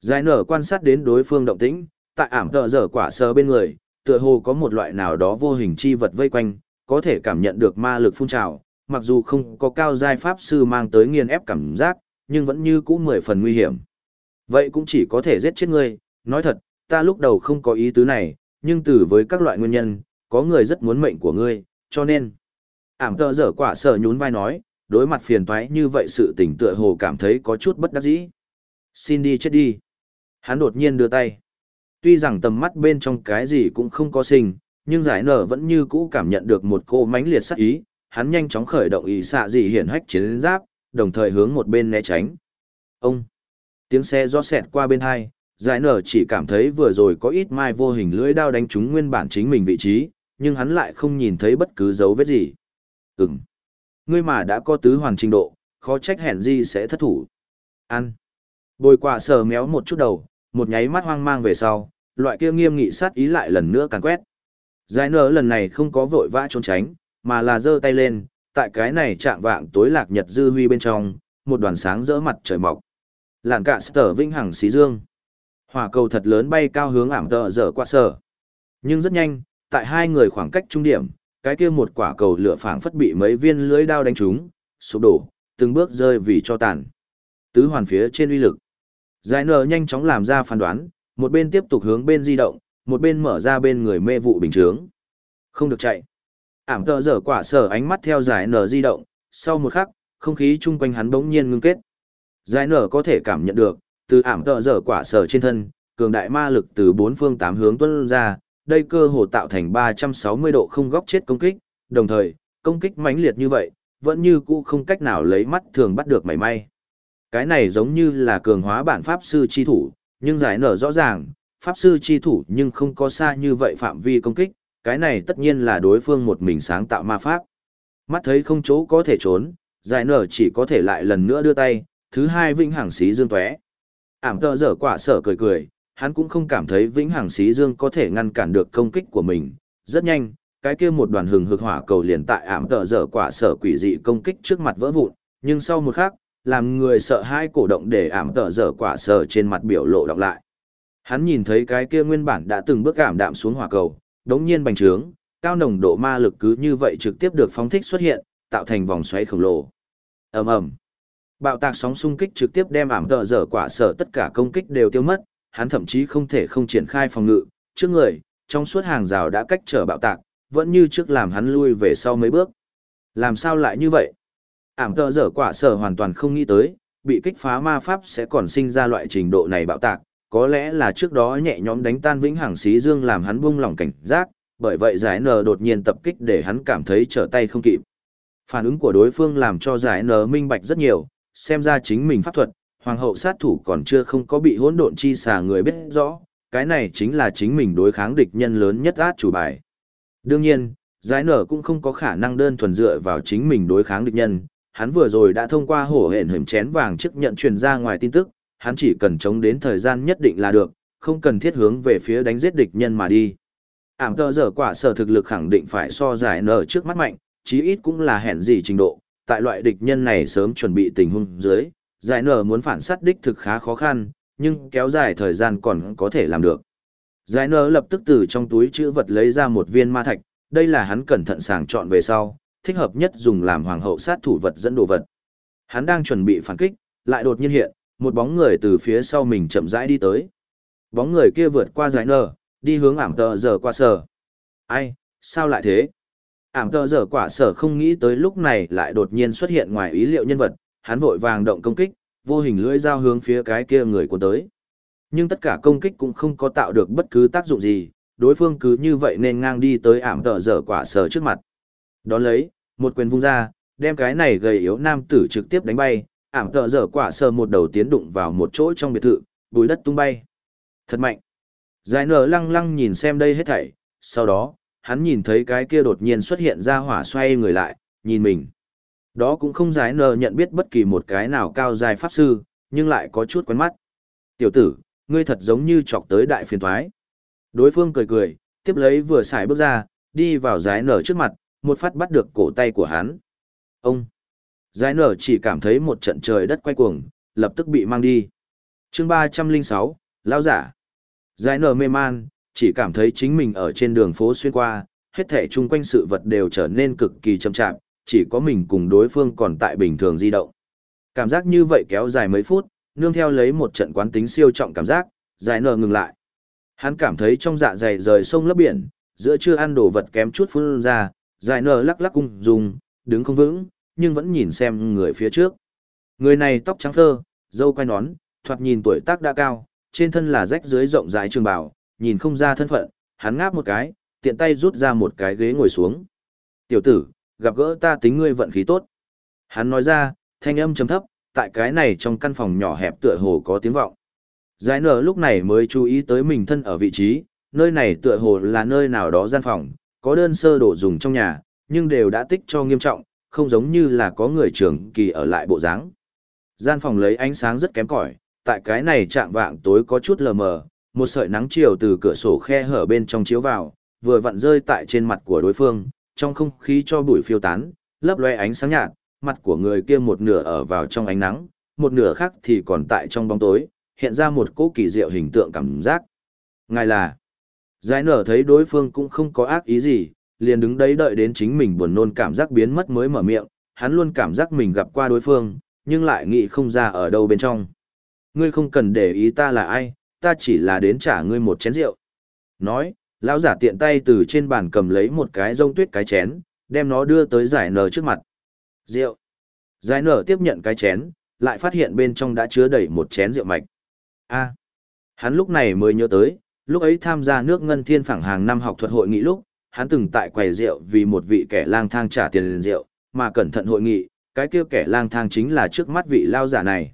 Giải nở quan sát đến đối phương động tĩnh, tại ảm tợ dở quả sơ bên người, tựa hồ có một loại nào đó vô hình chi vật vây quanh, có thể cảm nhận được ma lực phun trào, mặc dù không có cao giai pháp sư mang tới nghiền ép cảm giác, nhưng vẫn như cũ mười phần nguy hiểm. Vậy cũng chỉ có thể giết chết ngươi, nói thật, ta lúc đầu không có ý tứ này, nhưng từ với các loại nguyên nhân, có người rất muốn mệnh của ngươi, cho nên. Ảm tợ dở quả sở nhún vai nói, đối mặt phiền toái như vậy sự tỉnh tựa hồ cảm thấy có chút bất đắc dĩ. Xin đi chết đi. Hắn đột nhiên đưa tay. Tuy rằng tầm mắt bên trong cái gì cũng không có sinh, nhưng giải nở vẫn như cũ cảm nhận được một cô mãnh liệt sắc ý, hắn nhanh chóng khởi động ý xạ dị hiển hách chiến giáp, đồng thời hướng một bên né tránh. Ông! Tiếng xe do xẹt qua bên hai, giải nở chỉ cảm thấy vừa rồi có ít mai vô hình lưỡi đao đánh trúng nguyên bản chính mình vị trí, nhưng hắn lại không nhìn thấy bất cứ dấu vết gì. Ừm! Ngươi mà đã có tứ hoàn trình độ, khó trách hẹn gì sẽ thất thủ. Ăn! Bồi quả sờ méo một chút đầu, một nháy mắt hoang mang về sau, loại kia nghiêm nghị sát ý lại lần nữa càng quét. Giải nở lần này không có vội vã trốn tránh, mà là giơ tay lên, tại cái này chạm vạng tối lạc nhật dư huy bên trong, một đoàn sáng rỡ mặt trời mọc. Lạn cả sở vinh hằng xí dương. Hỏa cầu thật lớn bay cao hướng ảm tợ dở qua sở. Nhưng rất nhanh, tại hai người khoảng cách trung điểm, cái kia một quả cầu lửa phảng phất bị mấy viên lưới đao đánh trúng, sụp đổ, từng bước rơi vì cho tàn. Tứ hoàn phía trên uy lực. Giải nở nhanh chóng làm ra phán đoán, một bên tiếp tục hướng bên di động, một bên mở ra bên người mê vụ bình chướng. Không được chạy. Ảm tờ dở quả sở ánh mắt theo giải nở di động, sau một khắc, không khí chung quanh hắn bỗng nhiên ngưng kết. Giải nở có thể cảm nhận được, từ ảm tờ dở quả sở trên thân, cường đại ma lực từ bốn phương tám hướng tuôn ra, đây cơ hồ tạo thành 360 độ không góc chết công kích, đồng thời, công kích mãnh liệt như vậy, vẫn như cũ không cách nào lấy mắt thường bắt được mảy may. Cái này giống như là cường hóa bản pháp sư chi thủ, nhưng giải nở rõ ràng, pháp sư chi thủ nhưng không có xa như vậy phạm vi công kích, cái này tất nhiên là đối phương một mình sáng tạo ma pháp. Mắt thấy không chỗ có thể trốn, giải nở chỉ có thể lại lần nữa đưa tay, thứ hai vĩnh hằng xí dương tóe. Ảm tờ dở quả sở cười cười, hắn cũng không cảm thấy vĩnh hằng xí dương có thể ngăn cản được công kích của mình. Rất nhanh, cái kia một đoàn hừng hực hỏa cầu liền tại ảm tờ dở quả sở quỷ dị công kích trước mặt vỡ vụn, nhưng sau một khắc, làm người sợ hai cổ động để ảm tở dở quả sở trên mặt biểu lộ đọc lại. Hắn nhìn thấy cái kia nguyên bản đã từng bước cảm đạm xuống hỏa cầu, đống nhiên bành trướng, cao nồng độ ma lực cứ như vậy trực tiếp được phóng thích xuất hiện, tạo thành vòng xoáy khổng lồ. ầm ầm, bạo tạc sóng xung kích trực tiếp đem ảm tở dở quả sở tất cả công kích đều tiêu mất, hắn thậm chí không thể không triển khai phòng ngự, trước người, trong suốt hàng rào đã cách trở bạo tạc, vẫn như trước làm hắn lui về sau mấy bước. Làm sao lại như vậy? Ảm tợ dở quả sở hoàn toàn không nghĩ tới, bị kích phá ma pháp sẽ còn sinh ra loại trình độ này bạo tạc, có lẽ là trước đó nhẹ nhõm đánh tan vĩnh hằng xí dương làm hắn buông lỏng cảnh giác, bởi vậy giải nờ đột nhiên tập kích để hắn cảm thấy trở tay không kịp. Phản ứng của đối phương làm cho giải nờ minh bạch rất nhiều, xem ra chính mình pháp thuật, hoàng hậu sát thủ còn chưa không có bị hỗn độn chi xà người biết rõ, cái này chính là chính mình đối kháng địch nhân lớn nhất át chủ bài. Đương nhiên, giải nở cũng không có khả năng đơn thuần dựa vào chính mình đối kháng địch nhân, hắn vừa rồi đã thông qua hổ hển hểm chén vàng chức nhận truyền ra ngoài tin tức, hắn chỉ cần chống đến thời gian nhất định là được, không cần thiết hướng về phía đánh giết địch nhân mà đi. Ảm tờ giờ quả sở thực lực khẳng định phải so giải nở trước mắt mạnh, chí ít cũng là hẹn gì trình độ, tại loại địch nhân này sớm chuẩn bị tình huống dưới, giải nở muốn phản sát đích thực khá khó khăn, nhưng kéo dài thời gian còn có thể làm được. Giải nở lập tức từ trong túi chữ vật lấy ra một viên ma thạch, đây là hắn cẩn thận sàng chọn về sau, thích hợp nhất dùng làm hoàng hậu sát thủ vật dẫn đồ vật. Hắn đang chuẩn bị phản kích, lại đột nhiên hiện, một bóng người từ phía sau mình chậm rãi đi tới. Bóng người kia vượt qua giải nở, đi hướng ảm tờ giờ qua sở. Ai, sao lại thế? Ảm tờ giờ quả sở không nghĩ tới lúc này lại đột nhiên xuất hiện ngoài ý liệu nhân vật, hắn vội vàng động công kích, vô hình lưỡi dao hướng phía cái kia người của tới. Nhưng tất cả công kích cũng không có tạo được bất cứ tác dụng gì, đối phương cứ như vậy nên ngang đi tới ảm tờ dở quả sở trước mặt. Đón lấy, một quyền vung ra, đem cái này gầy yếu nam tử trực tiếp đánh bay, ảm tợ dở quả sờ một đầu tiến đụng vào một chỗ trong biệt thự, bùi đất tung bay. Thật mạnh. Giải nở lăng lăng nhìn xem đây hết thảy, sau đó, hắn nhìn thấy cái kia đột nhiên xuất hiện ra hỏa xoay người lại, nhìn mình. Đó cũng không giải nở nhận biết bất kỳ một cái nào cao dài pháp sư, nhưng lại có chút quen mắt. Tiểu tử, ngươi thật giống như chọc tới đại phiền thoái. Đối phương cười cười, tiếp lấy vừa xài bước ra, đi vào giải nở trước mặt, một phát bắt được cổ tay của hắn. Ông! Giải nở chỉ cảm thấy một trận trời đất quay cuồng, lập tức bị mang đi. chương 306, lao giả. Giải nở mê man, chỉ cảm thấy chính mình ở trên đường phố xuyên qua, hết thể chung quanh sự vật đều trở nên cực kỳ chậm chạp, chỉ có mình cùng đối phương còn tại bình thường di động. Cảm giác như vậy kéo dài mấy phút, nương theo lấy một trận quán tính siêu trọng cảm giác, giải nở ngừng lại. Hắn cảm thấy trong dạ dày rời sông lấp biển, giữa chưa ăn đồ vật kém chút phun ra, giải nở lắc lắc cung dùng, đứng không vững, nhưng vẫn nhìn xem người phía trước. Người này tóc trắng phơ, dâu quai nón, thoạt nhìn tuổi tác đã cao, trên thân là rách dưới rộng rãi trường bào, nhìn không ra thân phận, hắn ngáp một cái, tiện tay rút ra một cái ghế ngồi xuống. Tiểu tử, gặp gỡ ta tính ngươi vận khí tốt. Hắn nói ra, thanh âm trầm thấp, tại cái này trong căn phòng nhỏ hẹp tựa hồ có tiếng vọng. Giải nở lúc này mới chú ý tới mình thân ở vị trí, nơi này tựa hồ là nơi nào đó gian phòng, có đơn sơ đồ dùng trong nhà, nhưng đều đã tích cho nghiêm trọng, không giống như là có người trưởng kỳ ở lại bộ dáng. Gian phòng lấy ánh sáng rất kém cỏi, tại cái này trạng vạng tối có chút lờ mờ, một sợi nắng chiều từ cửa sổ khe hở bên trong chiếu vào, vừa vặn rơi tại trên mặt của đối phương, trong không khí cho bụi phiêu tán, lấp loe ánh sáng nhạt, mặt của người kia một nửa ở vào trong ánh nắng, một nửa khác thì còn tại trong bóng tối, hiện ra một cỗ kỳ diệu hình tượng cảm giác. Ngài là, giải nở thấy đối phương cũng không có ác ý gì, liền đứng đấy đợi đến chính mình buồn nôn cảm giác biến mất mới mở miệng, hắn luôn cảm giác mình gặp qua đối phương, nhưng lại nghĩ không ra ở đâu bên trong. Ngươi không cần để ý ta là ai, ta chỉ là đến trả ngươi một chén rượu. Nói, lão giả tiện tay từ trên bàn cầm lấy một cái rông tuyết cái chén, đem nó đưa tới giải nở trước mặt. Rượu. Giải nở tiếp nhận cái chén, lại phát hiện bên trong đã chứa đầy một chén rượu mạch a hắn lúc này mới nhớ tới, lúc ấy tham gia nước ngân thiên phẳng hàng năm học thuật hội nghị lúc, hắn từng tại quầy rượu vì một vị kẻ lang thang trả tiền liền rượu, mà cẩn thận hội nghị, cái kia kẻ lang thang chính là trước mắt vị lao giả này.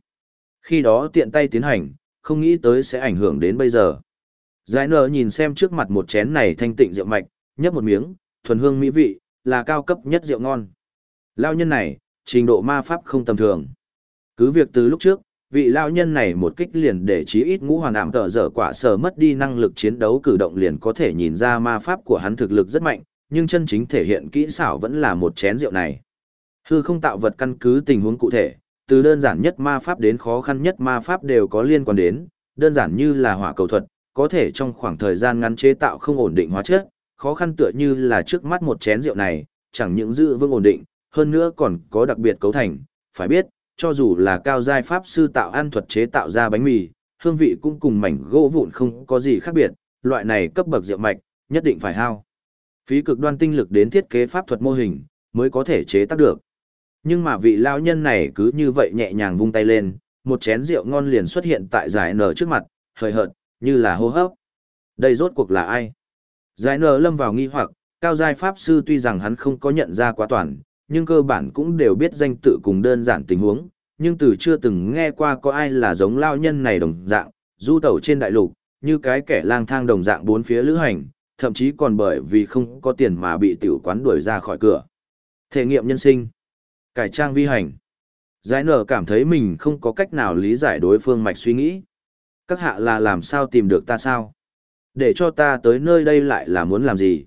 Khi đó tiện tay tiến hành, không nghĩ tới sẽ ảnh hưởng đến bây giờ. Giải nở nhìn xem trước mặt một chén này thanh tịnh rượu mạch, nhấp một miếng, thuần hương mỹ vị, là cao cấp nhất rượu ngon. Lao nhân này, trình độ ma pháp không tầm thường. Cứ việc từ lúc trước, vị lao nhân này một kích liền để chí ít ngũ hoàn ảm tờ dở quả sở mất đi năng lực chiến đấu cử động liền có thể nhìn ra ma pháp của hắn thực lực rất mạnh, nhưng chân chính thể hiện kỹ xảo vẫn là một chén rượu này. Hư không tạo vật căn cứ tình huống cụ thể, từ đơn giản nhất ma pháp đến khó khăn nhất ma pháp đều có liên quan đến, đơn giản như là hỏa cầu thuật, có thể trong khoảng thời gian ngắn chế tạo không ổn định hóa chất, khó khăn tựa như là trước mắt một chén rượu này, chẳng những giữ vững ổn định, hơn nữa còn có đặc biệt cấu thành, phải biết, cho dù là cao giai pháp sư tạo ăn thuật chế tạo ra bánh mì, hương vị cũng cùng mảnh gỗ vụn không có gì khác biệt, loại này cấp bậc rượu mạch, nhất định phải hao. Phí cực đoan tinh lực đến thiết kế pháp thuật mô hình, mới có thể chế tác được. Nhưng mà vị lao nhân này cứ như vậy nhẹ nhàng vung tay lên, một chén rượu ngon liền xuất hiện tại giải nở trước mặt, hơi hợt, như là hô hấp. Đây rốt cuộc là ai? Giải nở lâm vào nghi hoặc, cao giai pháp sư tuy rằng hắn không có nhận ra quá toàn, nhưng cơ bản cũng đều biết danh tự cùng đơn giản tình huống, nhưng từ chưa từng nghe qua có ai là giống lao nhân này đồng dạng, du tẩu trên đại lục, như cái kẻ lang thang đồng dạng bốn phía lữ hành, thậm chí còn bởi vì không có tiền mà bị tiểu quán đuổi ra khỏi cửa. Thể nghiệm nhân sinh, cải trang vi hành. Giải nở cảm thấy mình không có cách nào lý giải đối phương mạch suy nghĩ. Các hạ là làm sao tìm được ta sao? Để cho ta tới nơi đây lại là muốn làm gì?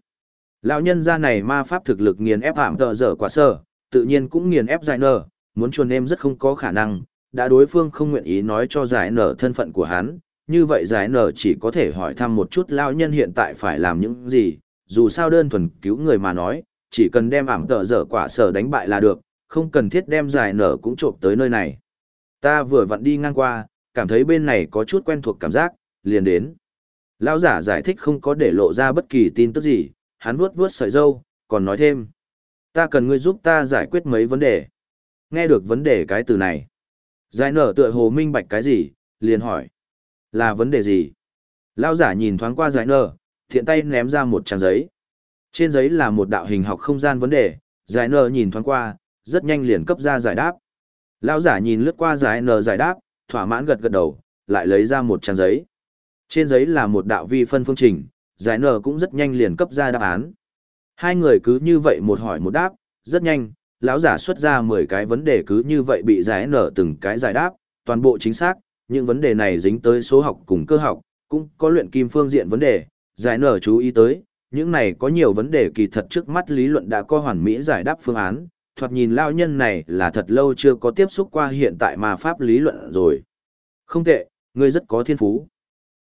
Lão nhân gia này ma pháp thực lực nghiền ép hạm tợ dở quá sở, tự nhiên cũng nghiền ép giải nở, muốn chuồn em rất không có khả năng, đã đối phương không nguyện ý nói cho giải nở thân phận của hắn, như vậy giải nở chỉ có thể hỏi thăm một chút lão nhân hiện tại phải làm những gì, dù sao đơn thuần cứu người mà nói, chỉ cần đem ảm tợ dở quả sở đánh bại là được, không cần thiết đem giải nở cũng trộm tới nơi này. Ta vừa vặn đi ngang qua, cảm thấy bên này có chút quen thuộc cảm giác, liền đến. Lão giả giải thích không có để lộ ra bất kỳ tin tức gì, hắn vuốt vuốt sợi dâu, còn nói thêm. Ta cần ngươi giúp ta giải quyết mấy vấn đề. Nghe được vấn đề cái từ này. Giải nở tựa hồ minh bạch cái gì, liền hỏi. Là vấn đề gì? Lão giả nhìn thoáng qua giải nở, thiện tay ném ra một trang giấy. Trên giấy là một đạo hình học không gian vấn đề, giải nở nhìn thoáng qua, rất nhanh liền cấp ra giải đáp. Lão giả nhìn lướt qua giải nở giải đáp, thỏa mãn gật gật đầu, lại lấy ra một trang giấy. Trên giấy là một đạo vi phân phương trình, giải nở cũng rất nhanh liền cấp ra đáp án. Hai người cứ như vậy một hỏi một đáp, rất nhanh, lão giả xuất ra 10 cái vấn đề cứ như vậy bị giải nở từng cái giải đáp, toàn bộ chính xác, những vấn đề này dính tới số học cùng cơ học, cũng có luyện kim phương diện vấn đề, giải nở chú ý tới, những này có nhiều vấn đề kỳ thật trước mắt lý luận đã có hoàn mỹ giải đáp phương án, thoạt nhìn lao nhân này là thật lâu chưa có tiếp xúc qua hiện tại mà pháp lý luận rồi. Không tệ, ngươi rất có thiên phú.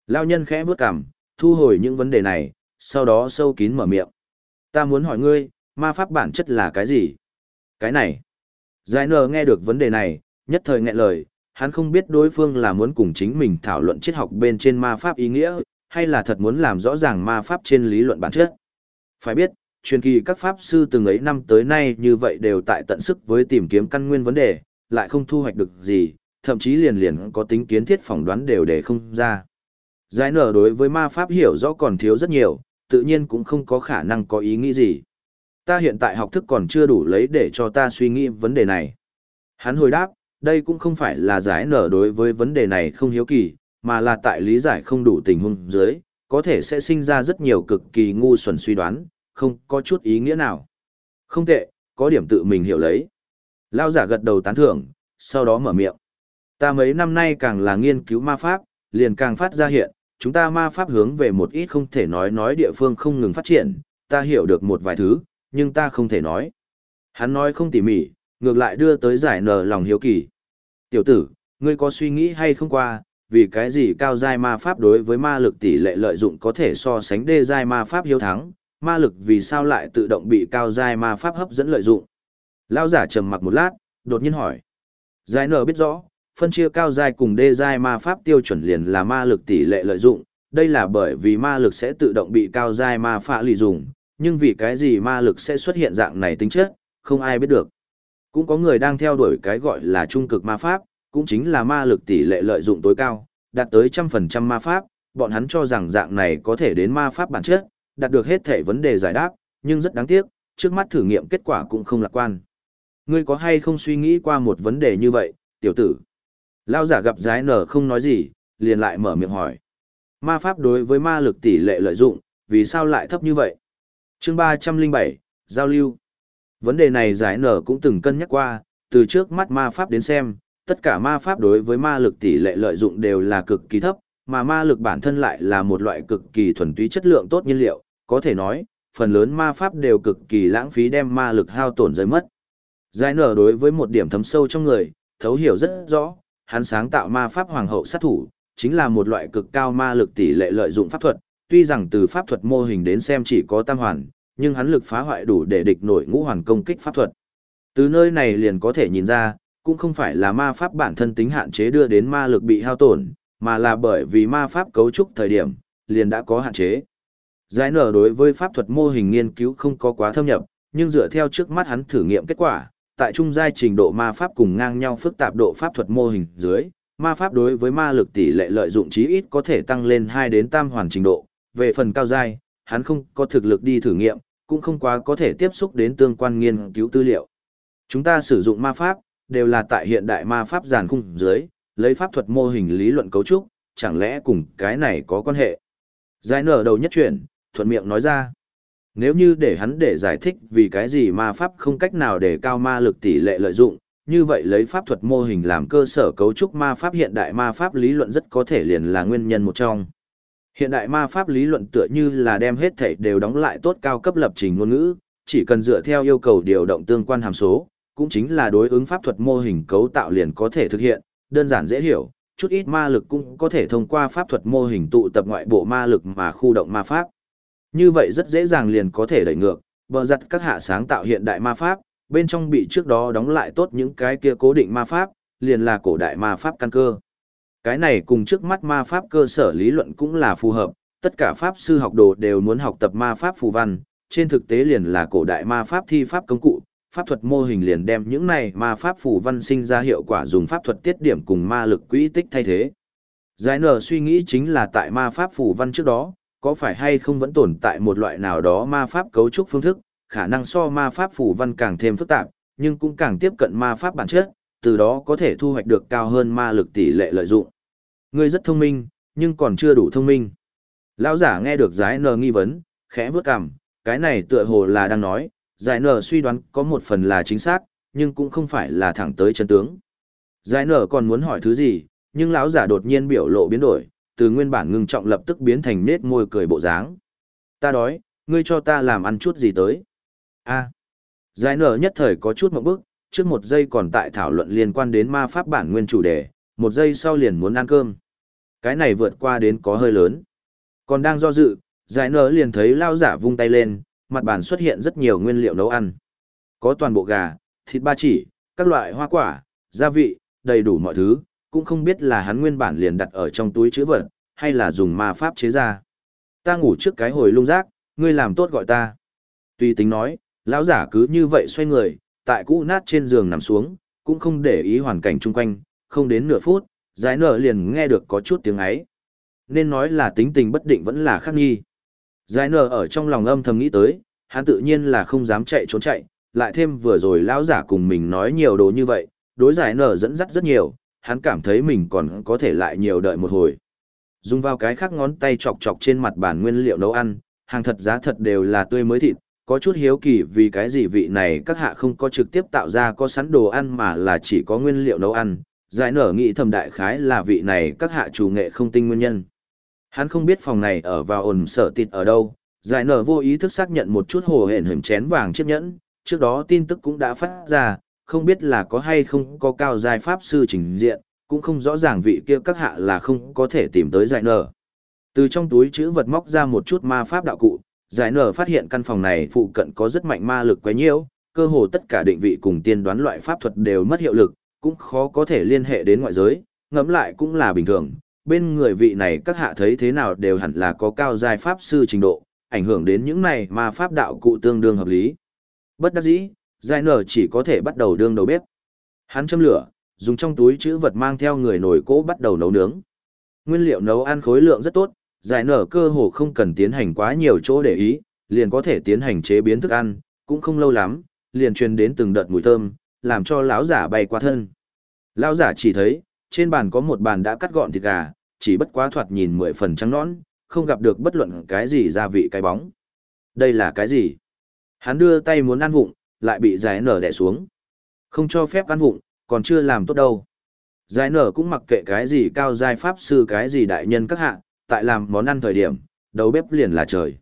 Lao nhân khẽ bước cằm, thu hồi những vấn đề này, sau đó sâu kín mở miệng. Ta muốn hỏi ngươi, ma pháp bản chất là cái gì? Cái này. Giải nờ nghe được vấn đề này, nhất thời nghẹn lời, hắn không biết đối phương là muốn cùng chính mình thảo luận triết học bên trên ma pháp ý nghĩa, hay là thật muốn làm rõ ràng ma pháp trên lý luận bản chất. Phải biết, truyền kỳ các pháp sư từng ấy năm tới nay như vậy đều tại tận sức với tìm kiếm căn nguyên vấn đề, lại không thu hoạch được gì, thậm chí liền liền có tính kiến thiết phỏng đoán đều để không ra. Giải nở đối với ma pháp hiểu rõ còn thiếu rất nhiều, tự nhiên cũng không có khả năng có ý nghĩ gì. Ta hiện tại học thức còn chưa đủ lấy để cho ta suy nghĩ vấn đề này. Hắn hồi đáp, đây cũng không phải là giải nở đối với vấn đề này không hiếu kỳ, mà là tại lý giải không đủ tình huống dưới, có thể sẽ sinh ra rất nhiều cực kỳ ngu xuẩn suy đoán, không có chút ý nghĩa nào. Không tệ, có điểm tự mình hiểu lấy. Lao giả gật đầu tán thưởng, sau đó mở miệng. Ta mấy năm nay càng là nghiên cứu ma pháp, liền càng phát ra hiện, chúng ta ma pháp hướng về một ít không thể nói nói địa phương không ngừng phát triển, ta hiểu được một vài thứ, nhưng ta không thể nói. Hắn nói không tỉ mỉ, ngược lại đưa tới giải nở lòng hiếu kỳ. Tiểu tử, ngươi có suy nghĩ hay không qua, vì cái gì cao giai ma pháp đối với ma lực tỷ lệ lợi dụng có thể so sánh đê giai ma pháp hiếu thắng, ma lực vì sao lại tự động bị cao giai ma pháp hấp dẫn lợi dụng. Lao giả trầm mặc một lát, đột nhiên hỏi. Giải nở biết rõ, phân chia cao giai cùng đê giai ma pháp tiêu chuẩn liền là ma lực tỷ lệ lợi dụng, đây là bởi vì ma lực sẽ tự động bị cao giai ma phạ lì dùng, nhưng vì cái gì ma lực sẽ xuất hiện dạng này tính chất, không ai biết được. Cũng có người đang theo đuổi cái gọi là trung cực ma pháp, cũng chính là ma lực tỷ lệ lợi dụng tối cao, đạt tới trăm phần trăm ma pháp, bọn hắn cho rằng dạng này có thể đến ma pháp bản chất, đạt được hết thể vấn đề giải đáp, nhưng rất đáng tiếc, trước mắt thử nghiệm kết quả cũng không lạc quan. Ngươi có hay không suy nghĩ qua một vấn đề như vậy, tiểu tử? Lao giả gặp giái nở không nói gì, liền lại mở miệng hỏi. Ma pháp đối với ma lực tỷ lệ lợi dụng, vì sao lại thấp như vậy? chương ba trăm linh bảy Giao lưu. Vấn đề này giải nở cũng từng cân nhắc qua, từ trước mắt ma pháp đến xem, tất cả ma pháp đối với ma lực tỷ lệ lợi dụng đều là cực kỳ thấp, mà ma lực bản thân lại là một loại cực kỳ thuần túy chất lượng tốt nhiên liệu, có thể nói, phần lớn ma pháp đều cực kỳ lãng phí đem ma lực hao tổn rơi mất. Giải nở đối với một điểm thấm sâu trong người, thấu hiểu rất rõ, hắn sáng tạo ma pháp hoàng hậu sát thủ, chính là một loại cực cao ma lực tỷ lệ lợi dụng pháp thuật, tuy rằng từ pháp thuật mô hình đến xem chỉ có tam hoàn, nhưng hắn lực phá hoại đủ để địch nổi ngũ hoàn công kích pháp thuật. Từ nơi này liền có thể nhìn ra, cũng không phải là ma pháp bản thân tính hạn chế đưa đến ma lực bị hao tổn, mà là bởi vì ma pháp cấu trúc thời điểm, liền đã có hạn chế. Giải nở đối với pháp thuật mô hình nghiên cứu không có quá thâm nhập, nhưng dựa theo trước mắt hắn thử nghiệm kết quả, tại trung giai trình độ ma pháp cùng ngang nhau phức tạp độ pháp thuật mô hình dưới, ma pháp đối với ma lực tỷ lệ lợi dụng chí ít có thể tăng lên 2 đến tam hoàn trình độ. Về phần cao giai, hắn không có thực lực đi thử nghiệm, cũng không quá có thể tiếp xúc đến tương quan nghiên cứu tư liệu. Chúng ta sử dụng ma pháp, đều là tại hiện đại ma pháp giàn khung dưới, lấy pháp thuật mô hình lý luận cấu trúc, chẳng lẽ cùng cái này có quan hệ. Giải nở đầu nhất chuyển, thuận miệng nói ra. Nếu như để hắn để giải thích vì cái gì ma pháp không cách nào để cao ma lực tỷ lệ lợi dụng, như vậy lấy pháp thuật mô hình làm cơ sở cấu trúc ma pháp hiện đại ma pháp lý luận rất có thể liền là nguyên nhân một trong. Hiện đại ma pháp lý luận tựa như là đem hết thảy đều đóng lại tốt cao cấp lập trình ngôn ngữ, chỉ cần dựa theo yêu cầu điều động tương quan hàm số, cũng chính là đối ứng pháp thuật mô hình cấu tạo liền có thể thực hiện, đơn giản dễ hiểu, chút ít ma lực cũng có thể thông qua pháp thuật mô hình tụ tập ngoại bộ ma lực mà khu động ma pháp. Như vậy rất dễ dàng liền có thể đẩy ngược, bờ giặt các hạ sáng tạo hiện đại ma pháp, bên trong bị trước đó đóng lại tốt những cái kia cố định ma pháp, liền là cổ đại ma pháp căn cơ. Cái này cùng trước mắt ma pháp cơ sở lý luận cũng là phù hợp, tất cả pháp sư học đồ đều muốn học tập ma pháp phù văn, trên thực tế liền là cổ đại ma pháp thi pháp công cụ, pháp thuật mô hình liền đem những này ma pháp phù văn sinh ra hiệu quả dùng pháp thuật tiết điểm cùng ma lực quỹ tích thay thế. Giải nở suy nghĩ chính là tại ma pháp phù văn trước đó, có phải hay không vẫn tồn tại một loại nào đó ma pháp cấu trúc phương thức, khả năng so ma pháp phù văn càng thêm phức tạp, nhưng cũng càng tiếp cận ma pháp bản chất, từ đó có thể thu hoạch được cao hơn ma lực tỷ lệ lợi dụng. Ngươi rất thông minh, nhưng còn chưa đủ thông minh. Lão giả nghe được giải nở nghi vấn, khẽ vướt cằm, cái này tựa hồ là đang nói, giải nở suy đoán có một phần là chính xác, nhưng cũng không phải là thẳng tới chân tướng. Giải nở còn muốn hỏi thứ gì, nhưng lão giả đột nhiên biểu lộ biến đổi, từ nguyên bản ngưng trọng lập tức biến thành nết môi cười bộ dáng. Ta đói, ngươi cho ta làm ăn chút gì tới. a Giải nở nhất thời có chút mộng bức, trước một giây còn tại thảo luận liên quan đến ma pháp bản nguyên chủ đề, một giây sau liền muốn ăn cơm. Cái này vượt qua đến có hơi lớn. Còn đang do dự, giải nở liền thấy lao giả vung tay lên, mặt bàn xuất hiện rất nhiều nguyên liệu nấu ăn. Có toàn bộ gà, thịt ba chỉ, các loại hoa quả, gia vị, đầy đủ mọi thứ, cũng không biết là hắn nguyên bản liền đặt ở trong túi chữ vật, hay là dùng ma pháp chế ra. Ta ngủ trước cái hồi lung rác, ngươi làm tốt gọi ta. Tùy tính nói, lão giả cứ như vậy xoay người, tại cũ nát trên giường nằm xuống, cũng không để ý hoàn cảnh chung quanh, không đến nửa phút, giải nở liền nghe được có chút tiếng ấy. Nên nói là tính tình bất định vẫn là khắc nghi. Giải nở ở trong lòng âm thầm nghĩ tới, hắn tự nhiên là không dám chạy trốn chạy, lại thêm vừa rồi lão giả cùng mình nói nhiều đồ như vậy, đối giải nở dẫn dắt rất nhiều, hắn cảm thấy mình còn có thể lại nhiều đợi một hồi. Dùng vào cái khác ngón tay chọc chọc trên mặt bàn nguyên liệu nấu ăn, hàng thật giá thật đều là tươi mới thịt, có chút hiếu kỳ vì cái gì vị này các hạ không có trực tiếp tạo ra có sẵn đồ ăn mà là chỉ có nguyên liệu nấu ăn, giải nở nghĩ thầm đại khái là vị này các hạ chủ nghệ không tinh nguyên nhân. Hắn không biết phòng này ở vào ổn sở tịt ở đâu, giải nở vô ý thức xác nhận một chút hồ hển hửm chén vàng chiếc nhẫn, trước đó tin tức cũng đã phát ra, không biết là có hay không có cao giai pháp sư trình diện, cũng không rõ ràng vị kia các hạ là không có thể tìm tới giải nở. Từ trong túi chữ vật móc ra một chút ma pháp đạo cụ, giải nở phát hiện căn phòng này phụ cận có rất mạnh ma lực quấy nhiễu, cơ hồ tất cả định vị cùng tiên đoán loại pháp thuật đều mất hiệu lực, cũng khó có thể liên hệ đến ngoại giới, ngẫm lại cũng là bình thường. Bên người vị này các hạ thấy thế nào đều hẳn là có cao giai pháp sư trình độ, ảnh hưởng đến những này mà pháp đạo cụ tương đương hợp lý. Bất đắc dĩ, giải nở chỉ có thể bắt đầu đương đầu bếp. Hắn châm lửa, dùng trong túi chữ vật mang theo người nồi cỗ bắt đầu nấu nướng. Nguyên liệu nấu ăn khối lượng rất tốt, giải nở cơ hồ không cần tiến hành quá nhiều chỗ để ý, liền có thể tiến hành chế biến thức ăn, cũng không lâu lắm, liền truyền đến từng đợt mùi thơm, làm cho lão giả bay qua thân. Lão giả chỉ thấy, trên bàn có một bàn đã cắt gọn thịt gà, chỉ bất quá thoạt nhìn mười phần trắng nõn, không gặp được bất luận cái gì gia vị cái bóng. Đây là cái gì? Hắn đưa tay muốn ăn vụng, lại bị giải nở đè xuống. Không cho phép ăn vụng, còn chưa làm tốt đâu. Giải nở cũng mặc kệ cái gì cao giai pháp sư cái gì đại nhân các hạ, tại làm món ăn thời điểm, đầu bếp liền là trời.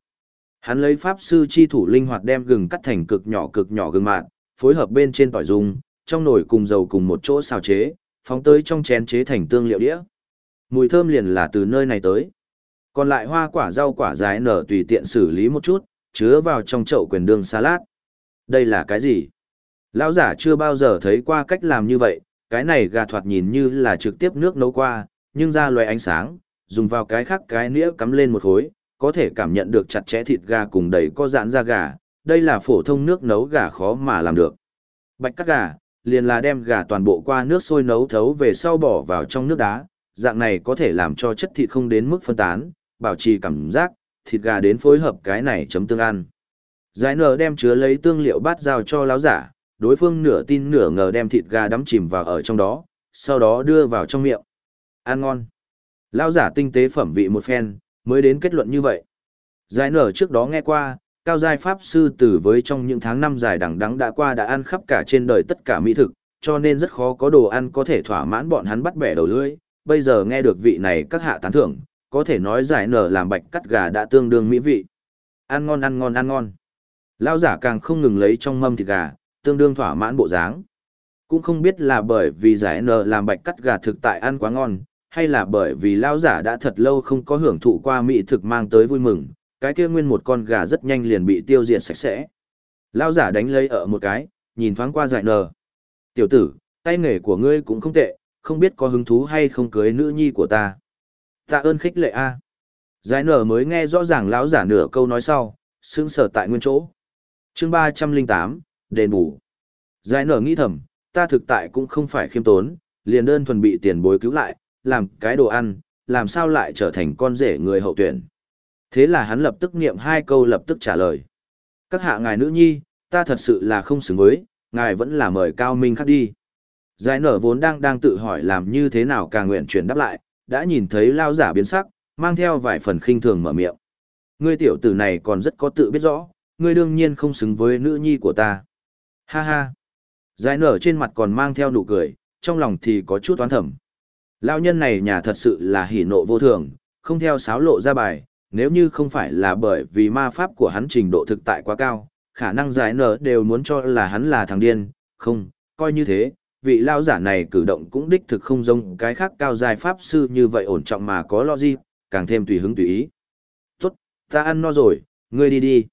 Hắn lấy pháp sư chi thủ linh hoạt đem gừng cắt thành cực nhỏ cực nhỏ gừng mạn, phối hợp bên trên tỏi dung, trong nồi cùng dầu cùng một chỗ xào chế, phóng tới trong chén chế thành tương liệu đĩa. Mùi thơm liền là từ nơi này tới. Còn lại hoa quả rau quả dài nở tùy tiện xử lý một chút, chứa vào trong chậu quyền đường salad. Đây là cái gì? Lão giả chưa bao giờ thấy qua cách làm như vậy, cái này gà thoạt nhìn như là trực tiếp nước nấu qua, nhưng ra loài ánh sáng, dùng vào cái khác cái nĩa cắm lên một khối, có thể cảm nhận được chặt chẽ thịt gà cùng đầy có dãn da gà, đây là phổ thông nước nấu gà khó mà làm được. Bạch cắt gà, liền là đem gà toàn bộ qua nước sôi nấu thấu về sau bỏ vào trong nước đá, dạng này có thể làm cho chất thịt không đến mức phân tán, bảo trì cảm giác, thịt gà đến phối hợp cái này chấm tương ăn. Giải nở đem chứa lấy tương liệu bát giao cho lão giả, đối phương nửa tin nửa ngờ đem thịt gà đắm chìm vào ở trong đó, sau đó đưa vào trong miệng. Ăn ngon. Lão giả tinh tế phẩm vị một phen, mới đến kết luận như vậy. Giải nở trước đó nghe qua, cao giai pháp sư tử với trong những tháng năm dài đằng đắng đã qua đã ăn khắp cả trên đời tất cả mỹ thực, cho nên rất khó có đồ ăn có thể thỏa mãn bọn hắn bắt bẻ đầu lưỡi. Bây giờ nghe được vị này các hạ tán thưởng, có thể nói giải nở làm bạch cắt gà đã tương đương mỹ vị. Ăn ngon ăn ngon ăn ngon. Lão giả càng không ngừng lấy trong mâm thịt gà, tương đương thỏa mãn bộ dáng. Cũng không biết là bởi vì giải nở làm bạch cắt gà thực tại ăn quá ngon, hay là bởi vì lão giả đã thật lâu không có hưởng thụ qua mỹ thực mang tới vui mừng, cái kia nguyên một con gà rất nhanh liền bị tiêu diệt sạch sẽ. Lão giả đánh lấy ở một cái, nhìn thoáng qua giải nờ. Tiểu tử, tay nghề của ngươi cũng không tệ, không biết có hứng thú hay không cưới nữ nhi của ta. Tạ ơn khích lệ a. Giải nở mới nghe rõ ràng lão giả nửa câu nói sau, sững sờ tại nguyên chỗ. Chương ba trăm linh tám đền bù. Giải nở nghĩ thầm, ta thực tại cũng không phải khiêm tốn, liền đơn thuần bị tiền bối cứu lại, làm cái đồ ăn, làm sao lại trở thành con rể người hậu tuyển. Thế là hắn lập tức niệm hai câu lập tức trả lời. Các hạ ngài nữ nhi, ta thật sự là không xứng với, ngài vẫn là mời cao minh khắc đi. Giải nở vốn đang đang tự hỏi làm như thế nào càng nguyện chuyển đáp lại, đã nhìn thấy lao giả biến sắc, mang theo vài phần khinh thường mở miệng. Ngươi tiểu tử này còn rất có tự biết rõ, ngươi đương nhiên không xứng với nữ nhi của ta. Ha ha. Giải nở trên mặt còn mang theo nụ cười, trong lòng thì có chút toán thầm. Lão nhân này nhà thật sự là hỉ nộ vô thường, không theo sáo lộ ra bài, nếu như không phải là bởi vì ma pháp của hắn trình độ thực tại quá cao, khả năng giải nở đều muốn cho là hắn là thằng điên, không, coi như thế, vị lao giả này cử động cũng đích thực không giống cái khác cao dài pháp sư như vậy ổn trọng mà có lo gì, càng thêm tùy hứng tùy ý. Tốt, ta ăn no rồi, ngươi đi đi.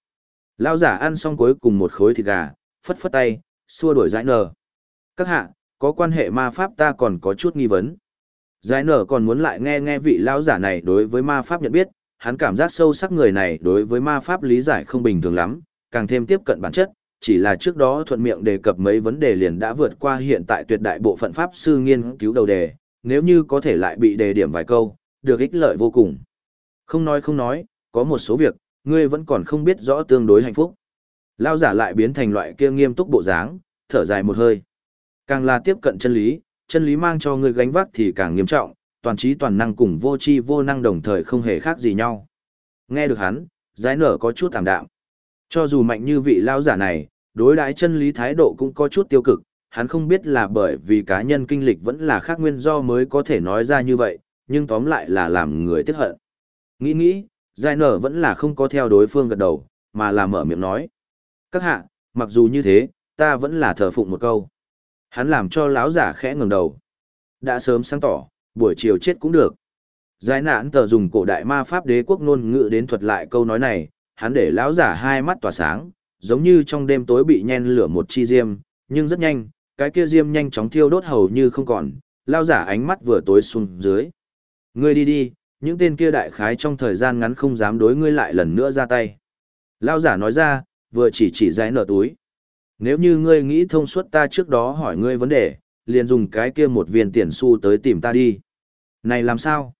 Lao giả ăn xong cuối cùng một khối thịt gà, phất phất tay, xua đuổi giải nở. Các hạ, có quan hệ ma pháp ta còn có chút nghi vấn. Giải nở còn muốn lại nghe nghe vị lao giả này đối với ma pháp nhận biết, hắn cảm giác sâu sắc người này đối với ma pháp lý giải không bình thường lắm, càng thêm tiếp cận bản chất, chỉ là trước đó thuận miệng đề cập mấy vấn đề liền đã vượt qua hiện tại tuyệt đại bộ phận pháp sư nghiên cứu đầu đề, nếu như có thể lại bị đề điểm vài câu, được ích lợi vô cùng. Không nói không nói, có một số việc, ngươi vẫn còn không biết rõ tương đối hạnh phúc. Lao giả lại biến thành loại kia nghiêm túc bộ dáng, thở dài một hơi. Càng là tiếp cận chân lý, chân lý mang cho ngươi gánh vác thì càng nghiêm trọng, toàn trí toàn năng cùng vô tri vô năng đồng thời không hề khác gì nhau. Nghe được hắn, giải nở có chút thảm đạm. Cho dù mạnh như vị lao giả này, đối đãi chân lý thái độ cũng có chút tiêu cực, hắn không biết là bởi vì cá nhân kinh lịch vẫn là khác nguyên do mới có thể nói ra như vậy, nhưng tóm lại là làm người tiếc hận. Nghĩ nghĩ, giải nở vẫn là không có theo đối phương gật đầu, mà là mở miệng nói. Các hạ, mặc dù như thế, ta vẫn là thờ phụng một câu. Hắn làm cho lão giả khẽ ngẩng đầu. Đã sớm sáng tỏ, buổi chiều chết cũng được. Giải nạn tờ dùng cổ đại ma pháp đế quốc ngôn ngữ đến thuật lại câu nói này, hắn để lão giả hai mắt tỏa sáng, giống như trong đêm tối bị nhen lửa một chi diêm, nhưng rất nhanh, cái kia diêm nhanh chóng thiêu đốt hầu như không còn, lão giả ánh mắt vừa tối xuống dưới. Ngươi đi đi, những tên kia đại khái trong thời gian ngắn không dám đối ngươi lại lần nữa ra tay. Lão giả nói ra, vừa chỉ chỉ giải nở túi. Nếu như ngươi nghĩ thông suốt ta trước đó hỏi ngươi vấn đề, liền dùng cái kia một viên tiền xu tới tìm ta đi. Này làm sao?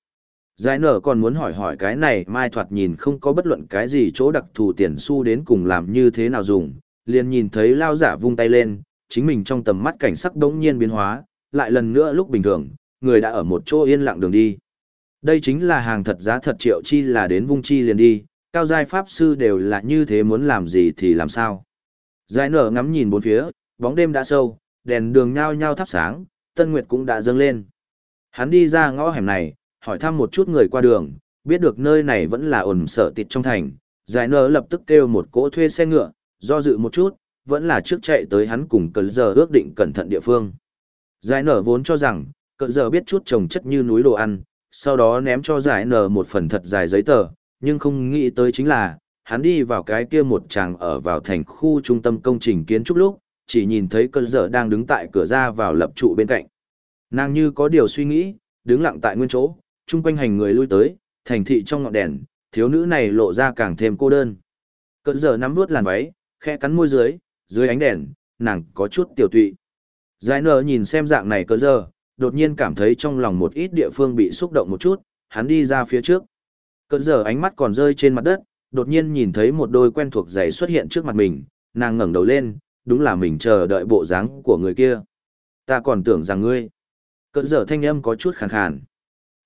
Giải nở còn muốn hỏi hỏi cái này mai thoạt nhìn không có bất luận cái gì chỗ đặc thù tiền xu đến cùng làm như thế nào dùng, liền nhìn thấy lao giả vung tay lên, chính mình trong tầm mắt cảnh sắc đống nhiên biến hóa, lại lần nữa lúc bình thường, người đã ở một chỗ yên lặng đường đi. Đây chính là hàng thật giá thật triệu chi là đến vung chi liền đi, cao giai pháp sư đều là như thế muốn làm gì thì làm sao. Giải nở ngắm nhìn bốn phía, bóng đêm đã sâu, đèn đường nhao nhao thắp sáng, tân nguyệt cũng đã dâng lên. Hắn đi ra ngõ hẻm này, hỏi thăm một chút người qua đường, biết được nơi này vẫn là ổn sở tịt trong thành, giải nở lập tức kêu một cỗ thuê xe ngựa, do dự một chút, vẫn là trước chạy tới hắn cùng cờ giờ ước định cẩn thận địa phương. Giải nở vốn cho rằng, cờ giờ biết chút trồng chất như núi đồ ăn, sau đó ném cho giải nở một phần thật dài giấy tờ, nhưng không nghĩ tới chính là, hắn đi vào cái kia một chàng ở vào thành khu trung tâm công trình kiến trúc lúc, chỉ nhìn thấy cơn dở đang đứng tại cửa ra vào lập trụ bên cạnh. Nàng như có điều suy nghĩ, đứng lặng tại nguyên chỗ, chung quanh hành người lui tới, thành thị trong ngọn đèn, thiếu nữ này lộ ra càng thêm cô đơn. Cơn dở nắm vuốt làn váy, khẽ cắn môi dưới, dưới ánh đèn, nàng có chút tiểu tụy. Giải nở nhìn xem dạng này cơn dở, đột nhiên cảm thấy trong lòng một ít địa phương bị xúc động một chút, hắn đi ra phía trước. Cơn giờ ánh mắt còn rơi trên mặt đất, đột nhiên nhìn thấy một đôi quen thuộc giày xuất hiện trước mặt mình, nàng ngẩng đầu lên, đúng là mình chờ đợi bộ dáng của người kia. Ta còn tưởng rằng ngươi. Cơn giờ thanh âm có chút khàn khàn.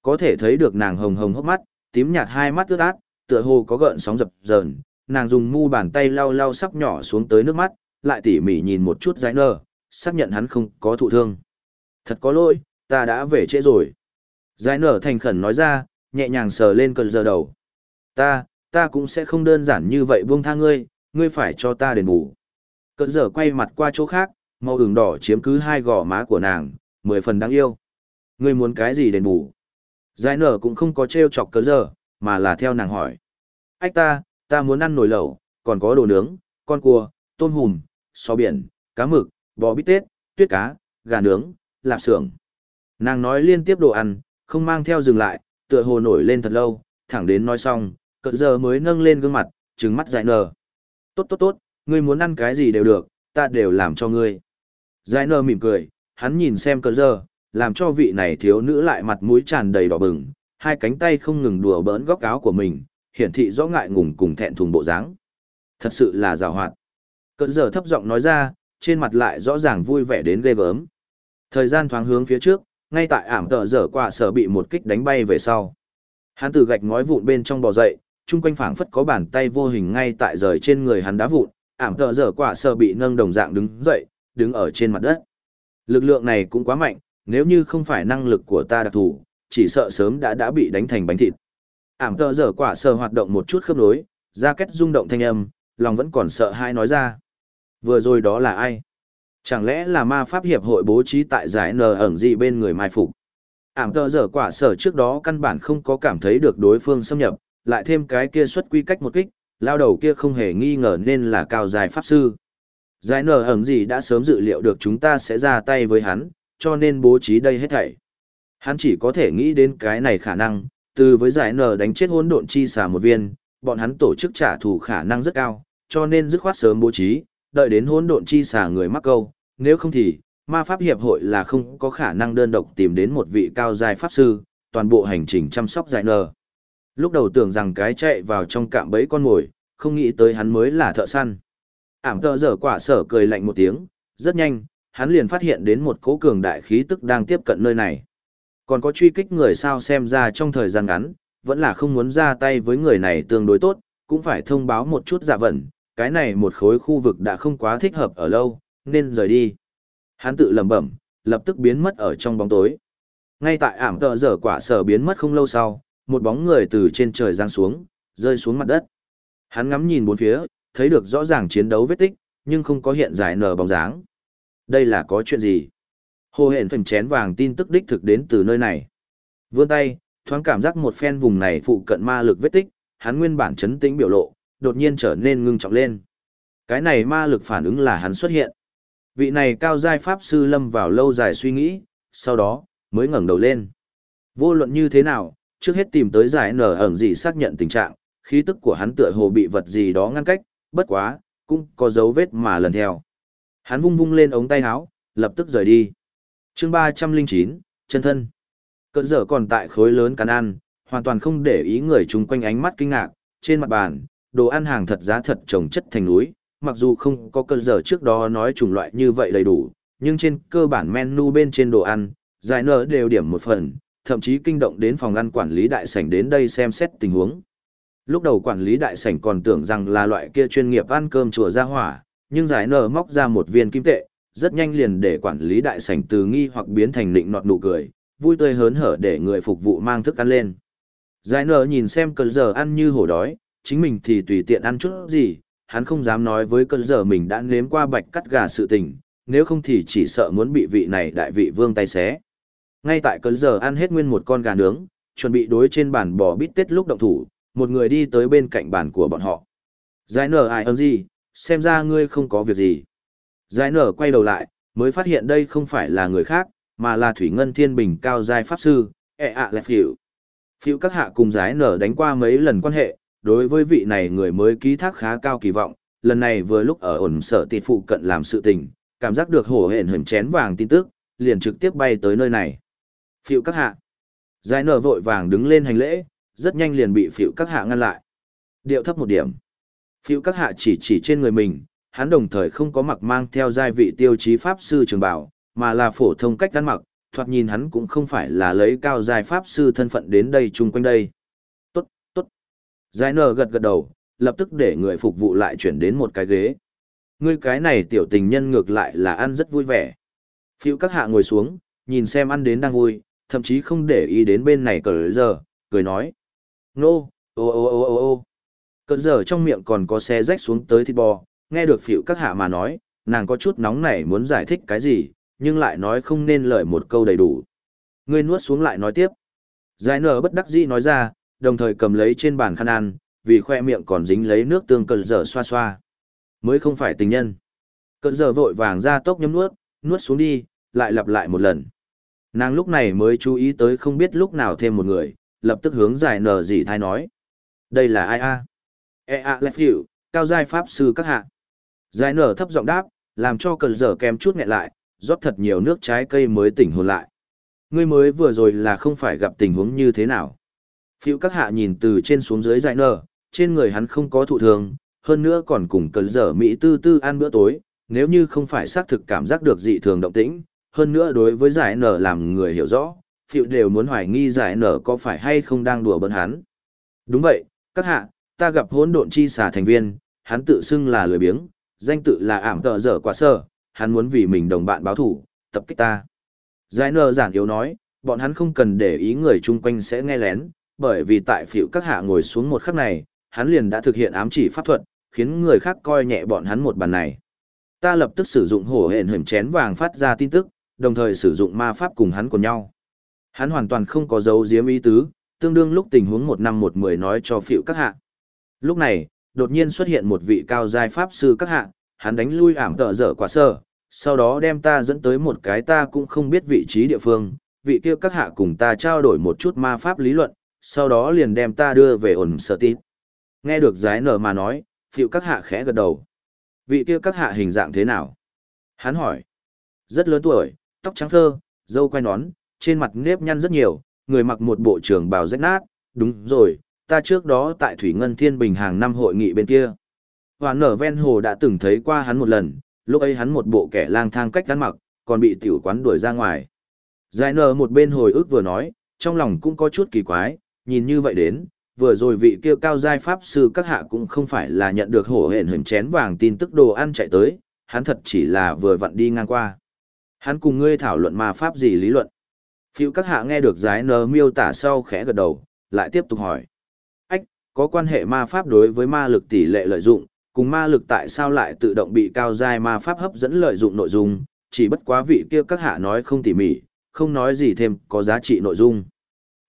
Có thể thấy được nàng hồng hồng hốc mắt, tím nhạt hai mắt ướt át, tựa hồ có gợn sóng dập dờn, nàng dùng mu bàn tay lau lau sắp nhỏ xuống tới nước mắt, lại tỉ mỉ nhìn một chút giải nơ, xác nhận hắn không có thụ thương. Thật có lỗi, ta đã về trễ rồi. Giải nở thành khẩn nói ra, nhẹ nhàng sờ lên cơn giờ đầu. Ta, ta cũng sẽ không đơn giản như vậy buông tha ngươi, ngươi phải cho ta đền bù. Cơn giờ quay mặt qua chỗ khác, màu ửng đỏ chiếm cứ hai gò má của nàng, mười phần đáng yêu. Ngươi muốn cái gì đền bù? Giải nở cũng không có treo chọc cơn giờ, mà là theo nàng hỏi. Ách ta, ta muốn ăn nồi lẩu, còn có đồ nướng, con cua, tôm hùm, sò biển, cá mực, bò bít tết, tuyết cá, gà nướng, lạp xưởng. Nàng nói liên tiếp đồ ăn, không mang theo dừng lại, tựa hồ nổi lên thật lâu, thẳng đến nói xong, cỡ giờ mới nâng lên gương mặt, trừng mắt giải nở. Tốt tốt tốt, ngươi muốn ăn cái gì đều được, ta đều làm cho ngươi. Giải nở mỉm cười, hắn nhìn xem cỡ giờ, làm cho vị này thiếu nữ lại mặt mũi tràn đầy đỏ bừng, hai cánh tay không ngừng đùa bỡn góc áo của mình, hiển thị rõ ngại ngùng cùng thẹn thùng bộ dáng. Thật sự là rào hoạt. Cơn giờ thấp giọng nói ra, trên mặt lại rõ ràng vui vẻ đến ghê gớm. Thời gian thoáng hướng phía trước, ngay tại ảm tợ dở quả sở bị một kích đánh bay về sau. Hắn từ gạch ngói vụn bên trong bò dậy, chung quanh phảng phất có bàn tay vô hình ngay tại rời trên người hắn đá vụn, ảm tợ dở quả sở bị nâng đồng dạng đứng dậy, đứng ở trên mặt đất. Lực lượng này cũng quá mạnh, nếu như không phải năng lực của ta đặc thù, chỉ sợ sớm đã đã bị đánh thành bánh thịt. Ảm tợ dở quả sở hoạt động một chút khớp nối, ra kết rung động thanh âm, lòng vẫn còn sợ hai nói ra. Vừa rồi đó là ai? Chẳng lẽ là ma pháp hiệp hội bố trí tại giải nờ ẩn gì bên người mai phục? Ảm tờ dở quả sở trước đó căn bản không có cảm thấy được đối phương xâm nhập, lại thêm cái kia xuất quy cách một kích, lao đầu kia không hề nghi ngờ nên là cao dài pháp sư. Giải nờ ẩn gì đã sớm dự liệu được chúng ta sẽ ra tay với hắn, cho nên bố trí đây hết thảy. Hắn chỉ có thể nghĩ đến cái này khả năng, từ với giải nờ đánh chết hỗn độn chi xà một viên, bọn hắn tổ chức trả thù khả năng rất cao, cho nên dứt khoát sớm bố trí, đợi đến hỗn độn chi xà người mắc câu, nếu không thì, ma pháp hiệp hội là không có khả năng đơn độc tìm đến một vị cao giai pháp sư, toàn bộ hành trình chăm sóc giải nờ. Lúc đầu tưởng rằng cái chạy vào trong cạm bẫy con mồi, không nghĩ tới hắn mới là thợ săn. Ảm tờ dở quả sở cười lạnh một tiếng, rất nhanh, hắn liền phát hiện đến một cố cường đại khí tức đang tiếp cận nơi này. Còn có truy kích người sao xem ra trong thời gian ngắn, vẫn là không muốn ra tay với người này tương đối tốt, cũng phải thông báo một chút giả vẩn, cái này một khối khu vực đã không quá thích hợp ở lâu, nên rời đi. Hắn tự lẩm bẩm, lập tức biến mất ở trong bóng tối. Ngay tại ảm tờ dở quả sở biến mất không lâu sau, một bóng người từ trên trời giáng xuống, rơi xuống mặt đất. Hắn ngắm nhìn bốn phía, thấy được rõ ràng chiến đấu vết tích, nhưng không có hiện giải nở bóng dáng. Đây là có chuyện gì? Hồ hển phềm chén vàng tin tức đích thực đến từ nơi này. Vươn tay, thoáng cảm giác một phen vùng này phụ cận ma lực vết tích, hắn nguyên bản chấn tĩnh biểu lộ, đột nhiên trở nên ngưng trọng lên. Cái này ma lực phản ứng là hắn xuất hiện. Vị này cao giai pháp sư lâm vào lâu dài suy nghĩ, sau đó, mới ngẩng đầu lên. Vô luận như thế nào, trước hết tìm tới giải nở ẩn gì xác nhận tình trạng, khí tức của hắn tựa hồ bị vật gì đó ngăn cách, bất quá, cũng có dấu vết mà lần theo. Hắn vung vung lên ống tay áo, lập tức rời đi. chương 309, chân thân. Cận dở còn tại khối lớn cắn ăn, hoàn toàn không để ý người chung quanh ánh mắt kinh ngạc, trên mặt bàn, đồ ăn hàng thật giá thật trồng chất thành núi, mặc dù không có cơn giờ trước đó nói chủng loại như vậy đầy đủ, nhưng trên cơ bản menu bên trên đồ ăn, giải nở đều điểm một phần, thậm chí kinh động đến phòng ăn quản lý đại sảnh đến đây xem xét tình huống. Lúc đầu quản lý đại sảnh còn tưởng rằng là loại kia chuyên nghiệp ăn cơm chùa ra hỏa, nhưng giải nở móc ra một viên kim tệ, rất nhanh liền để quản lý đại sảnh từ nghi hoặc biến thành định nọt nụ cười, vui tươi hớn hở để người phục vụ mang thức ăn lên. Giải nở nhìn xem cơn giờ ăn như hổ đói, chính mình thì tùy tiện ăn chút gì, hắn không dám nói với cơn giờ mình đã nếm qua bạch cắt gà sự tình, nếu không thì chỉ sợ muốn bị vị này đại vị vương tay xé. Ngay tại cơn giờ ăn hết nguyên một con gà nướng, chuẩn bị đối trên bàn bò bít tết lúc động thủ, một người đi tới bên cạnh bàn của bọn họ. Giải nở ai ơn gì, xem ra ngươi không có việc gì. Giải nở quay đầu lại, mới phát hiện đây không phải là người khác, mà là Thủy Ngân Thiên Bình cao giai pháp sư, ẹ ạ lẹp hiệu. Phiêu các hạ cùng giải nở đánh qua mấy lần quan hệ, đối với vị này người mới ký thác khá cao kỳ vọng, lần này vừa lúc ở ổn sở tịt phụ cận làm sự tình, cảm giác được hổ hển hửng chén vàng tin tức, liền trực tiếp bay tới nơi này. phiệu các hạ. Giải nở vội vàng đứng lên hành lễ, rất nhanh liền bị phiệu các hạ ngăn lại. Điệu thấp một điểm. phiệu các hạ chỉ chỉ trên người mình, hắn đồng thời không có mặc mang theo giai vị tiêu chí pháp sư trường bảo, mà là phổ thông cách ăn mặc, thoạt nhìn hắn cũng không phải là lấy cao giai pháp sư thân phận đến đây chung quanh đây. Giải nở gật gật đầu, lập tức để người phục vụ lại chuyển đến một cái ghế. Ngươi cái này tiểu tình nhân ngược lại là ăn rất vui vẻ. Phiêu các hạ ngồi xuống, nhìn xem ăn đến đang vui, thậm chí không để ý đến bên này cờ giờ, cười nói. Nô, ô ô ô ô ô Cơn giờ trong miệng còn có xe rách xuống tới thịt bò, nghe được phiệu các hạ mà nói, nàng có chút nóng nảy muốn giải thích cái gì, nhưng lại nói không nên lời một câu đầy đủ. Ngươi nuốt xuống lại nói tiếp. Giải nở bất đắc dĩ nói ra, đồng thời cầm lấy trên bàn khăn ăn, vì khoe miệng còn dính lấy nước tương cơn dở xoa xoa. Mới không phải tình nhân. Cơn dở vội vàng ra tốc nhấm nuốt, nuốt xuống đi, lại lặp lại một lần. Nàng lúc này mới chú ý tới không biết lúc nào thêm một người, lập tức hướng giải nở dị thai nói. Đây là ai a? E a lef hiệu, cao giai pháp sư các hạ. Giải nở thấp giọng đáp, làm cho cơn dở kém chút nghẹn lại, rót thật nhiều nước trái cây mới tỉnh hồn lại. Ngươi mới vừa rồi là không phải gặp tình huống như thế nào. Phiêu các hạ nhìn từ trên xuống dưới giải nở, trên người hắn không có thụ thường, hơn nữa còn cùng cấn dở Mỹ tư tư ăn bữa tối, nếu như không phải xác thực cảm giác được dị thường động tĩnh, hơn nữa đối với giải nở làm người hiểu rõ, phiêu đều muốn hoài nghi giải nở có phải hay không đang đùa bỡn hắn. Đúng vậy, các hạ, ta gặp hỗn độn chi xà thành viên, hắn tự xưng là lười biếng, danh tự là ảm tợ dở quá sơ, hắn muốn vì mình đồng bạn báo thủ, tập kích ta. Giải nở giản yếu nói, bọn hắn không cần để ý người chung quanh sẽ nghe lén, bởi vì tại phiểu các hạ ngồi xuống một khắc này, hắn liền đã thực hiện ám chỉ pháp thuật, khiến người khác coi nhẹ bọn hắn một bàn này. Ta lập tức sử dụng hổ hển hửm chén vàng phát ra tin tức, đồng thời sử dụng ma pháp cùng hắn cùng nhau. Hắn hoàn toàn không có dấu diếm ý tứ, tương đương lúc tình huống một năm một mười nói cho phiểu các hạ. Lúc này, đột nhiên xuất hiện một vị cao giai pháp sư các hạ, hắn đánh lui ảm tợ dở quả sơ, sau đó đem ta dẫn tới một cái ta cũng không biết vị trí địa phương, vị kia các hạ cùng ta trao đổi một chút ma pháp lý luận, sau đó liền đem ta đưa về ổn sở tít. Nghe được giái nở mà nói, phiệu các hạ khẽ gật đầu. Vị kia các hạ hình dạng thế nào? Hắn hỏi. Rất lớn tuổi, tóc trắng thơ, dâu quay nón, trên mặt nếp nhăn rất nhiều, người mặc một bộ trưởng bào rách nát, đúng rồi, ta trước đó tại Thủy Ngân Thiên Bình hàng năm hội nghị bên kia. Hoàn nở ven hồ đã từng thấy qua hắn một lần, lúc ấy hắn một bộ kẻ lang thang cách ăn mặc, còn bị tiểu quán đuổi ra ngoài. Giải nở một bên hồi ức vừa nói, trong lòng cũng có chút kỳ quái, nhìn như vậy đến, vừa rồi vị kia cao giai pháp sư các hạ cũng không phải là nhận được hổ hển hình chén vàng tin tức đồ ăn chạy tới, hắn thật chỉ là vừa vặn đi ngang qua. Hắn cùng ngươi thảo luận ma pháp gì lý luận. Phiêu các hạ nghe được giái nờ miêu tả sau khẽ gật đầu, lại tiếp tục hỏi. Ách, có quan hệ ma pháp đối với ma lực tỷ lệ lợi dụng, cùng ma lực tại sao lại tự động bị cao giai ma pháp hấp dẫn lợi dụng nội dung, chỉ bất quá vị kia các hạ nói không tỉ mỉ, không nói gì thêm có giá trị nội dung.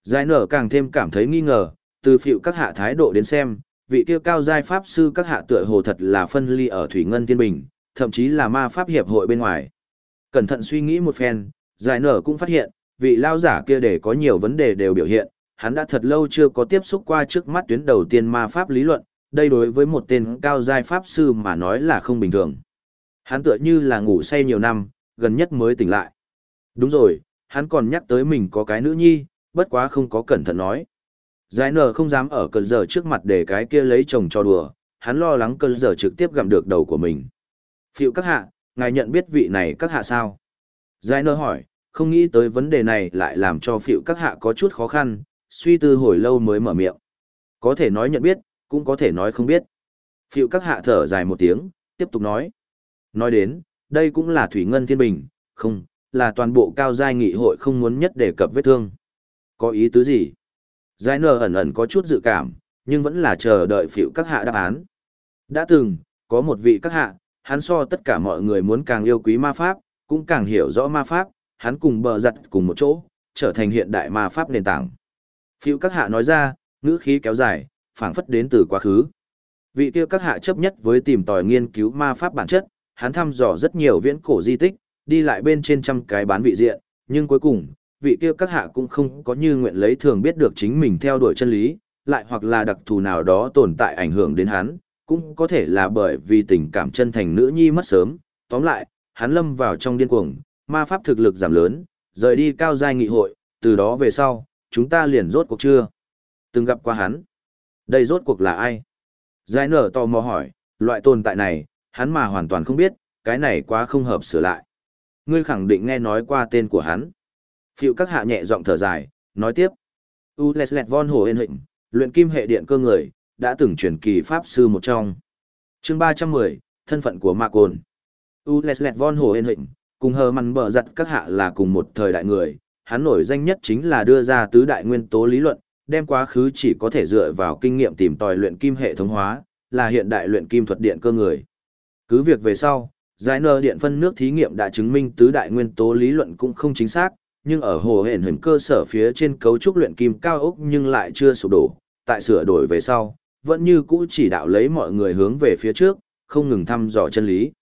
Giải nở càng thêm cảm thấy nghi ngờ, từ phiệu các hạ thái độ đến xem, vị kia cao giai pháp sư các hạ tựa hồ thật là phân ly ở Thủy Ngân Thiên Bình, thậm chí là ma pháp hiệp hội bên ngoài. Cẩn thận suy nghĩ một phen, giải nở cũng phát hiện, vị lao giả kia để có nhiều vấn đề đều biểu hiện, hắn đã thật lâu chưa có tiếp xúc qua trước mắt tuyến đầu tiên ma pháp lý luận, đây đối với một tên cao giai pháp sư mà nói là không bình thường. Hắn tựa như là ngủ say nhiều năm, gần nhất mới tỉnh lại. Đúng rồi, hắn còn nhắc tới mình có cái nữ nhi, bất quá không có cẩn thận nói. Giải nở không dám ở cơn giờ trước mặt để cái kia lấy chồng cho đùa, hắn lo lắng cơn giờ trực tiếp gặm được đầu của mình. Phiệu các hạ, ngài nhận biết vị này các hạ sao? Giải nở hỏi, không nghĩ tới vấn đề này lại làm cho phiệu các hạ có chút khó khăn, suy tư hồi lâu mới mở miệng. Có thể nói nhận biết, cũng có thể nói không biết. Phiệu các hạ thở dài một tiếng, tiếp tục nói. Nói đến, đây cũng là Thủy Ngân Thiên Bình, không, là toàn bộ cao giai nghị hội không muốn nhất đề cập vết thương. Có ý tứ gì? Giải nở ẩn ẩn có chút dự cảm, nhưng vẫn là chờ đợi phiệu các hạ đáp án. Đã từng, có một vị các hạ, hắn so tất cả mọi người muốn càng yêu quý ma pháp, cũng càng hiểu rõ ma pháp, hắn cùng bờ giặt cùng một chỗ, trở thành hiện đại ma pháp nền tảng. Phiệu các hạ nói ra, ngữ khí kéo dài, phảng phất đến từ quá khứ. Vị kia các hạ chấp nhất với tìm tòi nghiên cứu ma pháp bản chất, hắn thăm dò rất nhiều viễn cổ di tích, đi lại bên trên trăm cái bán vị diện, nhưng cuối cùng, vị kia các hạ cũng không có như nguyện lấy thường biết được chính mình theo đuổi chân lý, lại hoặc là đặc thù nào đó tồn tại ảnh hưởng đến hắn, cũng có thể là bởi vì tình cảm chân thành nữ nhi mất sớm, tóm lại, hắn lâm vào trong điên cuồng, ma pháp thực lực giảm lớn, rời đi cao giai nghị hội, từ đó về sau, chúng ta liền rốt cuộc chưa? Từng gặp qua hắn. Đây rốt cuộc là ai? Giải nở tò mò hỏi, loại tồn tại này, hắn mà hoàn toàn không biết, cái này quá không hợp sửa lại. Ngươi khẳng định nghe nói qua tên của hắn. Phiệu các hạ nhẹ giọng thở dài, nói tiếp. U von Hồ Yên Hịnh, luyện kim hệ điện cơ người, đã từng truyền kỳ pháp sư một trong. chương 310, thân phận của Mạc Cồn. U von Hồ Yên Hịnh, cùng hờ mằn bờ giặt các hạ là cùng một thời đại người, hắn nổi danh nhất chính là đưa ra tứ đại nguyên tố lý luận, đem quá khứ chỉ có thể dựa vào kinh nghiệm tìm tòi luyện kim hệ thống hóa, là hiện đại luyện kim thuật điện cơ người. Cứ việc về sau, giải nơ điện phân nước thí nghiệm đã chứng minh tứ đại nguyên tố lý luận cũng không chính xác, nhưng ở hồ hển hình cơ sở phía trên cấu trúc luyện kim cao ốc nhưng lại chưa sụp đổ, tại sửa đổi về sau, vẫn như cũ chỉ đạo lấy mọi người hướng về phía trước, không ngừng thăm dò chân lý.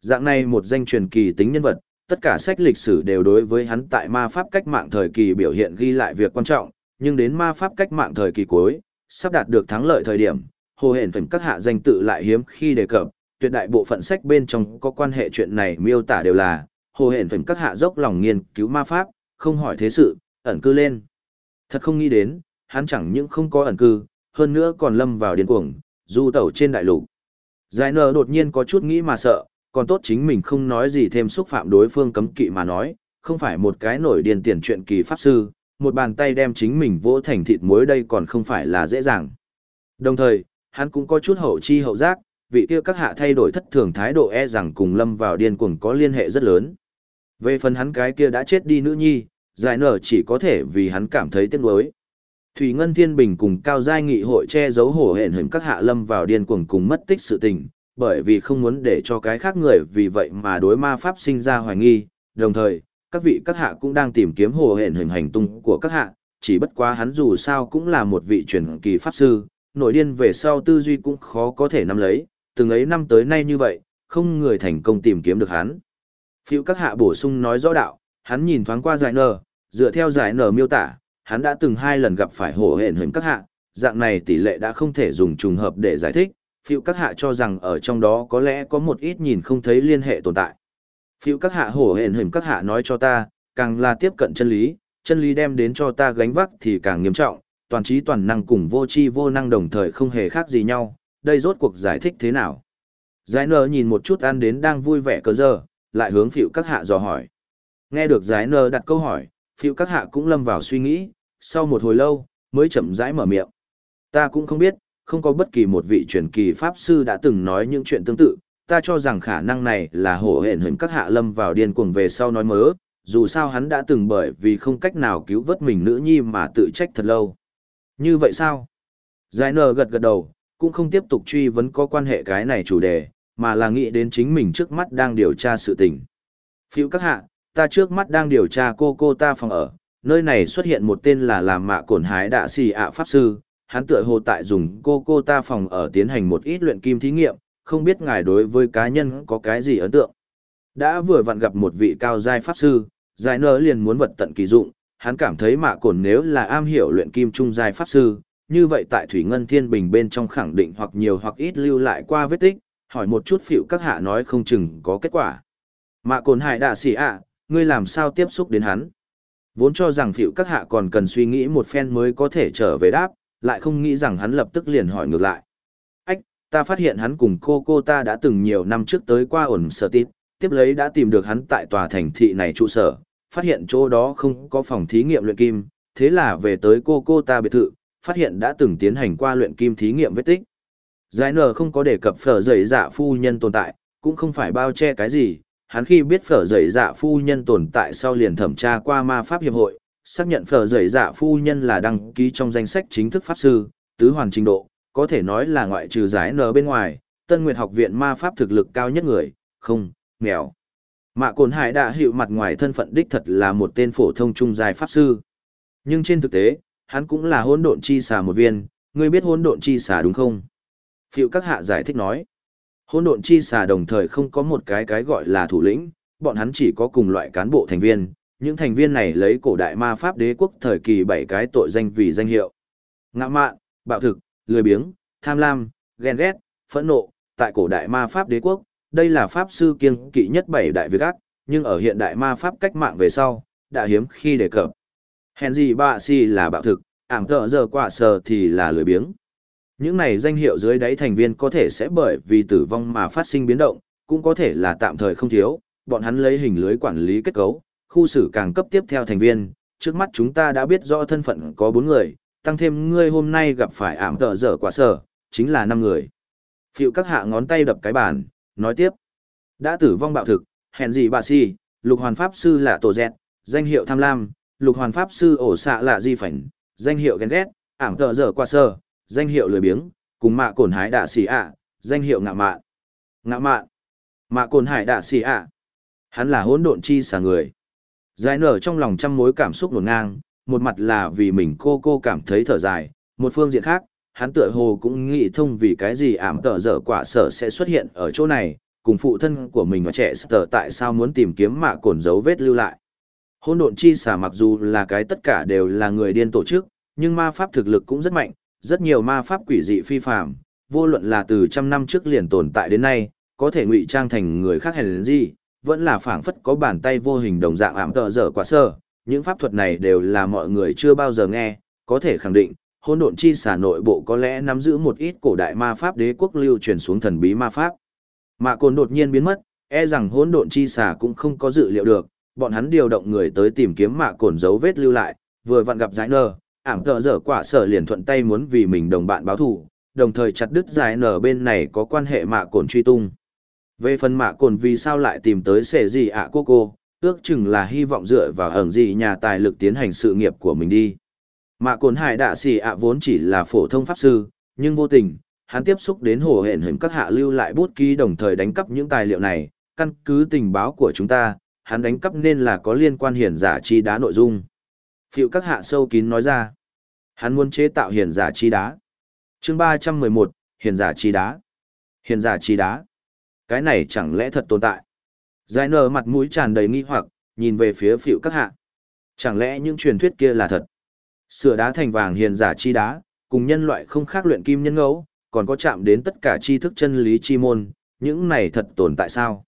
Dạng này một danh truyền kỳ tính nhân vật, tất cả sách lịch sử đều đối với hắn tại ma pháp cách mạng thời kỳ biểu hiện ghi lại việc quan trọng, nhưng đến ma pháp cách mạng thời kỳ cuối, sắp đạt được thắng lợi thời điểm, hồ hển phần các hạ danh tự lại hiếm khi đề cập, tuyệt đại bộ phận sách bên trong có quan hệ chuyện này miêu tả đều là, hồ hển phần các hạ dốc lòng nghiên cứu ma pháp, không hỏi thế sự, ẩn cư lên. Thật không nghĩ đến, hắn chẳng những không có ẩn cư, hơn nữa còn lâm vào điên cuồng, du tẩu trên đại lục. Giải nở đột nhiên có chút nghĩ mà sợ, còn tốt chính mình không nói gì thêm xúc phạm đối phương cấm kỵ mà nói, không phải một cái nổi điên tiền chuyện kỳ pháp sư, một bàn tay đem chính mình vỗ thành thịt muối đây còn không phải là dễ dàng. Đồng thời, hắn cũng có chút hậu chi hậu giác, vị kia các hạ thay đổi thất thường thái độ e rằng cùng lâm vào điên cuồng có liên hệ rất lớn. Về phần hắn cái kia đã chết đi nữ nhi, giải nở chỉ có thể vì hắn cảm thấy tiếc nuối. Thủy Ngân Thiên Bình cùng Cao Giai Nghị hội che giấu hổ hển hình các hạ lâm vào điên cuồng cùng mất tích sự tình, bởi vì không muốn để cho cái khác người vì vậy mà đối ma pháp sinh ra hoài nghi, đồng thời, các vị các hạ cũng đang tìm kiếm hổ hển hình hành tung của các hạ, chỉ bất quá hắn dù sao cũng là một vị truyền kỳ pháp sư, nổi điên về sau tư duy cũng khó có thể nắm lấy, từng ấy năm tới nay như vậy, không người thành công tìm kiếm được hắn. Phiêu các hạ bổ sung nói rõ đạo, hắn nhìn thoáng qua giải nở, dựa theo giải nở miêu tả, hắn đã từng hai lần gặp phải hổ hển hình các hạ, dạng này tỷ lệ đã không thể dùng trùng hợp để giải thích, phiêu các hạ cho rằng ở trong đó có lẽ có một ít nhìn không thấy liên hệ tồn tại. Phiêu các hạ hổ hển hình các hạ nói cho ta, càng là tiếp cận chân lý, chân lý đem đến cho ta gánh vác thì càng nghiêm trọng, toàn trí toàn năng cùng vô tri vô năng đồng thời không hề khác gì nhau, đây rốt cuộc giải thích thế nào? Giải nở nhìn một chút ăn đến đang vui vẻ cờ giờ, lại hướng phiêu các hạ dò hỏi. Nghe được giải nơ đặt câu hỏi, phiêu các hạ cũng lâm vào suy nghĩ, sau một hồi lâu, mới chậm rãi mở miệng. Ta cũng không biết, không có bất kỳ một vị truyền kỳ pháp sư đã từng nói những chuyện tương tự, ta cho rằng khả năng này là hổ hển hình các hạ lâm vào điên cuồng về sau nói mớ, dù sao hắn đã từng bởi vì không cách nào cứu vớt mình nữ nhi mà tự trách thật lâu. Như vậy sao? Giải nờ gật gật đầu, cũng không tiếp tục truy vấn có quan hệ cái này chủ đề, mà là nghĩ đến chính mình trước mắt đang điều tra sự tình. Phiêu các hạ, ta trước mắt đang điều tra cô cô ta phòng ở, nơi này xuất hiện một tên là làm mạ cổn hái đạ xì ạ pháp sư, hắn tựa hồ tại dùng cô cô ta phòng ở tiến hành một ít luyện kim thí nghiệm, không biết ngài đối với cá nhân có cái gì ấn tượng. Đã vừa vặn gặp một vị cao giai pháp sư, giải nở liền muốn vật tận kỳ dụng, hắn cảm thấy mạ cổn nếu là am hiểu luyện kim trung giai pháp sư, như vậy tại Thủy Ngân Thiên Bình bên trong khẳng định hoặc nhiều hoặc ít lưu lại qua vết tích, hỏi một chút phịu các hạ nói không chừng có kết quả. Mạ cồn hải đạ xỉ ạ, ngươi làm sao tiếp xúc đến hắn? Vốn cho rằng phịu các hạ còn cần suy nghĩ một phen mới có thể trở về đáp, lại không nghĩ rằng hắn lập tức liền hỏi ngược lại. Ách, ta phát hiện hắn cùng cô cô ta đã từng nhiều năm trước tới qua ổn sở tít, tiếp lấy đã tìm được hắn tại tòa thành thị này trụ sở, phát hiện chỗ đó không có phòng thí nghiệm luyện kim, thế là về tới cô cô ta biệt thự, phát hiện đã từng tiến hành qua luyện kim thí nghiệm vết tích. Giải nở không có đề cập phở dậy dạ phu nhân tồn tại, cũng không phải bao che cái gì, hắn khi biết phở dậy dạ phu nhân tồn tại sau liền thẩm tra qua ma pháp hiệp hội, xác nhận phở dậy dạ phu nhân là đăng ký trong danh sách chính thức pháp sư, tứ hoàn trình độ, có thể nói là ngoại trừ giải nở bên ngoài, Tân Nguyệt học viện ma pháp thực lực cao nhất người, không, nghèo. Mạ Cồn Hải đã hiệu mặt ngoài thân phận đích thật là một tên phổ thông trung giai pháp sư. Nhưng trên thực tế, hắn cũng là hỗn độn chi xà một viên, ngươi biết hỗn độn chi xà đúng không? Phiệu các hạ giải thích nói. Hỗn độn chi xà đồng thời không có một cái cái gọi là thủ lĩnh, bọn hắn chỉ có cùng loại cán bộ thành viên, những thành viên này lấy cổ đại ma pháp đế quốc thời kỳ bảy cái tội danh vì danh hiệu. Ngạ mạn, bạo thực, lười biếng, tham lam, ghen ghét, phẫn nộ, tại cổ đại ma pháp đế quốc, đây là pháp sư kiêng kỵ nhất bảy đại việc ác, nhưng ở hiện đại ma pháp cách mạng về sau, đã hiếm khi đề cập. Hèn gì bạ si là bạo thực, ảm tợ giờ quả sờ thì là lười biếng. Những này danh hiệu dưới đáy thành viên có thể sẽ bởi vì tử vong mà phát sinh biến động, cũng có thể là tạm thời không thiếu, bọn hắn lấy hình lưới quản lý kết cấu, khu xử càng cấp tiếp theo thành viên, trước mắt chúng ta đã biết rõ thân phận có 4 người, tăng thêm ngươi hôm nay gặp phải ảm tợ dở quả sở, chính là 5 người. Phiệu các hạ ngón tay đập cái bàn, nói tiếp. Đã tử vong bạo thực, hèn gì bà si, lục hoàn pháp sư là tổ dẹt, danh hiệu tham lam, lục hoàn pháp sư ổ xạ là di phảnh, danh hiệu ghen ghét, ảm tợ dở quả sở, danh hiệu lười biếng, cùng mạ cồn hải đạ xì ạ, danh hiệu ngạ mạn. Ngạ mạn. Mạ cồn hải đạ xì ạ. Hắn là hỗn độn chi xà người. Giải nở trong lòng trăm mối cảm xúc nổn ngang, một mặt là vì mình cô cô cảm thấy thở dài, một phương diện khác, hắn tựa hồ cũng nghĩ thông vì cái gì ảm tở dở quả sở sẽ xuất hiện ở chỗ này, cùng phụ thân của mình và trẻ sở tại sao muốn tìm kiếm mạ cồn dấu vết lưu lại. Hôn độn chi xả mặc dù là cái tất cả đều là người điên tổ chức, nhưng ma pháp thực lực cũng rất mạnh, rất nhiều ma pháp quỷ dị phi phạm, vô luận là từ trăm năm trước liền tồn tại đến nay, có thể ngụy trang thành người khác hay đến gì, vẫn là phảng phất có bàn tay vô hình đồng dạng ảm tợ dở quá sơ. Những pháp thuật này đều là mọi người chưa bao giờ nghe, có thể khẳng định, hôn độn chi xả nội bộ có lẽ nắm giữ một ít cổ đại ma pháp đế quốc lưu truyền xuống thần bí ma pháp. Mạ cồn đột nhiên biến mất, e rằng hôn độn chi xả cũng không có dự liệu được, bọn hắn điều động người tới tìm kiếm mạ cồn dấu vết lưu lại, vừa vặn gặp giải nơ, ảm tợ dở quả sở liền thuận tay muốn vì mình đồng bạn báo thù, đồng thời chặt đứt giải nở bên này có quan hệ mạ cồn truy tung. Về phần mạ cồn vì sao lại tìm tới sệ gì ạ cô cô, ước chừng là hy vọng dựa vào ẩn gì nhà tài lực tiến hành sự nghiệp của mình đi. Mạ cồn hải đạ xì ạ vốn chỉ là phổ thông pháp sư, nhưng vô tình, hắn tiếp xúc đến hồ hển hình các hạ lưu lại bút ký đồng thời đánh cắp những tài liệu này, căn cứ tình báo của chúng ta, hắn đánh cắp nên là có liên quan hiển giả chi đá nội dung. Phiệu các hạ sâu kín nói ra, hắn muốn chế tạo hiền giả chi đá. chương ba trăm mười một hiền giả chi đá. hiền giả chi đá. Cái này chẳng lẽ thật tồn tại? Giải nở mặt mũi tràn đầy nghi hoặc, nhìn về phía phiệu các hạ. Chẳng lẽ những truyền thuyết kia là thật? Sửa đá thành vàng hiền giả chi đá, cùng nhân loại không khác luyện kim nhân ngẫu, còn có chạm đến tất cả tri thức chân lý chi môn, những này thật tồn tại sao?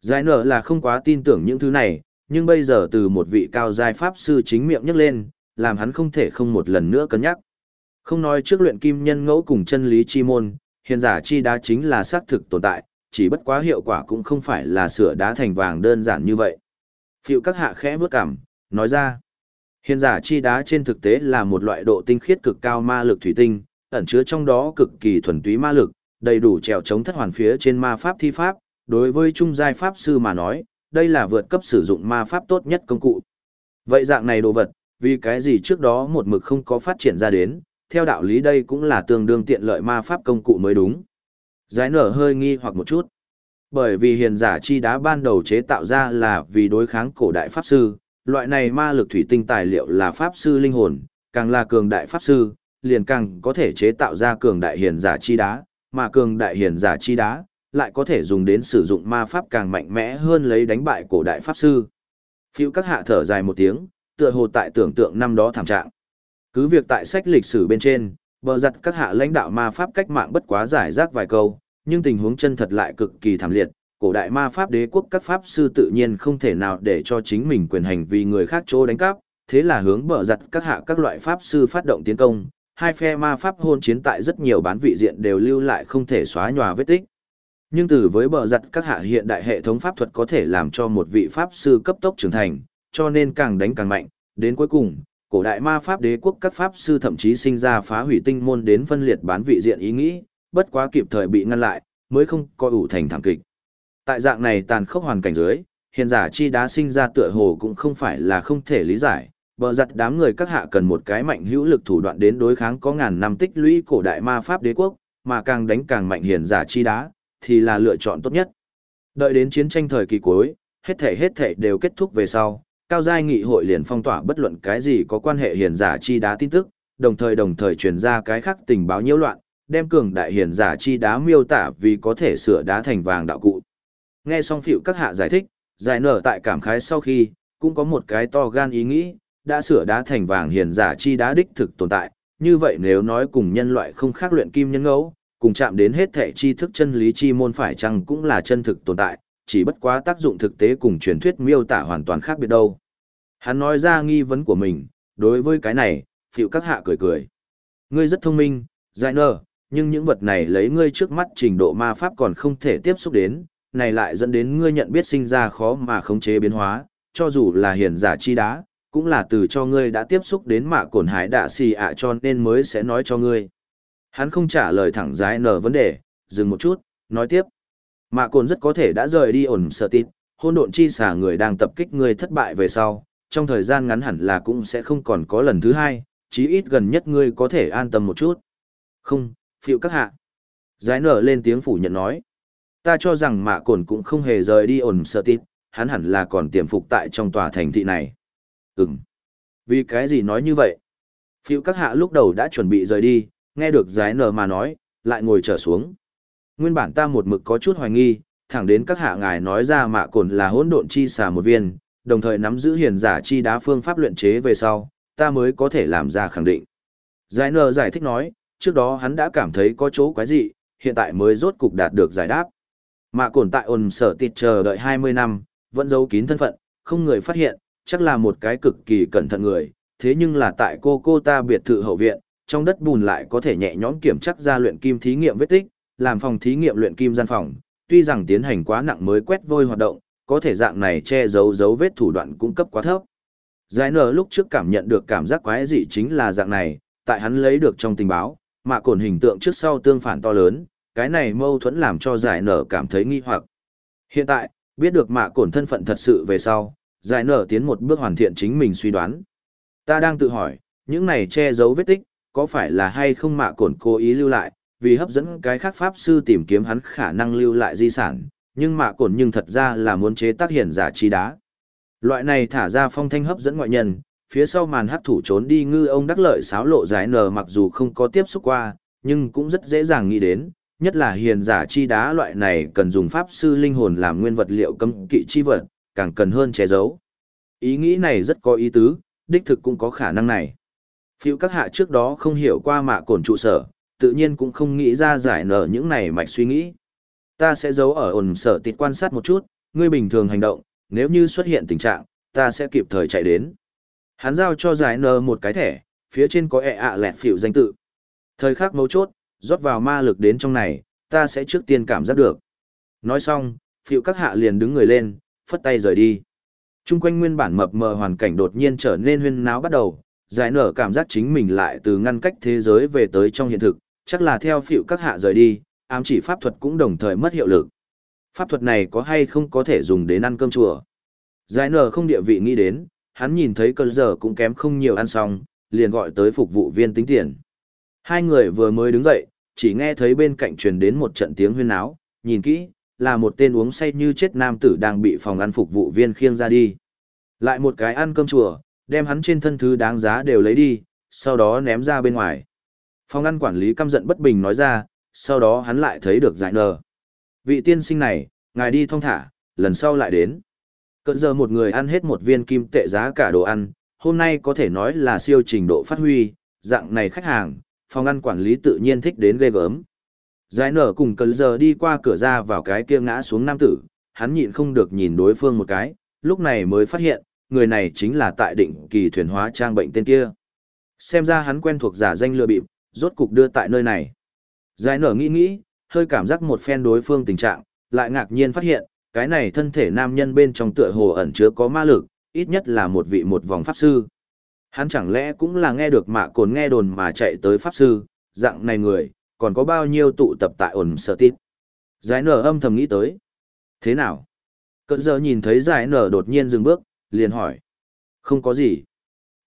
Giải nở là không quá tin tưởng những thứ này, nhưng bây giờ từ một vị cao giai pháp sư chính miệng nhắc lên, làm hắn không thể không một lần nữa cân nhắc. Không nói trước luyện kim nhân ngẫu cùng chân lý chi môn, hiền giả chi đá chính là xác thực tồn tại, chỉ bất quá hiệu quả cũng không phải là sửa đá thành vàng đơn giản như vậy. Phiệu các hạ khẽ bước cảm, nói ra. Hiền giả chi đá trên thực tế là một loại độ tinh khiết cực cao ma lực thủy tinh, ẩn chứa trong đó cực kỳ thuần túy ma lực, đầy đủ trèo chống thất hoàn phía trên ma pháp thi pháp, đối với trung giai pháp sư mà nói, đây là vượt cấp sử dụng ma pháp tốt nhất công cụ. Vậy dạng này đồ vật, vì cái gì trước đó một mực không có phát triển ra đến, theo đạo lý đây cũng là tương đương tiện lợi ma pháp công cụ mới đúng. Giải nở hơi nghi hoặc một chút. Bởi vì hiền giả chi đá ban đầu chế tạo ra là vì đối kháng cổ đại pháp sư, loại này ma lực thủy tinh tài liệu là pháp sư linh hồn, càng là cường đại pháp sư, liền càng có thể chế tạo ra cường đại hiền giả chi đá, mà cường đại hiền giả chi đá lại có thể dùng đến sử dụng ma pháp càng mạnh mẽ hơn lấy đánh bại cổ đại pháp sư. Phiêu các hạ thở dài một tiếng, tựa hồ tại tưởng tượng năm đó thảm trạng. Cứ việc tại sách lịch sử bên trên, bờ giặt các hạ lãnh đạo ma pháp cách mạng bất quá giải rác vài câu, nhưng tình huống chân thật lại cực kỳ thảm liệt, cổ đại ma pháp đế quốc các pháp sư tự nhiên không thể nào để cho chính mình quyền hành vì người khác chỗ đánh cắp, thế là hướng bờ giặt các hạ các loại pháp sư phát động tiến công, hai phe ma pháp hôn chiến tại rất nhiều bán vị diện đều lưu lại không thể xóa nhòa vết tích. Nhưng từ với bờ giặt các hạ hiện đại hệ thống pháp thuật có thể làm cho một vị pháp sư cấp tốc trưởng thành, cho nên càng đánh càng mạnh, đến cuối cùng, cổ đại ma pháp đế quốc các pháp sư thậm chí sinh ra phá hủy tinh môn đến phân liệt bán vị diện ý nghĩ, bất quá kịp thời bị ngăn lại, mới không coi ủ thành thảm kịch. Tại dạng này tàn khốc hoàn cảnh dưới, hiền giả chi đá sinh ra tựa hồ cũng không phải là không thể lý giải, bờ giặt đám người các hạ cần một cái mạnh hữu lực thủ đoạn đến đối kháng có ngàn năm tích lũy cổ đại ma pháp đế quốc, mà càng đánh càng mạnh hiền giả chi đá, thì là lựa chọn tốt nhất. Đợi đến chiến tranh thời kỳ cuối, hết thể hết thể đều kết thúc về sau, cao giai nghị hội liền phong tỏa bất luận cái gì có quan hệ hiền giả chi đá tin tức, đồng thời đồng thời truyền ra cái khác tình báo nhiễu loạn, đem cường đại hiền giả chi đá miêu tả vì có thể sửa đá thành vàng đạo cụ. Nghe xong phiệu các hạ giải thích, giải nở tại cảm khái sau khi, cũng có một cái to gan ý nghĩ, đã sửa đá thành vàng hiền giả chi đá đích thực tồn tại, như vậy nếu nói cùng nhân loại không khác luyện kim nhân ngẫu, cùng chạm đến hết thể chi thức chân lý chi môn phải chăng cũng là chân thực tồn tại, chỉ bất quá tác dụng thực tế cùng truyền thuyết miêu tả hoàn toàn khác biệt đâu. Hắn nói ra nghi vấn của mình, đối với cái này, phiệu các hạ cười cười. Ngươi rất thông minh, giải nở, nhưng những vật này lấy ngươi trước mắt trình độ ma pháp còn không thể tiếp xúc đến, này lại dẫn đến ngươi nhận biết sinh ra khó mà khống chế biến hóa, cho dù là hiền giả chi đá, cũng là từ cho ngươi đã tiếp xúc đến mạ cổn hải đạ xì ạ cho nên mới sẽ nói cho ngươi. Hắn không trả lời thẳng giải nở vấn đề, dừng một chút, nói tiếp. Mạ cồn rất có thể đã rời đi ổn sợ tịt, hôn độn chi xả người đang tập kích ngươi thất bại về sau, trong thời gian ngắn hẳn là cũng sẽ không còn có lần thứ hai, chí ít gần nhất ngươi có thể an tâm một chút. Không, phiệu các hạ. Giải nở lên tiếng phủ nhận nói. Ta cho rằng mạ cồn cũng không hề rời đi ổn sợ tít, hắn hẳn là còn tiềm phục tại trong tòa thành thị này. Ừm. Vì cái gì nói như vậy? phiệu các hạ lúc đầu đã chuẩn bị rời đi, nghe được giải nở mà nói, lại ngồi trở xuống. Nguyên bản ta một mực có chút hoài nghi, thẳng đến các hạ ngài nói ra mạ cồn là hỗn độn chi xà một viên, đồng thời nắm giữ hiền giả chi đá phương pháp luyện chế về sau, ta mới có thể làm ra khẳng định. Giải Nờ giải thích nói, trước đó hắn đã cảm thấy có chỗ quái dị, hiện tại mới rốt cục đạt được giải đáp. Mà cổn tại ồn sở tịt chờ đợi 20 năm, vẫn giấu kín thân phận, không người phát hiện, chắc là một cái cực kỳ cẩn thận người, thế nhưng là tại cô cô ta biệt thự hậu viện, trong đất bùn lại có thể nhẹ nhõm kiểm chắc ra luyện kim thí nghiệm vết tích, làm phòng thí nghiệm luyện kim gian phòng, tuy rằng tiến hành quá nặng mới quét vôi hoạt động, có thể dạng này che giấu dấu vết thủ đoạn cung cấp quá thấp. Giải nở lúc trước cảm nhận được cảm giác quái dị chính là dạng này, tại hắn lấy được trong tình báo, mà cổn hình tượng trước sau tương phản to lớn, cái này mâu thuẫn làm cho giải nở cảm thấy nghi hoặc. Hiện tại, biết được mạ cổn thân phận thật sự về sau, giải nở tiến một bước hoàn thiện chính mình suy đoán. Ta đang tự hỏi, những này che giấu vết tích, có phải là hay không mạ cổn cố ý lưu lại, vì hấp dẫn cái khác pháp sư tìm kiếm hắn khả năng lưu lại di sản, nhưng mạ cồn nhưng thật ra là muốn chế tác hiển giả chi đá. Loại này thả ra phong thanh hấp dẫn ngoại nhân, phía sau màn hắc thủ trốn đi ngư ông đắc lợi sáo lộ giải nở mặc dù không có tiếp xúc qua, nhưng cũng rất dễ dàng nghĩ đến, nhất là hiền giả chi đá loại này cần dùng pháp sư linh hồn làm nguyên vật liệu cấm kỵ chi vật, càng cần hơn che giấu. Ý nghĩ này rất có ý tứ, đích thực cũng có khả năng này. Phiêu các hạ trước đó không hiểu qua mạ cồn trụ sở, tự nhiên cũng không nghĩ ra giải nở những này mạch suy nghĩ. Ta sẽ giấu ở ổn sở tịt quan sát một chút, ngươi bình thường hành động, nếu như xuất hiện tình trạng, ta sẽ kịp thời chạy đến. Hắn giao cho giải nở một cái thẻ, phía trên có ẹ e ạ lẹt phiểu danh tự. Thời khắc mấu chốt, rót vào ma lực đến trong này, ta sẽ trước tiên cảm giác được. Nói xong, phiệu các hạ liền đứng người lên, phất tay rời đi. Trung quanh nguyên bản mập mờ hoàn cảnh đột nhiên trở nên huyên náo bắt đầu, giải nở cảm giác chính mình lại từ ngăn cách thế giới về tới trong hiện thực, chắc là theo phiệu các hạ rời đi, ám chỉ pháp thuật cũng đồng thời mất hiệu lực. Pháp thuật này có hay không có thể dùng đến ăn cơm chùa? Giải nở không địa vị nghĩ đến, hắn nhìn thấy cơn giờ cũng kém không nhiều ăn xong, liền gọi tới phục vụ viên tính tiền. Hai người vừa mới đứng dậy, chỉ nghe thấy bên cạnh truyền đến một trận tiếng huyên náo, nhìn kỹ, là một tên uống say như chết nam tử đang bị phòng ăn phục vụ viên khiêng ra đi. Lại một cái ăn cơm chùa, đem hắn trên thân thứ đáng giá đều lấy đi, sau đó ném ra bên ngoài. Phòng ăn quản lý căm giận bất bình nói ra, sau đó hắn lại thấy được giải nờ. Vị tiên sinh này, ngài đi thong thả, lần sau lại đến. Cận giờ một người ăn hết một viên kim tệ giá cả đồ ăn, hôm nay có thể nói là siêu trình độ phát huy, dạng này khách hàng, phòng ăn quản lý tự nhiên thích đến ghê gớm. Giải nở cùng cận giờ đi qua cửa ra vào cái kia ngã xuống nam tử, hắn nhịn không được nhìn đối phương một cái, lúc này mới phát hiện, người này chính là tại định kỳ thuyền hóa trang bệnh tên kia. Xem ra hắn quen thuộc giả danh lừa bịp, rốt cục đưa tại nơi này. Giải nở nghĩ nghĩ, hơi cảm giác một phen đối phương tình trạng, lại ngạc nhiên phát hiện, cái này thân thể nam nhân bên trong tựa hồ ẩn chứa có ma lực, ít nhất là một vị một vòng pháp sư. Hắn chẳng lẽ cũng là nghe được mạ cồn nghe đồn mà chạy tới pháp sư, dạng này người, còn có bao nhiêu tụ tập tại ổn sở tít. Giải nở âm thầm nghĩ tới. Thế nào? Cận giờ nhìn thấy giải nở đột nhiên dừng bước, liền hỏi. Không có gì.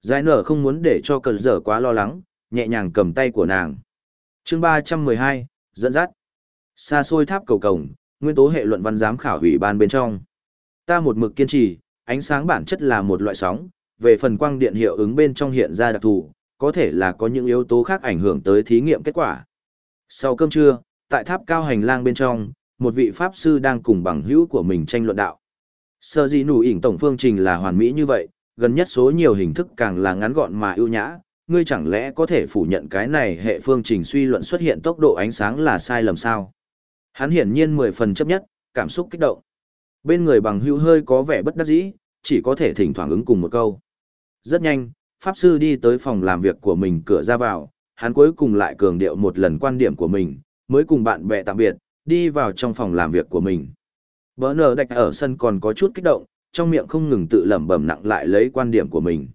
Giải nở không muốn để cho cận giờ quá lo lắng, nhẹ nhàng cầm tay của nàng chương ba trăm mười hai dẫn dắt. Xa xôi tháp cầu cổng, nguyên tố hệ luận văn giám khảo hủy ban bên trong. Ta một mực kiên trì, ánh sáng bản chất là một loại sóng, về phần quang điện hiệu ứng bên trong hiện ra đặc thù, có thể là có những yếu tố khác ảnh hưởng tới thí nghiệm kết quả. Sau cơm trưa, tại tháp cao hành lang bên trong, một vị pháp sư đang cùng bằng hữu của mình tranh luận đạo. Sơ gì nụ ỉn tổng phương trình là hoàn mỹ như vậy, gần nhất số nhiều hình thức càng là ngắn gọn mà ưu nhã, ngươi chẳng lẽ có thể phủ nhận cái này hệ phương trình suy luận xuất hiện tốc độ ánh sáng là sai lầm sao? Hắn hiển nhiên mười phần chấp nhất, cảm xúc kích động. Bên người bằng hữu hơi có vẻ bất đắc dĩ, chỉ có thể thỉnh thoảng ứng cùng một câu. Rất nhanh, Pháp Sư đi tới phòng làm việc của mình cửa ra vào, hắn cuối cùng lại cường điệu một lần quan điểm của mình, mới cùng bạn bè tạm biệt, đi vào trong phòng làm việc của mình. Bỡ nở đạch ở sân còn có chút kích động, trong miệng không ngừng tự lẩm bẩm nặng lại lấy quan điểm của mình.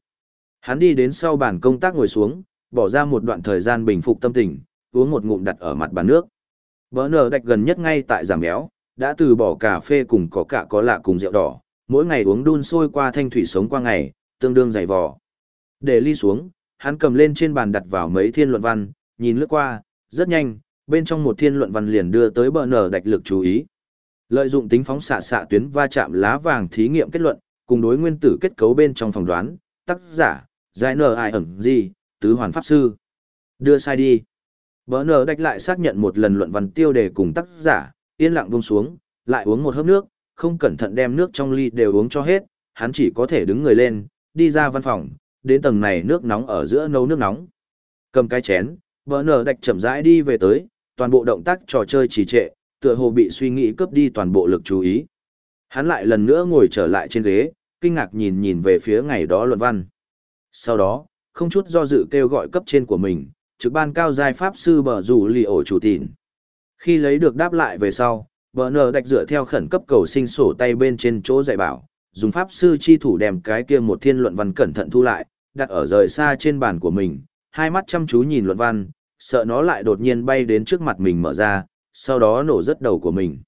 Hắn đi đến sau bàn công tác ngồi xuống, bỏ ra một đoạn thời gian bình phục tâm tình, uống một ngụm đặt ở mặt bàn nước. Bỡ nở đạch gần nhất ngay tại giảm béo, đã từ bỏ cà phê cùng có cả có lạ cùng rượu đỏ, mỗi ngày uống đun sôi qua thanh thủy sống qua ngày, tương đương dày vò. Để ly xuống, hắn cầm lên trên bàn đặt vào mấy thiên luận văn, nhìn lướt qua, rất nhanh, bên trong một thiên luận văn liền đưa tới bờ nở đạch lực chú ý. Lợi dụng tính phóng xạ xạ tuyến va chạm lá vàng thí nghiệm kết luận, cùng đối nguyên tử kết cấu bên trong phòng đoán, tác giả, giải nở ai ẩn gì, tứ hoàn pháp sư. Đưa sai đi. Bỡ nở đạch lại xác nhận một lần luận văn tiêu đề cùng tác giả, yên lặng buông xuống, lại uống một hớp nước, không cẩn thận đem nước trong ly đều uống cho hết, hắn chỉ có thể đứng người lên, đi ra văn phòng, đến tầng này nước nóng ở giữa nấu nước nóng. Cầm cái chén, bỡ nở đạch chậm rãi đi về tới, toàn bộ động tác trò chơi trì trệ, tựa hồ bị suy nghĩ cướp đi toàn bộ lực chú ý. Hắn lại lần nữa ngồi trở lại trên ghế, kinh ngạc nhìn nhìn về phía ngày đó luận văn. Sau đó, không chút do dự kêu gọi cấp trên của mình, trực ban cao giai pháp sư bờ rủ lì ổ chủ tịn. Khi lấy được đáp lại về sau, bờ nờ đạch dựa theo khẩn cấp cầu sinh sổ tay bên trên chỗ dạy bảo, dùng pháp sư chi thủ đem cái kia một thiên luận văn cẩn thận thu lại, đặt ở rời xa trên bàn của mình, hai mắt chăm chú nhìn luận văn, sợ nó lại đột nhiên bay đến trước mặt mình mở ra, sau đó nổ rất đầu của mình.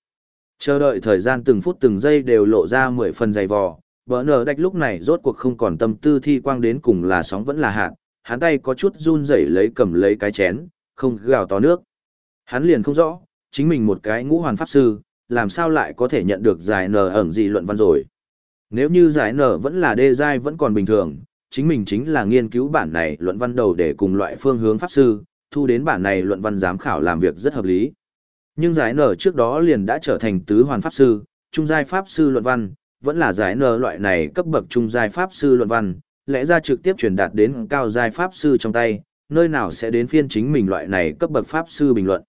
Chờ đợi thời gian từng phút từng giây đều lộ ra mười phần dày vò, bờ nở đạch lúc này rốt cuộc không còn tâm tư thi quang đến cùng là sóng vẫn là hạt, hắn tay có chút run rẩy lấy cầm lấy cái chén, không gào to nước. Hắn liền không rõ, chính mình một cái ngũ hoàn pháp sư, làm sao lại có thể nhận được giải nở ẩn gì luận văn rồi. Nếu như giải nở vẫn là đê giai vẫn còn bình thường, chính mình chính là nghiên cứu bản này luận văn đầu để cùng loại phương hướng pháp sư, thu đến bản này luận văn giám khảo làm việc rất hợp lý. Nhưng giải nở trước đó liền đã trở thành tứ hoàn pháp sư, trung giai pháp sư luận văn, vẫn là giải nở loại này cấp bậc trung giai pháp sư luận văn, lẽ ra trực tiếp truyền đạt đến cao giai pháp sư trong tay, nơi nào sẽ đến phiên chính mình loại này cấp bậc pháp sư bình luận.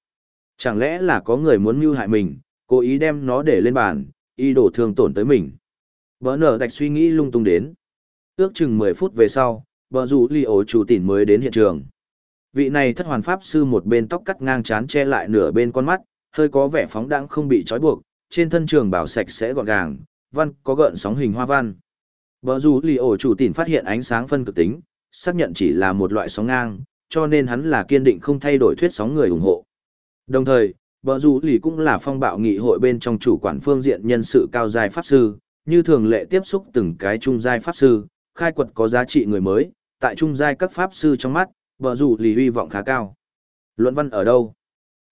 Chẳng lẽ là có người muốn mưu hại mình, cố ý đem nó để lên bàn, ý đồ thương tổn tới mình. Bỡ nở đạch suy nghĩ lung tung đến. Ước chừng 10 phút về sau, bờ rủ li ổ chủ tỉn mới đến hiện trường. Vị này thất hoàn pháp sư một bên tóc cắt ngang chán che lại nửa bên con mắt, hơi có vẻ phóng đãng không bị trói buộc, trên thân trường bảo sạch sẽ gọn gàng, văn có gợn sóng hình hoa văn. Bờ rủ lì ổ chủ tỉn phát hiện ánh sáng phân cực tính, xác nhận chỉ là một loại sóng ngang, cho nên hắn là kiên định không thay đổi thuyết sóng người ủng hộ. Đồng thời, bờ rủ lì cũng là phong bạo nghị hội bên trong chủ quản phương diện nhân sự cao giai pháp sư, như thường lệ tiếp xúc từng cái trung giai pháp sư, khai quật có giá trị người mới, tại trung giai các pháp sư trong mắt, bờ rủ lì hy vọng khá cao. Luận văn ở đâu?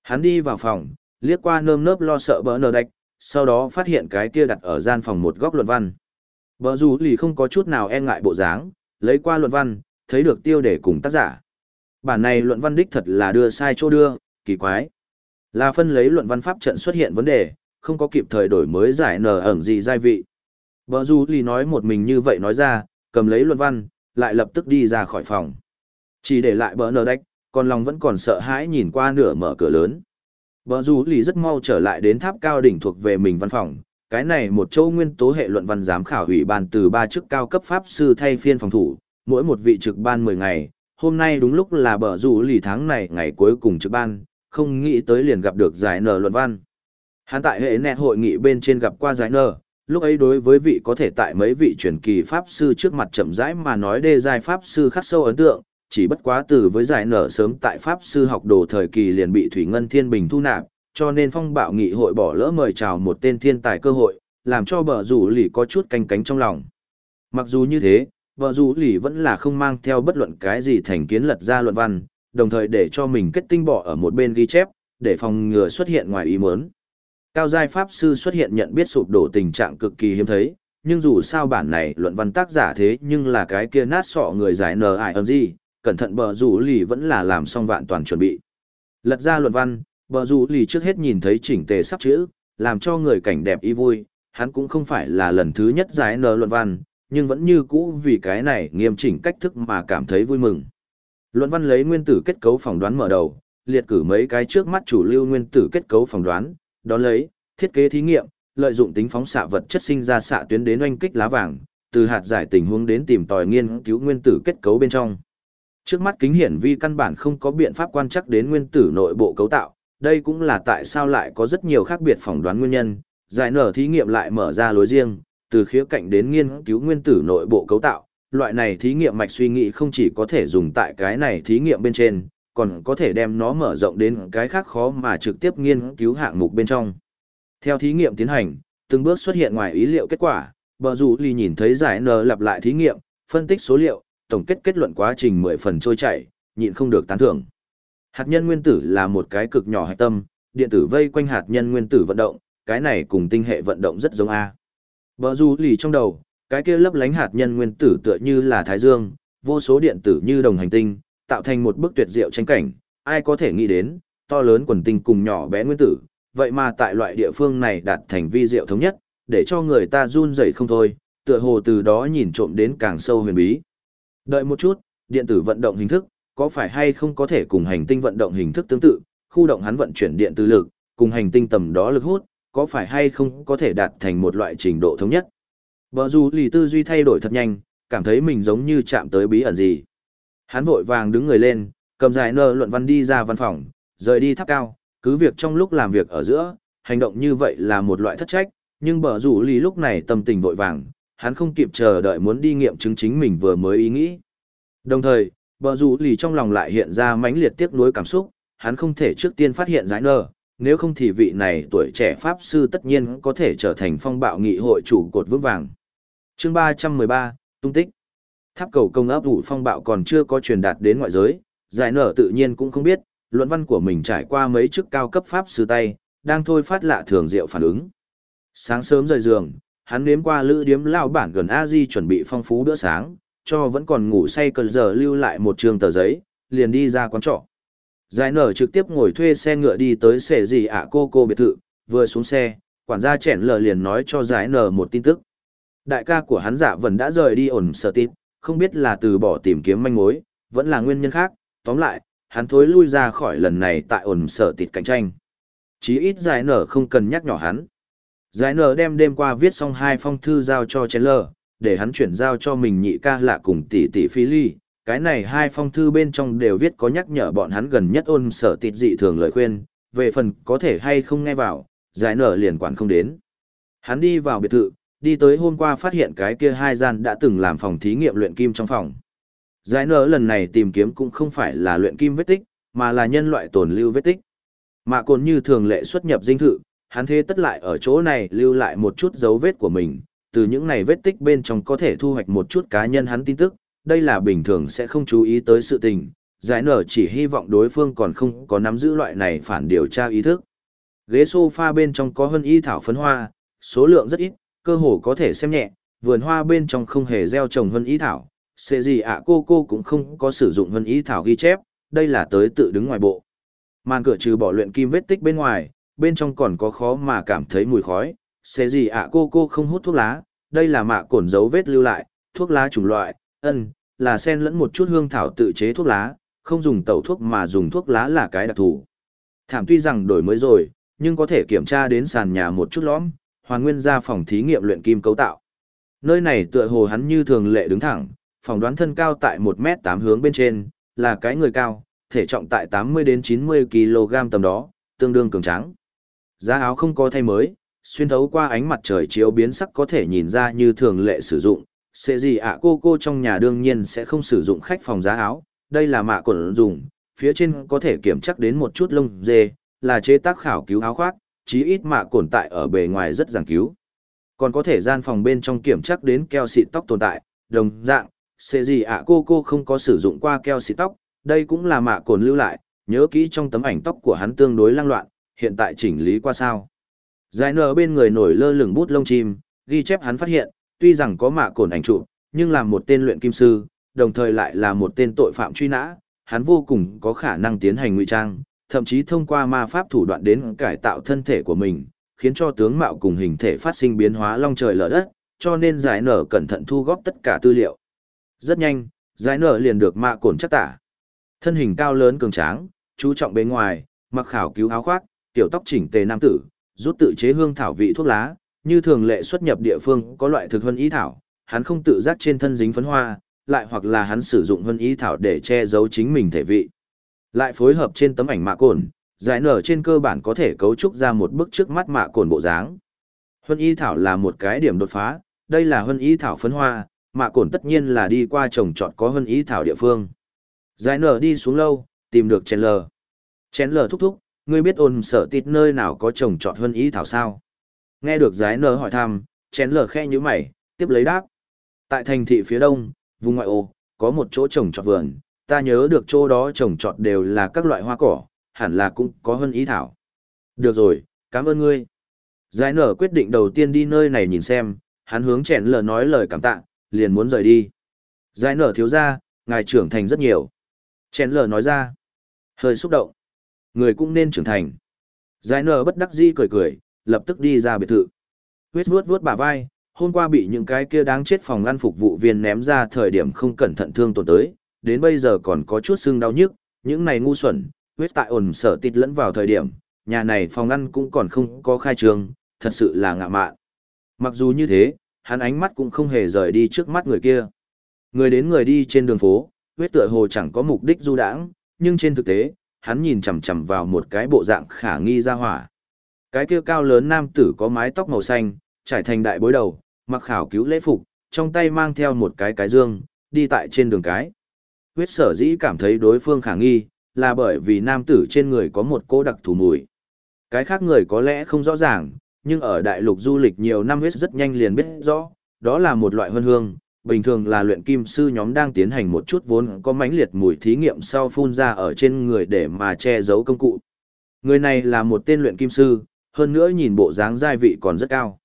Hắn đi vào phòng, liếc qua nơm nớp lo sợ bỡ nờ đạch, sau đó phát hiện cái kia đặt ở gian phòng một góc luận văn. Bờ rủ lì không có chút nào e ngại bộ dáng, lấy qua luận văn, thấy được tiêu để cùng tác giả. Bản này luận văn đích thật là đưa sai chỗ đưa, kỳ quái. Là phân lấy luận văn pháp trận xuất hiện vấn đề, không có kịp thời đổi mới giải nở ẩn gì giai vị. Bờ rủ lì nói một mình như vậy nói ra, cầm lấy luận văn, lại lập tức đi ra khỏi phòng. Chỉ để lại bờ nở đách, còn lòng vẫn còn sợ hãi nhìn qua nửa mở cửa lớn. Bờ rủ lì rất mau trở lại đến tháp cao đỉnh thuộc về mình văn phòng, cái này một châu nguyên tố hệ luận văn giám khảo ủy ban từ ba chức cao cấp pháp sư thay phiên phòng thủ, mỗi một vị trực ban 10 ngày, hôm nay đúng lúc là bờ rủ lì tháng này ngày cuối cùng trực ban, không nghĩ tới liền gặp được giải nở luận văn. Hắn tại hệ nẹt hội nghị bên trên gặp qua giải nở, lúc ấy đối với vị có thể tại mấy vị truyền kỳ pháp sư trước mặt chậm rãi mà nói đề giải pháp sư khắc sâu ấn tượng, chỉ bất quá từ với giải nở sớm tại pháp sư học đồ thời kỳ liền bị Thủy Ngân Thiên Bình thu nạp, cho nên phong bạo nghị hội bỏ lỡ mời chào một tên thiên tài cơ hội, làm cho bờ rủ lì có chút canh cánh trong lòng. Mặc dù như thế, bờ rủ lì vẫn là không mang theo bất luận cái gì thành kiến lật ra luận văn, đồng thời để cho mình kết tinh bỏ ở một bên ghi chép, để phòng ngừa xuất hiện ngoài ý muốn. Cao giai pháp sư xuất hiện nhận biết sụp đổ tình trạng cực kỳ hiếm thấy, nhưng dù sao bản này luận văn tác giả thế nhưng là cái kia nát sọ người giải nờ ải ơn gì, cẩn thận bờ rủ lì vẫn là làm xong vạn toàn chuẩn bị. Lật ra luận văn, bờ rủ lì trước hết nhìn thấy chỉnh tề sắp chữ, làm cho người cảnh đẹp y vui, hắn cũng không phải là lần thứ nhất giải nở luận văn, nhưng vẫn như cũ vì cái này nghiêm chỉnh cách thức mà cảm thấy vui mừng. Luận văn lấy nguyên tử kết cấu phỏng đoán mở đầu, liệt cử mấy cái trước mắt chủ lưu nguyên tử kết cấu phỏng đoán, đó lấy, thiết kế thí nghiệm, lợi dụng tính phóng xạ vật chất sinh ra xạ tuyến đến oanh kích lá vàng, từ hạt giải tình huống đến tìm tòi nghiên cứu nguyên tử kết cấu bên trong. Trước mắt kính hiển vi căn bản không có biện pháp quan chắc đến nguyên tử nội bộ cấu tạo, đây cũng là tại sao lại có rất nhiều khác biệt phỏng đoán nguyên nhân, giải nở thí nghiệm lại mở ra lối riêng, từ khía cạnh đến nghiên cứu nguyên tử nội bộ cấu tạo, loại này thí nghiệm mạch suy nghĩ không chỉ có thể dùng tại cái này thí nghiệm bên trên, còn có thể đem nó mở rộng đến cái khác khó mà trực tiếp nghiên cứu hạng mục bên trong. Theo thí nghiệm tiến hành, từng bước xuất hiện ngoài ý liệu kết quả, bờ rủ lì nhìn thấy giải nở lặp lại thí nghiệm, phân tích số liệu, tổng kết kết luận quá trình 10 phần trôi chảy, nhịn không được tán thưởng. Hạt nhân nguyên tử là một cái cực nhỏ hạch tâm, điện tử vây quanh hạt nhân nguyên tử vận động, cái này cùng tinh hệ vận động rất giống A. Bờ du lì trong đầu, cái kia lấp lánh hạt nhân nguyên tử tựa như là thái dương, vô số điện tử như đồng hành tinh, tạo thành một bức tuyệt diệu tranh cảnh, ai có thể nghĩ đến, to lớn quần tinh cùng nhỏ bé nguyên tử, vậy mà tại loại địa phương này đạt thành vi diệu thống nhất, để cho người ta run rẩy không thôi, tựa hồ từ đó nhìn trộm đến càng sâu huyền bí. Đợi một chút, điện tử vận động hình thức, có phải hay không có thể cùng hành tinh vận động hình thức tương tự, khu động hắn vận chuyển điện từ lực, cùng hành tinh tầm đó lực hút, có phải hay không có thể đạt thành một loại trình độ thống nhất. Bờ dù lì tư duy thay đổi thật nhanh, cảm thấy mình giống như chạm tới bí ẩn gì. Hắn vội vàng đứng người lên, cầm dài nơ luận văn đi ra văn phòng, rời đi tháp cao, cứ việc trong lúc làm việc ở giữa, hành động như vậy là một loại thất trách, nhưng bờ rủ lì lúc này tâm tình vội vàng, hắn không kịp chờ đợi muốn đi nghiệm chứng chính mình vừa mới ý nghĩ. Đồng thời, bờ rủ lì trong lòng lại hiện ra mãnh liệt tiếc nuối cảm xúc, hắn không thể trước tiên phát hiện giải nở. nếu không thì vị này tuổi trẻ pháp sư tất nhiên có thể trở thành phong bạo nghị hội chủ cột vững vàng. Chương 313, tung tích. Tháp cầu công ấp ủ phong bạo còn chưa có truyền đạt đến ngoại giới, giải nở tự nhiên cũng không biết, luận văn của mình trải qua mấy chức cao cấp pháp sư tay, đang thôi phát lạ thường diệu phản ứng. Sáng sớm rời giường, hắn nếm qua lữ điếm lao bản gần a di chuẩn bị phong phú bữa sáng, cho vẫn còn ngủ say cần giờ lưu lại một trường tờ giấy, liền đi ra quán trọ. Giải nở trực tiếp ngồi thuê xe ngựa đi tới xẻ gì ạ cô cô biệt thự, vừa xuống xe, quản gia chẻn lờ liền nói cho giải nở một tin tức. Đại ca của hắn giả vẫn đã rời đi ổn sở tít, không biết là từ bỏ tìm kiếm manh mối, vẫn là nguyên nhân khác, tóm lại, hắn thối lui ra khỏi lần này tại ổn sở tít cạnh tranh. Chí ít giải nở không cần nhắc nhỏ hắn. Giải nở đem đêm qua viết xong hai phong thư giao cho chén lờ, để hắn chuyển giao cho mình nhị ca lạ cùng tỷ tỷ phi ly. Cái này hai phong thư bên trong đều viết có nhắc nhở bọn hắn gần nhất ôn sở tịt dị thường lời khuyên, về phần có thể hay không nghe vào, giải nở liền quản không đến. Hắn đi vào biệt thự, đi tới hôm qua phát hiện cái kia hai gian đã từng làm phòng thí nghiệm luyện kim trong phòng. Giải nở lần này tìm kiếm cũng không phải là luyện kim vết tích, mà là nhân loại tồn lưu vết tích. Mạ cồn như thường lệ xuất nhập dinh thự, hắn thế tất lại ở chỗ này lưu lại một chút dấu vết của mình, từ những này vết tích bên trong có thể thu hoạch một chút cá nhân hắn tin tức, đây là bình thường sẽ không chú ý tới sự tình, giải nở chỉ hy vọng đối phương còn không có nắm giữ loại này phản điều tra ý thức. Ghế sofa bên trong có hơn y thảo phấn hoa, số lượng rất ít, cơ hồ có thể xem nhẹ, vườn hoa bên trong không hề gieo trồng hơn y thảo, sẽ gì ạ cô cô cũng không có sử dụng hơn y thảo ghi chép, đây là tới tự đứng ngoài bộ. Màn cửa trừ bỏ luyện kim vết tích bên ngoài, bên trong còn có khó mà cảm thấy mùi khói, sẽ gì ạ cô cô không hút thuốc lá, đây là mạ cồn dấu vết lưu lại, thuốc lá chủng loại, ân, là xen lẫn một chút hương thảo tự chế thuốc lá, không dùng tẩu thuốc mà dùng thuốc lá là cái đặc thù. Thảm tuy rằng đổi mới rồi, nhưng có thể kiểm tra đến sàn nhà một chút lõm, hoàn nguyên ra phòng thí nghiệm luyện kim cấu tạo. Nơi này tựa hồ hắn như thường lệ đứng thẳng, phòng đoán thân cao tại 1 mét 8 hướng bên trên, là cái người cao, thể trọng tại 80 đến 90 kg tầm đó, tương đương cường tráng. Giá áo không có thay mới, xuyên thấu qua ánh mặt trời chiếu biến sắc có thể nhìn ra như thường lệ sử dụng. Sẽ gì ạ cô cô trong nhà đương nhiên sẽ không sử dụng khách phòng giá áo, đây là mạ quần dùng, phía trên có thể kiểm chắc đến một chút lông dê, là chế tác khảo cứu áo khoác, chí ít mạ cồn tại ở bề ngoài rất giảng cứu. Còn có thể gian phòng bên trong kiểm chắc đến keo xịt tóc tồn tại, đồng dạng, sẽ gì ạ cô cô không có sử dụng qua keo xịt tóc, đây cũng là mạ cồn lưu lại, nhớ kỹ trong tấm ảnh tóc của hắn tương đối lăng loạn, hiện tại chỉnh lý qua sao. Giải nở bên người nổi lơ lửng bút lông chim, ghi chép hắn phát hiện, tuy rằng có mạ cồn ảnh trụ, nhưng là một tên luyện kim sư, đồng thời lại là một tên tội phạm truy nã, hắn vô cùng có khả năng tiến hành ngụy trang, thậm chí thông qua ma pháp thủ đoạn đến cải tạo thân thể của mình, khiến cho tướng mạo cùng hình thể phát sinh biến hóa long trời lở đất, cho nên giải nở cẩn thận thu góp tất cả tư liệu. Rất nhanh, giải nở liền được mạ cồn chắc tả. Thân hình cao lớn cường tráng, chú trọng bên ngoài, mặc khảo cứu áo khoác, tiểu tóc chỉnh tề nam tử, rút tự chế hương thảo vị thuốc lá, như thường lệ xuất nhập địa phương có loại thực hân ý thảo, hắn không tự giác trên thân dính phấn hoa, lại hoặc là hắn sử dụng hân ý thảo để che giấu chính mình thể vị. Lại phối hợp trên tấm ảnh mạ cồn, giải nở trên cơ bản có thể cấu trúc ra một bức trước mắt mạ cồn bộ dáng. Hân ý thảo là một cái điểm đột phá, đây là hân ý thảo phấn hoa, mạ cồn tất nhiên là đi qua trồng trọt có hân ý thảo địa phương. Giải nở đi xuống lâu, tìm được chén lờ. Chén lờ thúc thúc, ngươi biết ôn sở tít nơi nào có trồng trọt hơn ý thảo sao? Nghe được giái nở hỏi thăm, chén lở khe như mày, tiếp lấy đáp. Tại thành thị phía đông, vùng ngoại ô, có một chỗ trồng trọt vườn, ta nhớ được chỗ đó trồng trọt đều là các loại hoa cỏ, hẳn là cũng có hơn ý thảo. Được rồi, cảm ơn ngươi. Giải nở quyết định đầu tiên đi nơi này nhìn xem, hắn hướng chèn lờ nói lời cảm tạ, liền muốn rời đi. Giải nở thiếu ra, ngài trưởng thành rất nhiều. Chèn lờ nói ra, hơi xúc động. Người cũng nên trưởng thành. Giải nở bất đắc dĩ cười cười, lập tức đi ra biệt thự. Huyết vuốt vuốt bả vai, hôm qua bị những cái kia đáng chết phòng ngăn phục vụ viên ném ra thời điểm không cẩn thận thương tổn tới, đến bây giờ còn có chút sưng đau nhức, những này ngu xuẩn, huyết tại ổn sở tịt lẫn vào thời điểm, nhà này phòng ngăn cũng còn không có khai trương, thật sự là ngạ mạn. Mặc dù như thế, hắn ánh mắt cũng không hề rời đi trước mắt người kia. Người đến người đi trên đường phố, huyết tựa hồ chẳng có mục đích du đãng, nhưng trên thực tế, hắn nhìn chằm chằm vào một cái bộ dạng khả nghi ra hỏa. Cái kia cao lớn nam tử có mái tóc màu xanh, trải thành đại bối đầu, mặc khảo cứu lễ phục, trong tay mang theo một cái cái dương, đi tại trên đường cái. Huyết sở dĩ cảm thấy đối phương khả nghi, là bởi vì nam tử trên người có một cô đặc thù mùi. Cái khác người có lẽ không rõ ràng, nhưng ở đại lục du lịch nhiều năm huyết rất nhanh liền biết rõ, đó là một loại hương hương, bình thường là luyện kim sư nhóm đang tiến hành một chút vốn có mãnh liệt mùi thí nghiệm sau phun ra ở trên người để mà che giấu công cụ. Người này là một tên luyện kim sư, hơn nữa nhìn bộ dáng giai vị còn rất cao.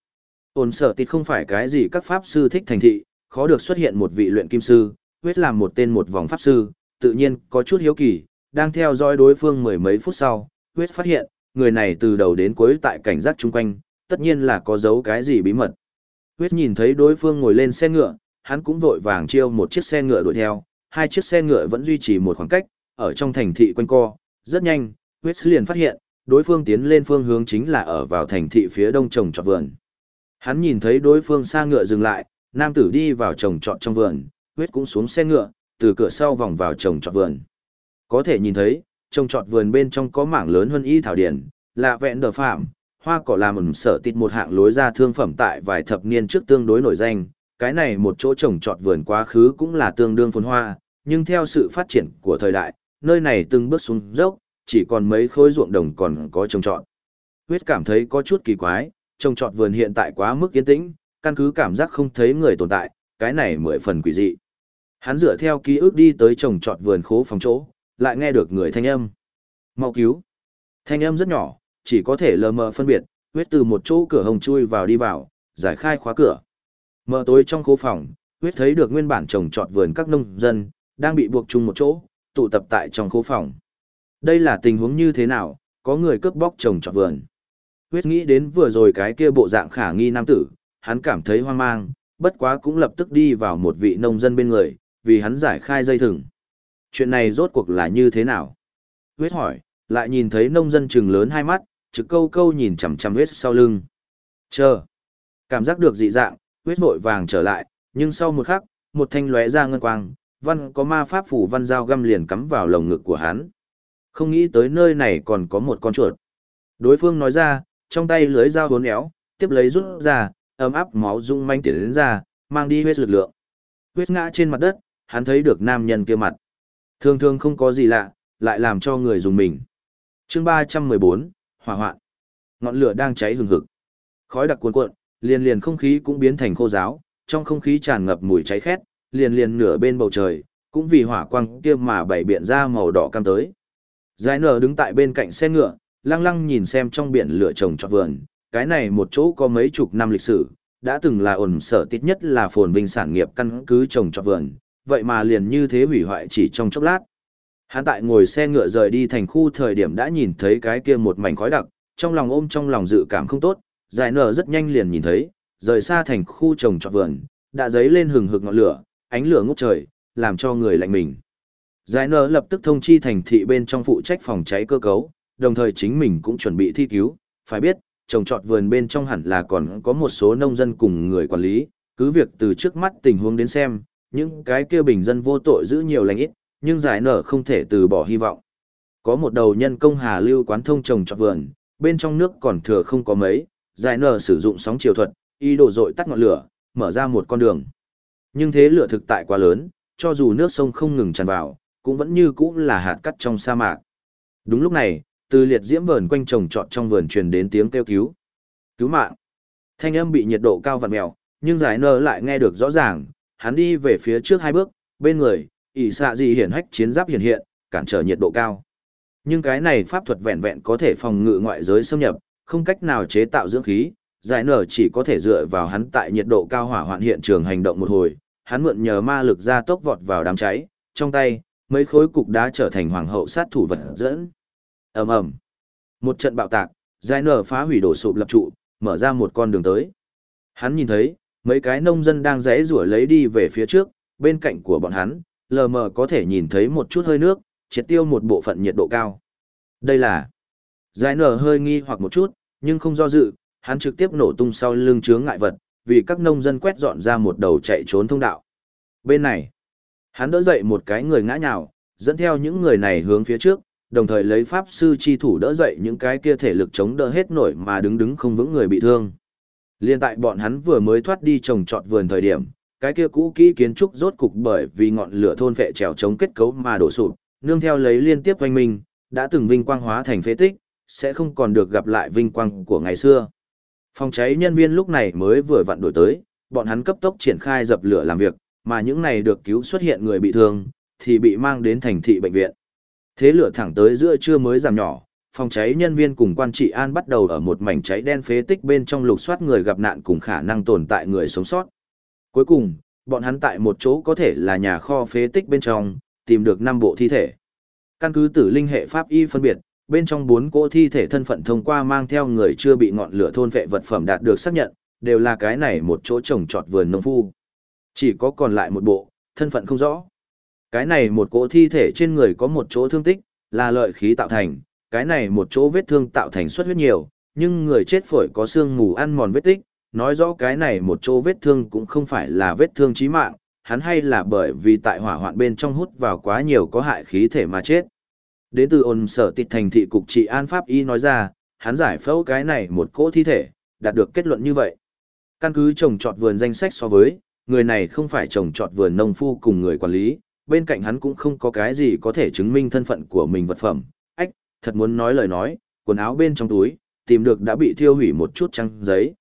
Ôn sở tịt không phải cái gì các pháp sư thích thành thị, khó được xuất hiện một vị luyện kim sư, huyết làm một tên một vòng pháp sư, tự nhiên có chút hiếu kỳ, đang theo dõi đối phương mười mấy phút sau, huyết phát hiện, người này từ đầu đến cuối tại cảnh giác chung quanh, tất nhiên là có giấu cái gì bí mật. Huyết nhìn thấy đối phương ngồi lên xe ngựa, hắn cũng vội vàng chiêu một chiếc xe ngựa đuổi theo, hai chiếc xe ngựa vẫn duy trì một khoảng cách, ở trong thành thị quanh co, rất nhanh, huyết liền phát hiện, đối phương tiến lên phương hướng chính là ở vào thành thị phía đông trồng trọt vườn. Hắn nhìn thấy đối phương xa ngựa dừng lại, nam tử đi vào trồng trọt trong vườn, huyết cũng xuống xe ngựa, từ cửa sau vòng vào trồng trọt vườn. Có thể nhìn thấy, trồng trọt vườn bên trong có mảng lớn hơn y thảo điển, là vẹn đờ phạm, hoa cỏ làm ẩm sở tịt một hạng lối ra thương phẩm tại vài thập niên trước tương đối nổi danh. Cái này một chỗ trồng trọt vườn quá khứ cũng là tương đương phồn hoa, nhưng theo sự phát triển của thời đại, nơi này từng bước xuống dốc, chỉ còn mấy khối ruộng đồng còn có trồng trọt. Huyết cảm thấy có chút kỳ quái, trồng trọt vườn hiện tại quá mức yên tĩnh, căn cứ cảm giác không thấy người tồn tại, cái này mười phần quỷ dị. Hắn dựa theo ký ức đi tới trồng trọt vườn khố phòng chỗ, lại nghe được người thanh âm. Mau cứu. Thanh âm rất nhỏ, chỉ có thể lờ mờ phân biệt, huyết từ một chỗ cửa hồng chui vào đi vào, giải khai khóa cửa. Mờ tối trong khu phòng, huyết thấy được nguyên bản trồng trọt vườn các nông dân, đang bị buộc chung một chỗ, tụ tập tại trong khu phòng. Đây là tình huống như thế nào, có người cướp bóc trồng trọt vườn. Huyết nghĩ đến vừa rồi cái kia bộ dạng khả nghi nam tử, hắn cảm thấy hoang mang, bất quá cũng lập tức đi vào một vị nông dân bên người, vì hắn giải khai dây thừng. Chuyện này rốt cuộc là như thế nào? Huyết hỏi, lại nhìn thấy nông dân trừng lớn hai mắt, trực câu câu nhìn chằm chằm huyết sau lưng. Chờ. Cảm giác được dị dạng, huyết vội vàng trở lại, nhưng sau một khắc, một thanh lóe ra ngân quang, văn có ma pháp phủ văn dao găm liền cắm vào lồng ngực của hắn. Không nghĩ tới nơi này còn có một con chuột. Đối phương nói ra, trong tay lưới dao hốn éo, tiếp lấy rút ra, ấm áp máu rung manh tiến đến ra, mang đi huyết lực lượng. Huyết ngã trên mặt đất, hắn thấy được nam nhân kia mặt. Thường thường không có gì lạ, lại làm cho người dùng mình. chương 314, hỏa hoạn. Ngọn lửa đang cháy hừng hực. Khói đặc cuồn cuộn, liền liền không khí cũng biến thành khô giáo, trong không khí tràn ngập mùi cháy khét, liền liền nửa bên bầu trời, cũng vì hỏa quang kia mà bảy biển ra màu đỏ cam tới. Giải nở đứng tại bên cạnh xe ngựa, lăng lăng nhìn xem trong biển lửa trồng trọt vườn, cái này một chỗ có mấy chục năm lịch sử, đã từng là ổn sở tít nhất là phồn vinh sản nghiệp căn cứ trồng trọt vườn, vậy mà liền như thế hủy hoại chỉ trong chốc lát. Hắn tại ngồi xe ngựa rời đi thành khu thời điểm đã nhìn thấy cái kia một mảnh khói đặc, trong lòng ôm trong lòng dự cảm không tốt, giải nở rất nhanh liền nhìn thấy, rời xa thành khu trồng trọt vườn, đã dấy lên hừng hực ngọn lửa, ánh lửa ngút trời, làm cho người lạnh mình. Giải nở lập tức thông chi thành thị bên trong phụ trách phòng cháy cơ cấu, đồng thời chính mình cũng chuẩn bị thi cứu, phải biết, trồng trọt vườn bên trong hẳn là còn có một số nông dân cùng người quản lý, cứ việc từ trước mắt tình huống đến xem, những cái kia bình dân vô tội giữ nhiều lành ít, nhưng giải nở không thể từ bỏ hy vọng. Có một đầu nhân công hà lưu quán thông trồng trọt vườn, bên trong nước còn thừa không có mấy, giải nở sử dụng sóng chiều thuật, ý đồ dội tắt ngọn lửa, mở ra một con đường. Nhưng thế lửa thực tại quá lớn, cho dù nước sông không ngừng tràn vào, cũng vẫn như cũ là hạt cát trong sa mạc. Đúng lúc này, từ liệt diễm vườn quanh trồng trọt trong vườn truyền đến tiếng kêu cứu. Cứu mạng. Thanh âm bị nhiệt độ cao vặn mèo, nhưng giải nơ lại nghe được rõ ràng, hắn đi về phía trước hai bước, bên người, ỷ xạ gì hiển hách chiến giáp hiện hiện, cản trở nhiệt độ cao. Nhưng cái này pháp thuật vẹn vẹn có thể phòng ngự ngoại giới xâm nhập, không cách nào chế tạo dưỡng khí, giải nở chỉ có thể dựa vào hắn tại nhiệt độ cao hỏa hoạn hiện trường hành động một hồi, hắn mượn nhờ ma lực ra tốc vọt vào đám cháy, trong tay, mấy khối cục đá trở thành hoàng hậu sát thủ vật dẫn. ầm ầm, một trận bạo tạc, giải nở phá hủy đổ sụp lập trụ, mở ra một con đường tới. Hắn nhìn thấy, mấy cái nông dân đang rẽ rủa lấy đi về phía trước, bên cạnh của bọn hắn, lờ mờ có thể nhìn thấy một chút hơi nước, triệt tiêu một bộ phận nhiệt độ cao. Đây là... Giải nở hơi nghi hoặc một chút, nhưng không do dự, hắn trực tiếp nổ tung sau lưng chướng ngại vật, vì các nông dân quét dọn ra một đầu chạy trốn thông đạo. Bên này, hắn đỡ dậy một cái người ngã nhào, dẫn theo những người này hướng phía trước, đồng thời lấy pháp sư chi thủ đỡ dậy những cái kia thể lực chống đỡ hết nổi mà đứng đứng không vững người bị thương. Liên tại bọn hắn vừa mới thoát đi trồng trọt vườn thời điểm, cái kia cũ kỹ kiến trúc rốt cục bởi vì ngọn lửa thôn vệ trèo chống kết cấu mà đổ sụp, nương theo lấy liên tiếp quanh mình, đã từng vinh quang hóa thành phế tích, sẽ không còn được gặp lại vinh quang của ngày xưa. Phòng cháy nhân viên lúc này mới vừa vặn đổi tới, bọn hắn cấp tốc triển khai dập lửa làm việc, mà những này được cứu xuất hiện người bị thương, thì bị mang đến thành thị bệnh viện. Thế lửa thẳng tới giữa trưa mới giảm nhỏ, phòng cháy nhân viên cùng quan trị an bắt đầu ở một mảnh cháy đen phế tích bên trong lục soát người gặp nạn cùng khả năng tồn tại người sống sót. Cuối cùng, bọn hắn tại một chỗ có thể là nhà kho phế tích bên trong, tìm được năm bộ thi thể. Căn cứ tử linh hệ pháp y phân biệt, bên trong bốn cỗ thi thể thân phận thông qua mang theo người chưa bị ngọn lửa thôn vệ vật phẩm đạt được xác nhận, đều là cái này một chỗ trồng trọt vườn nông phu. Chỉ có còn lại một bộ, thân phận không rõ. Cái này một cỗ thi thể trên người có một chỗ thương tích, là lợi khí tạo thành, cái này một chỗ vết thương tạo thành xuất huyết nhiều, nhưng người chết phổi có xương mù ăn mòn vết tích, nói rõ cái này một chỗ vết thương cũng không phải là vết thương chí mạng, hắn hay là bởi vì tại hỏa hoạn bên trong hút vào quá nhiều có hại khí thể mà chết. Đến từ ồn sở tịt thành thị cục trị an pháp y nói ra, hắn giải phẫu cái này một cỗ thi thể, đạt được kết luận như vậy. Căn cứ trồng trọt vườn danh sách so với, người này không phải trồng trọt vườn nông phu cùng người quản lý, bên cạnh hắn cũng không có cái gì có thể chứng minh thân phận của mình vật phẩm. Ách, thật muốn nói lời nói, quần áo bên trong túi, tìm được đã bị thiêu hủy một chút trang giấy.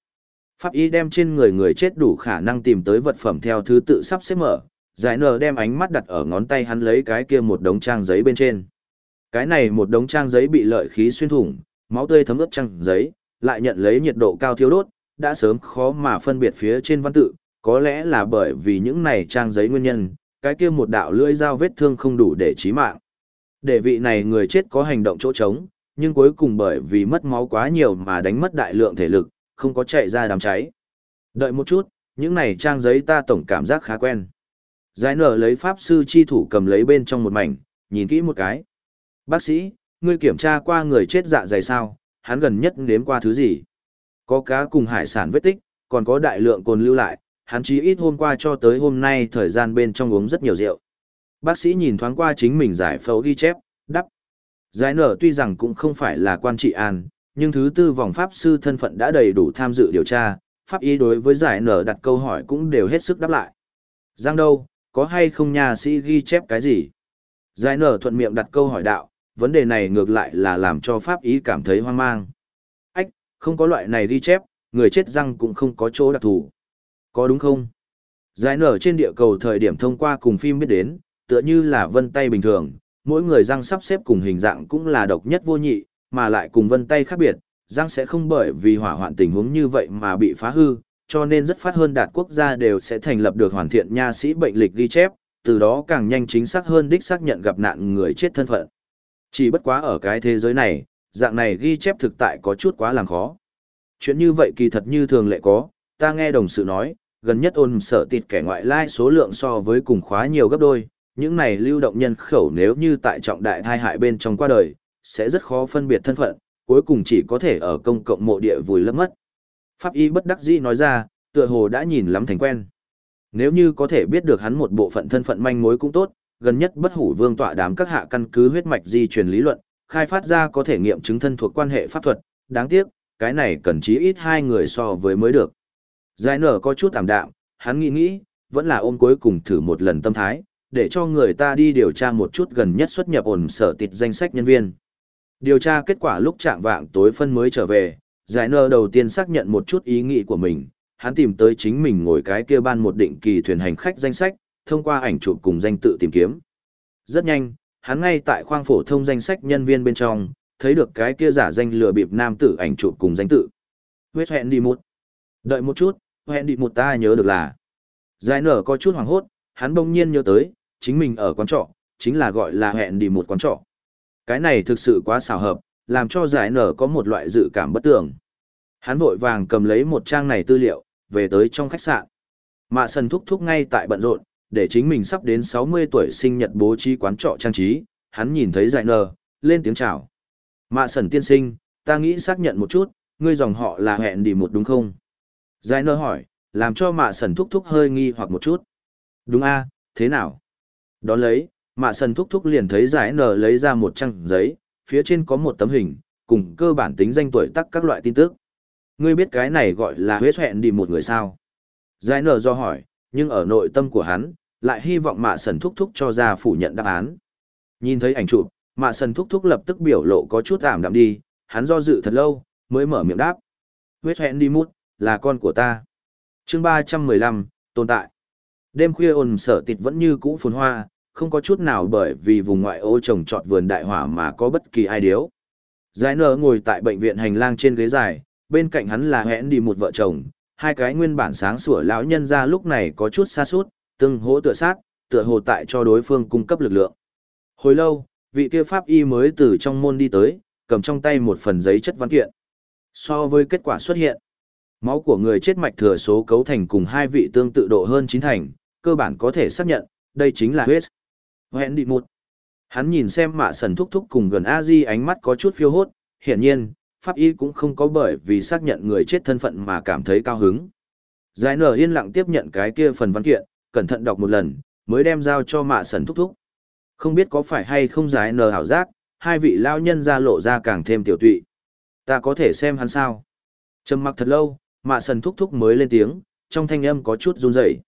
Pháp y đem trên người người chết đủ khả năng tìm tới vật phẩm theo thứ tự sắp xếp mở, giải nờ đem ánh mắt đặt ở ngón tay hắn lấy cái kia một đống trang giấy bên trên. Cái này một đống trang giấy bị lợi khí xuyên thủng, máu tươi thấm ướt trang giấy, lại nhận lấy nhiệt độ cao thiêu đốt, đã sớm khó mà phân biệt phía trên văn tự, có lẽ là bởi vì những này trang giấy nguyên nhân, cái kia một đạo lưỡi dao vết thương không đủ để chí mạng. Để vị này người chết có hành động chỗ trống, nhưng cuối cùng bởi vì mất máu quá nhiều mà đánh mất đại lượng thể lực, không có chạy ra đám cháy. Đợi một chút, những này trang giấy ta tổng cảm giác khá quen. Giải nở lấy pháp sư chi thủ cầm lấy bên trong một mảnh, nhìn kỹ một cái. Bác sĩ, ngươi kiểm tra qua người chết dạ dày sao, hắn gần nhất nếm qua thứ gì? Có cá cùng hải sản vết tích, còn có đại lượng cồn lưu lại, hắn chí ít hôm qua cho tới hôm nay thời gian bên trong uống rất nhiều rượu. Bác sĩ nhìn thoáng qua chính mình giải phẫu ghi chép, đắp. Giải nở tuy rằng cũng không phải là quan trị an, nhưng thứ tư vòng pháp sư thân phận đã đầy đủ tham dự điều tra, pháp y đối với giải nở đặt câu hỏi cũng đều hết sức đáp lại. Giang đâu, có hay không nhà sĩ ghi chép cái gì? Giải nở thuận miệng đặt câu hỏi đạo, vấn đề này ngược lại là làm cho pháp ý cảm thấy hoang mang. Ách, không có loại này ghi chép, người chết răng cũng không có chỗ đặc thù. Có đúng không? Giải nở trên địa cầu thời điểm thông qua cùng phim biết đến, tựa như là vân tay bình thường, mỗi người răng sắp xếp cùng hình dạng cũng là độc nhất vô nhị, mà lại cùng vân tay khác biệt, răng sẽ không bởi vì hỏa hoạn tình huống như vậy mà bị phá hư, cho nên rất phát hơn đạt quốc gia đều sẽ thành lập được hoàn thiện nha sĩ bệnh lịch ghi chép, từ đó càng nhanh chính xác hơn đích xác nhận gặp nạn người chết thân phận. Chỉ bất quá ở cái thế giới này, dạng này ghi chép thực tại có chút quá làm khó. Chuyện như vậy kỳ thật như thường lệ có, ta nghe đồng sự nói, gần nhất ôn sở tịt kẻ ngoại lai số lượng so với cùng khóa nhiều gấp đôi, những này lưu động nhân khẩu nếu như tại trọng đại thai hại bên trong qua đời, sẽ rất khó phân biệt thân phận, cuối cùng chỉ có thể ở công cộng mộ địa vùi lấp mất. Pháp y bất đắc dĩ nói ra, tựa hồ đã nhìn lắm thành quen. Nếu như có thể biết được hắn một bộ phận thân phận manh mối cũng tốt, gần nhất bất hủ vương tọa đám các hạ căn cứ huyết mạch di truyền lý luận, khai phát ra có thể nghiệm chứng thân thuộc quan hệ pháp thuật, đáng tiếc, cái này cần chí ít hai người so với mới được. Giải nở có chút tạm đạm, hắn nghĩ nghĩ, vẫn là ôm cuối cùng thử một lần tâm thái, để cho người ta đi điều tra một chút gần nhất xuất nhập ổn sở tịt danh sách nhân viên. Điều tra kết quả lúc trạng vạng tối phân mới trở về, giải nơ đầu tiên xác nhận một chút ý nghĩ của mình, hắn tìm tới chính mình ngồi cái kia ban một định kỳ thuyền hành khách danh sách, thông qua ảnh chụp cùng danh tự tìm kiếm. Rất nhanh, hắn ngay tại khoang phổ thông danh sách nhân viên bên trong, thấy được cái kia giả danh lừa bịp nam tử ảnh chụp cùng danh tự. Huyết hẹn đi một. Đợi một chút, hẹn đi một ta nhớ được là. Giải nở có chút hoảng hốt, hắn bỗng nhiên nhớ tới, chính mình ở quán trọ, chính là gọi là hẹn đi một quán trọ. Cái này thực sự quá xảo hợp, làm cho giải nở có một loại dự cảm bất tường. Hắn vội vàng cầm lấy một trang này tư liệu, về tới trong khách sạn. Mạ sần thúc thúc ngay tại bận rộn, để chính mình sắp đến 60 tuổi sinh nhật bố trí quán trọ trang trí, hắn nhìn thấy Dại Nờ lên tiếng chào. Mạ sần tiên sinh, ta nghĩ xác nhận một chút, ngươi dòng họ là hẹn đi một đúng không? Dại Nờ hỏi, làm cho mạ sần thúc thúc hơi nghi hoặc một chút. Đúng a thế nào? Đón lấy, mạ sần thúc thúc liền thấy Dại Nờ lấy ra một trang giấy, phía trên có một tấm hình, cùng cơ bản tính danh tuổi tắc các loại tin tức. Ngươi biết cái này gọi là huyết hẹn đi một người sao? Giải nở do hỏi, nhưng ở nội tâm của hắn, lại hy vọng mạ sần thúc thúc cho ra phủ nhận đáp án. Nhìn thấy ảnh chụp, mạ sần thúc thúc lập tức biểu lộ có chút ảm đạm đi, hắn do dự thật lâu, mới mở miệng đáp. Huyết hẹn đi mút, là con của ta. chương ba trăm mười lăm tồn tại. Đêm khuya ồn sở tịt vẫn như cũ phồn hoa, không có chút nào bởi vì vùng ngoại ô trồng trọt vườn đại hỏa mà có bất kỳ ai điếu. Giải nở ngồi tại bệnh viện hành lang trên ghế dài, bên cạnh hắn là hẹn đi một vợ chồng, hai cái nguyên bản sáng sủa lão nhân ra lúc này có chút xa suốt, từng hỗ tựa sát, tựa hồ tại cho đối phương cung cấp lực lượng. Hồi lâu, vị kia pháp y mới từ trong môn đi tới, cầm trong tay một phần giấy chất văn kiện. So với kết quả xuất hiện, máu của người chết mạch thừa số cấu thành cùng hai vị tương tự độ hơn chín thành, cơ bản có thể xác nhận, đây chính là huyết. Hẹn đi một. Hắn nhìn xem mạ sần thúc thúc cùng gần a di ánh mắt có chút phiêu hốt, hiển nhiên, pháp y cũng không có bởi vì xác nhận người chết thân phận mà cảm thấy cao hứng. Giải nở yên lặng tiếp nhận cái kia phần văn kiện, cẩn thận đọc một lần, mới đem giao cho mạ sần thúc thúc. Không biết có phải hay không giải nở hảo giác, hai vị lao nhân ra lộ ra càng thêm tiểu tụy. Ta có thể xem hắn sao? Trầm mặc thật lâu, mạ sần thúc thúc mới lên tiếng, trong thanh âm có chút run rẩy.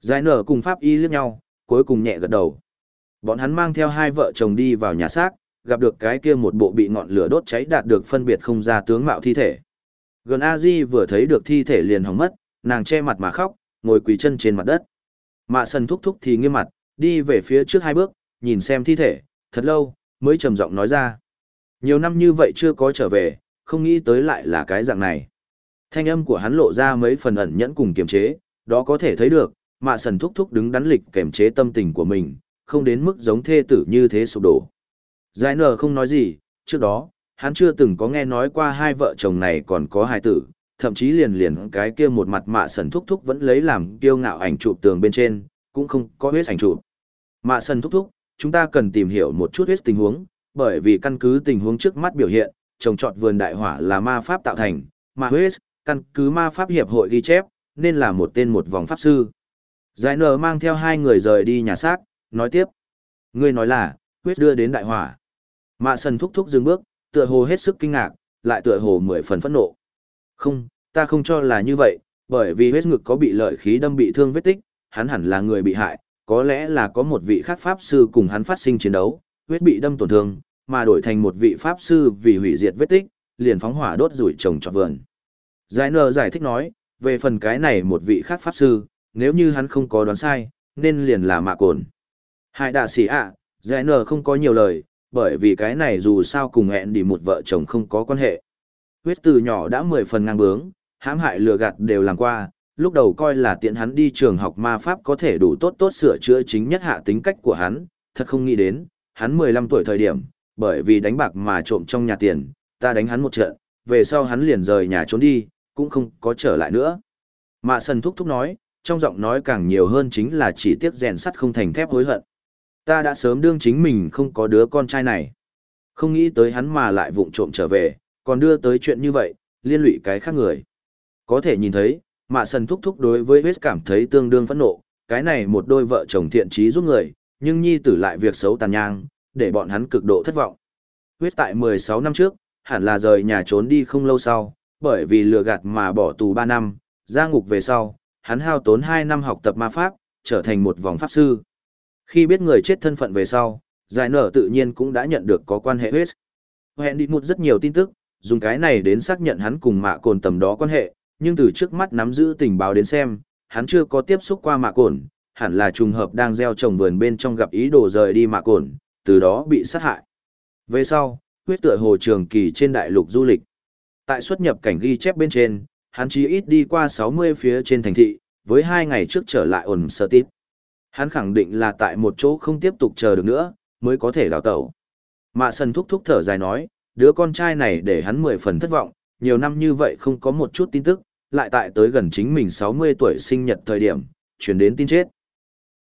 Giải nở cùng pháp y liếc nhau, cuối cùng nhẹ gật đầu. Bọn hắn mang theo hai vợ chồng đi vào nhà xác, gặp được cái kia một bộ bị ngọn lửa đốt cháy đạt được phân biệt không ra tướng mạo thi thể. Gần a di vừa thấy được thi thể liền hỏng mất, nàng che mặt mà khóc, ngồi quỳ chân trên mặt đất. Mạ sần thúc thúc thì nghiêm mặt, đi về phía trước hai bước, nhìn xem thi thể, thật lâu, mới trầm giọng nói ra. Nhiều năm như vậy chưa có trở về, không nghĩ tới lại là cái dạng này. Thanh âm của hắn lộ ra mấy phần ẩn nhẫn cùng kiềm chế, đó có thể thấy được, mạ sần thúc thúc đứng đắn lịch kiềm chế tâm tình của mình, không đến mức giống thê tử như thế sụp đổ. Giải nở không nói gì, trước đó, hắn chưa từng có nghe nói qua hai vợ chồng này còn có hài tử, thậm chí liền liền cái kia một mặt mạ sần thúc thúc vẫn lấy làm kiêu ngạo ảnh chụp tường bên trên, cũng không có huyết ảnh chụp. Mạ sần thúc thúc, chúng ta cần tìm hiểu một chút huyết tình huống, bởi vì căn cứ tình huống trước mắt biểu hiện, trồng trọt vườn đại hỏa là ma pháp tạo thành, mà huyết, căn cứ ma pháp hiệp hội ghi chép, nên là một tên một vòng pháp sư. Giải nở mang theo hai người rời đi nhà xác, nói tiếp. Ngươi nói là, huyết đưa đến đại hỏa. Mạ sần thúc thúc dừng bước, tựa hồ hết sức kinh ngạc, lại tựa hồ mười phần phẫn nộ. Không, ta không cho là như vậy, bởi vì huyết ngực có bị lợi khí đâm bị thương vết tích, hắn hẳn là người bị hại, có lẽ là có một vị khác pháp sư cùng hắn phát sinh chiến đấu, huyết bị đâm tổn thương, mà đổi thành một vị pháp sư vì hủy diệt vết tích, liền phóng hỏa đốt rủi trồng trọt vườn. Giải nờ giải thích nói, về phần cái này một vị khác pháp sư, nếu như hắn không có đoán sai, nên liền là mạ cồn. Hai đạ sĩ ạ, giải nờ không có nhiều lời, bởi vì cái này dù sao cùng hẹn đi một vợ chồng không có quan hệ. Huyết từ nhỏ đã mười phần ngang bướng, hãm hại lừa gạt đều làm qua, lúc đầu coi là tiện hắn đi trường học ma pháp có thể đủ tốt tốt sửa chữa chính nhất hạ tính cách của hắn, thật không nghĩ đến, hắn 15 tuổi thời điểm, bởi vì đánh bạc mà trộm trong nhà tiền, ta đánh hắn một trận, về sau hắn liền rời nhà trốn đi, cũng không có trở lại nữa. Mạ sần thúc thúc nói, trong giọng nói càng nhiều hơn chính là chỉ tiếc rèn sắt không thành thép hối hận. Ta đã sớm đương chính mình không có đứa con trai này. Không nghĩ tới hắn mà lại vụng trộm trở về, còn đưa tới chuyện như vậy, liên lụy cái khác người. Có thể nhìn thấy, mạ sần thúc thúc đối với Huyết cảm thấy tương đương phẫn nộ, cái này một đôi vợ chồng thiện trí giúp người, nhưng nhi tử lại việc xấu tàn nhang, để bọn hắn cực độ thất vọng. Huyết tại 16 năm trước, hẳn là rời nhà trốn đi không lâu sau, bởi vì lừa gạt mà bỏ tù 3 năm, ra ngục về sau, hắn hao tốn 2 năm học tập ma pháp, trở thành một vòng pháp sư. Khi biết người chết thân phận về sau, giải nở tự nhiên cũng đã nhận được có quan hệ huyết. Hẹn đi một rất nhiều tin tức, dùng cái này đến xác nhận hắn cùng mạ cồn tầm đó quan hệ, nhưng từ trước mắt nắm giữ tình báo đến xem, hắn chưa có tiếp xúc qua mạ cồn, hẳn là trùng hợp đang gieo trồng vườn bên trong gặp ý đồ rời đi mạ cồn, từ đó bị sát hại. Về sau, huyết tựa hồ trường kỳ trên đại lục du lịch. Tại xuất nhập cảnh ghi chép bên trên, hắn chỉ ít đi qua 60 phía trên thành thị, với hai ngày trước trở lại ổn sơ tít. Hắn khẳng định là tại một chỗ không tiếp tục chờ được nữa, mới có thể đào tẩu. Mạ sần thúc thúc thở dài nói, đứa con trai này để hắn mười phần thất vọng, nhiều năm như vậy không có một chút tin tức, lại tại tới gần chính mình 60 tuổi sinh nhật thời điểm, chuyển đến tin chết.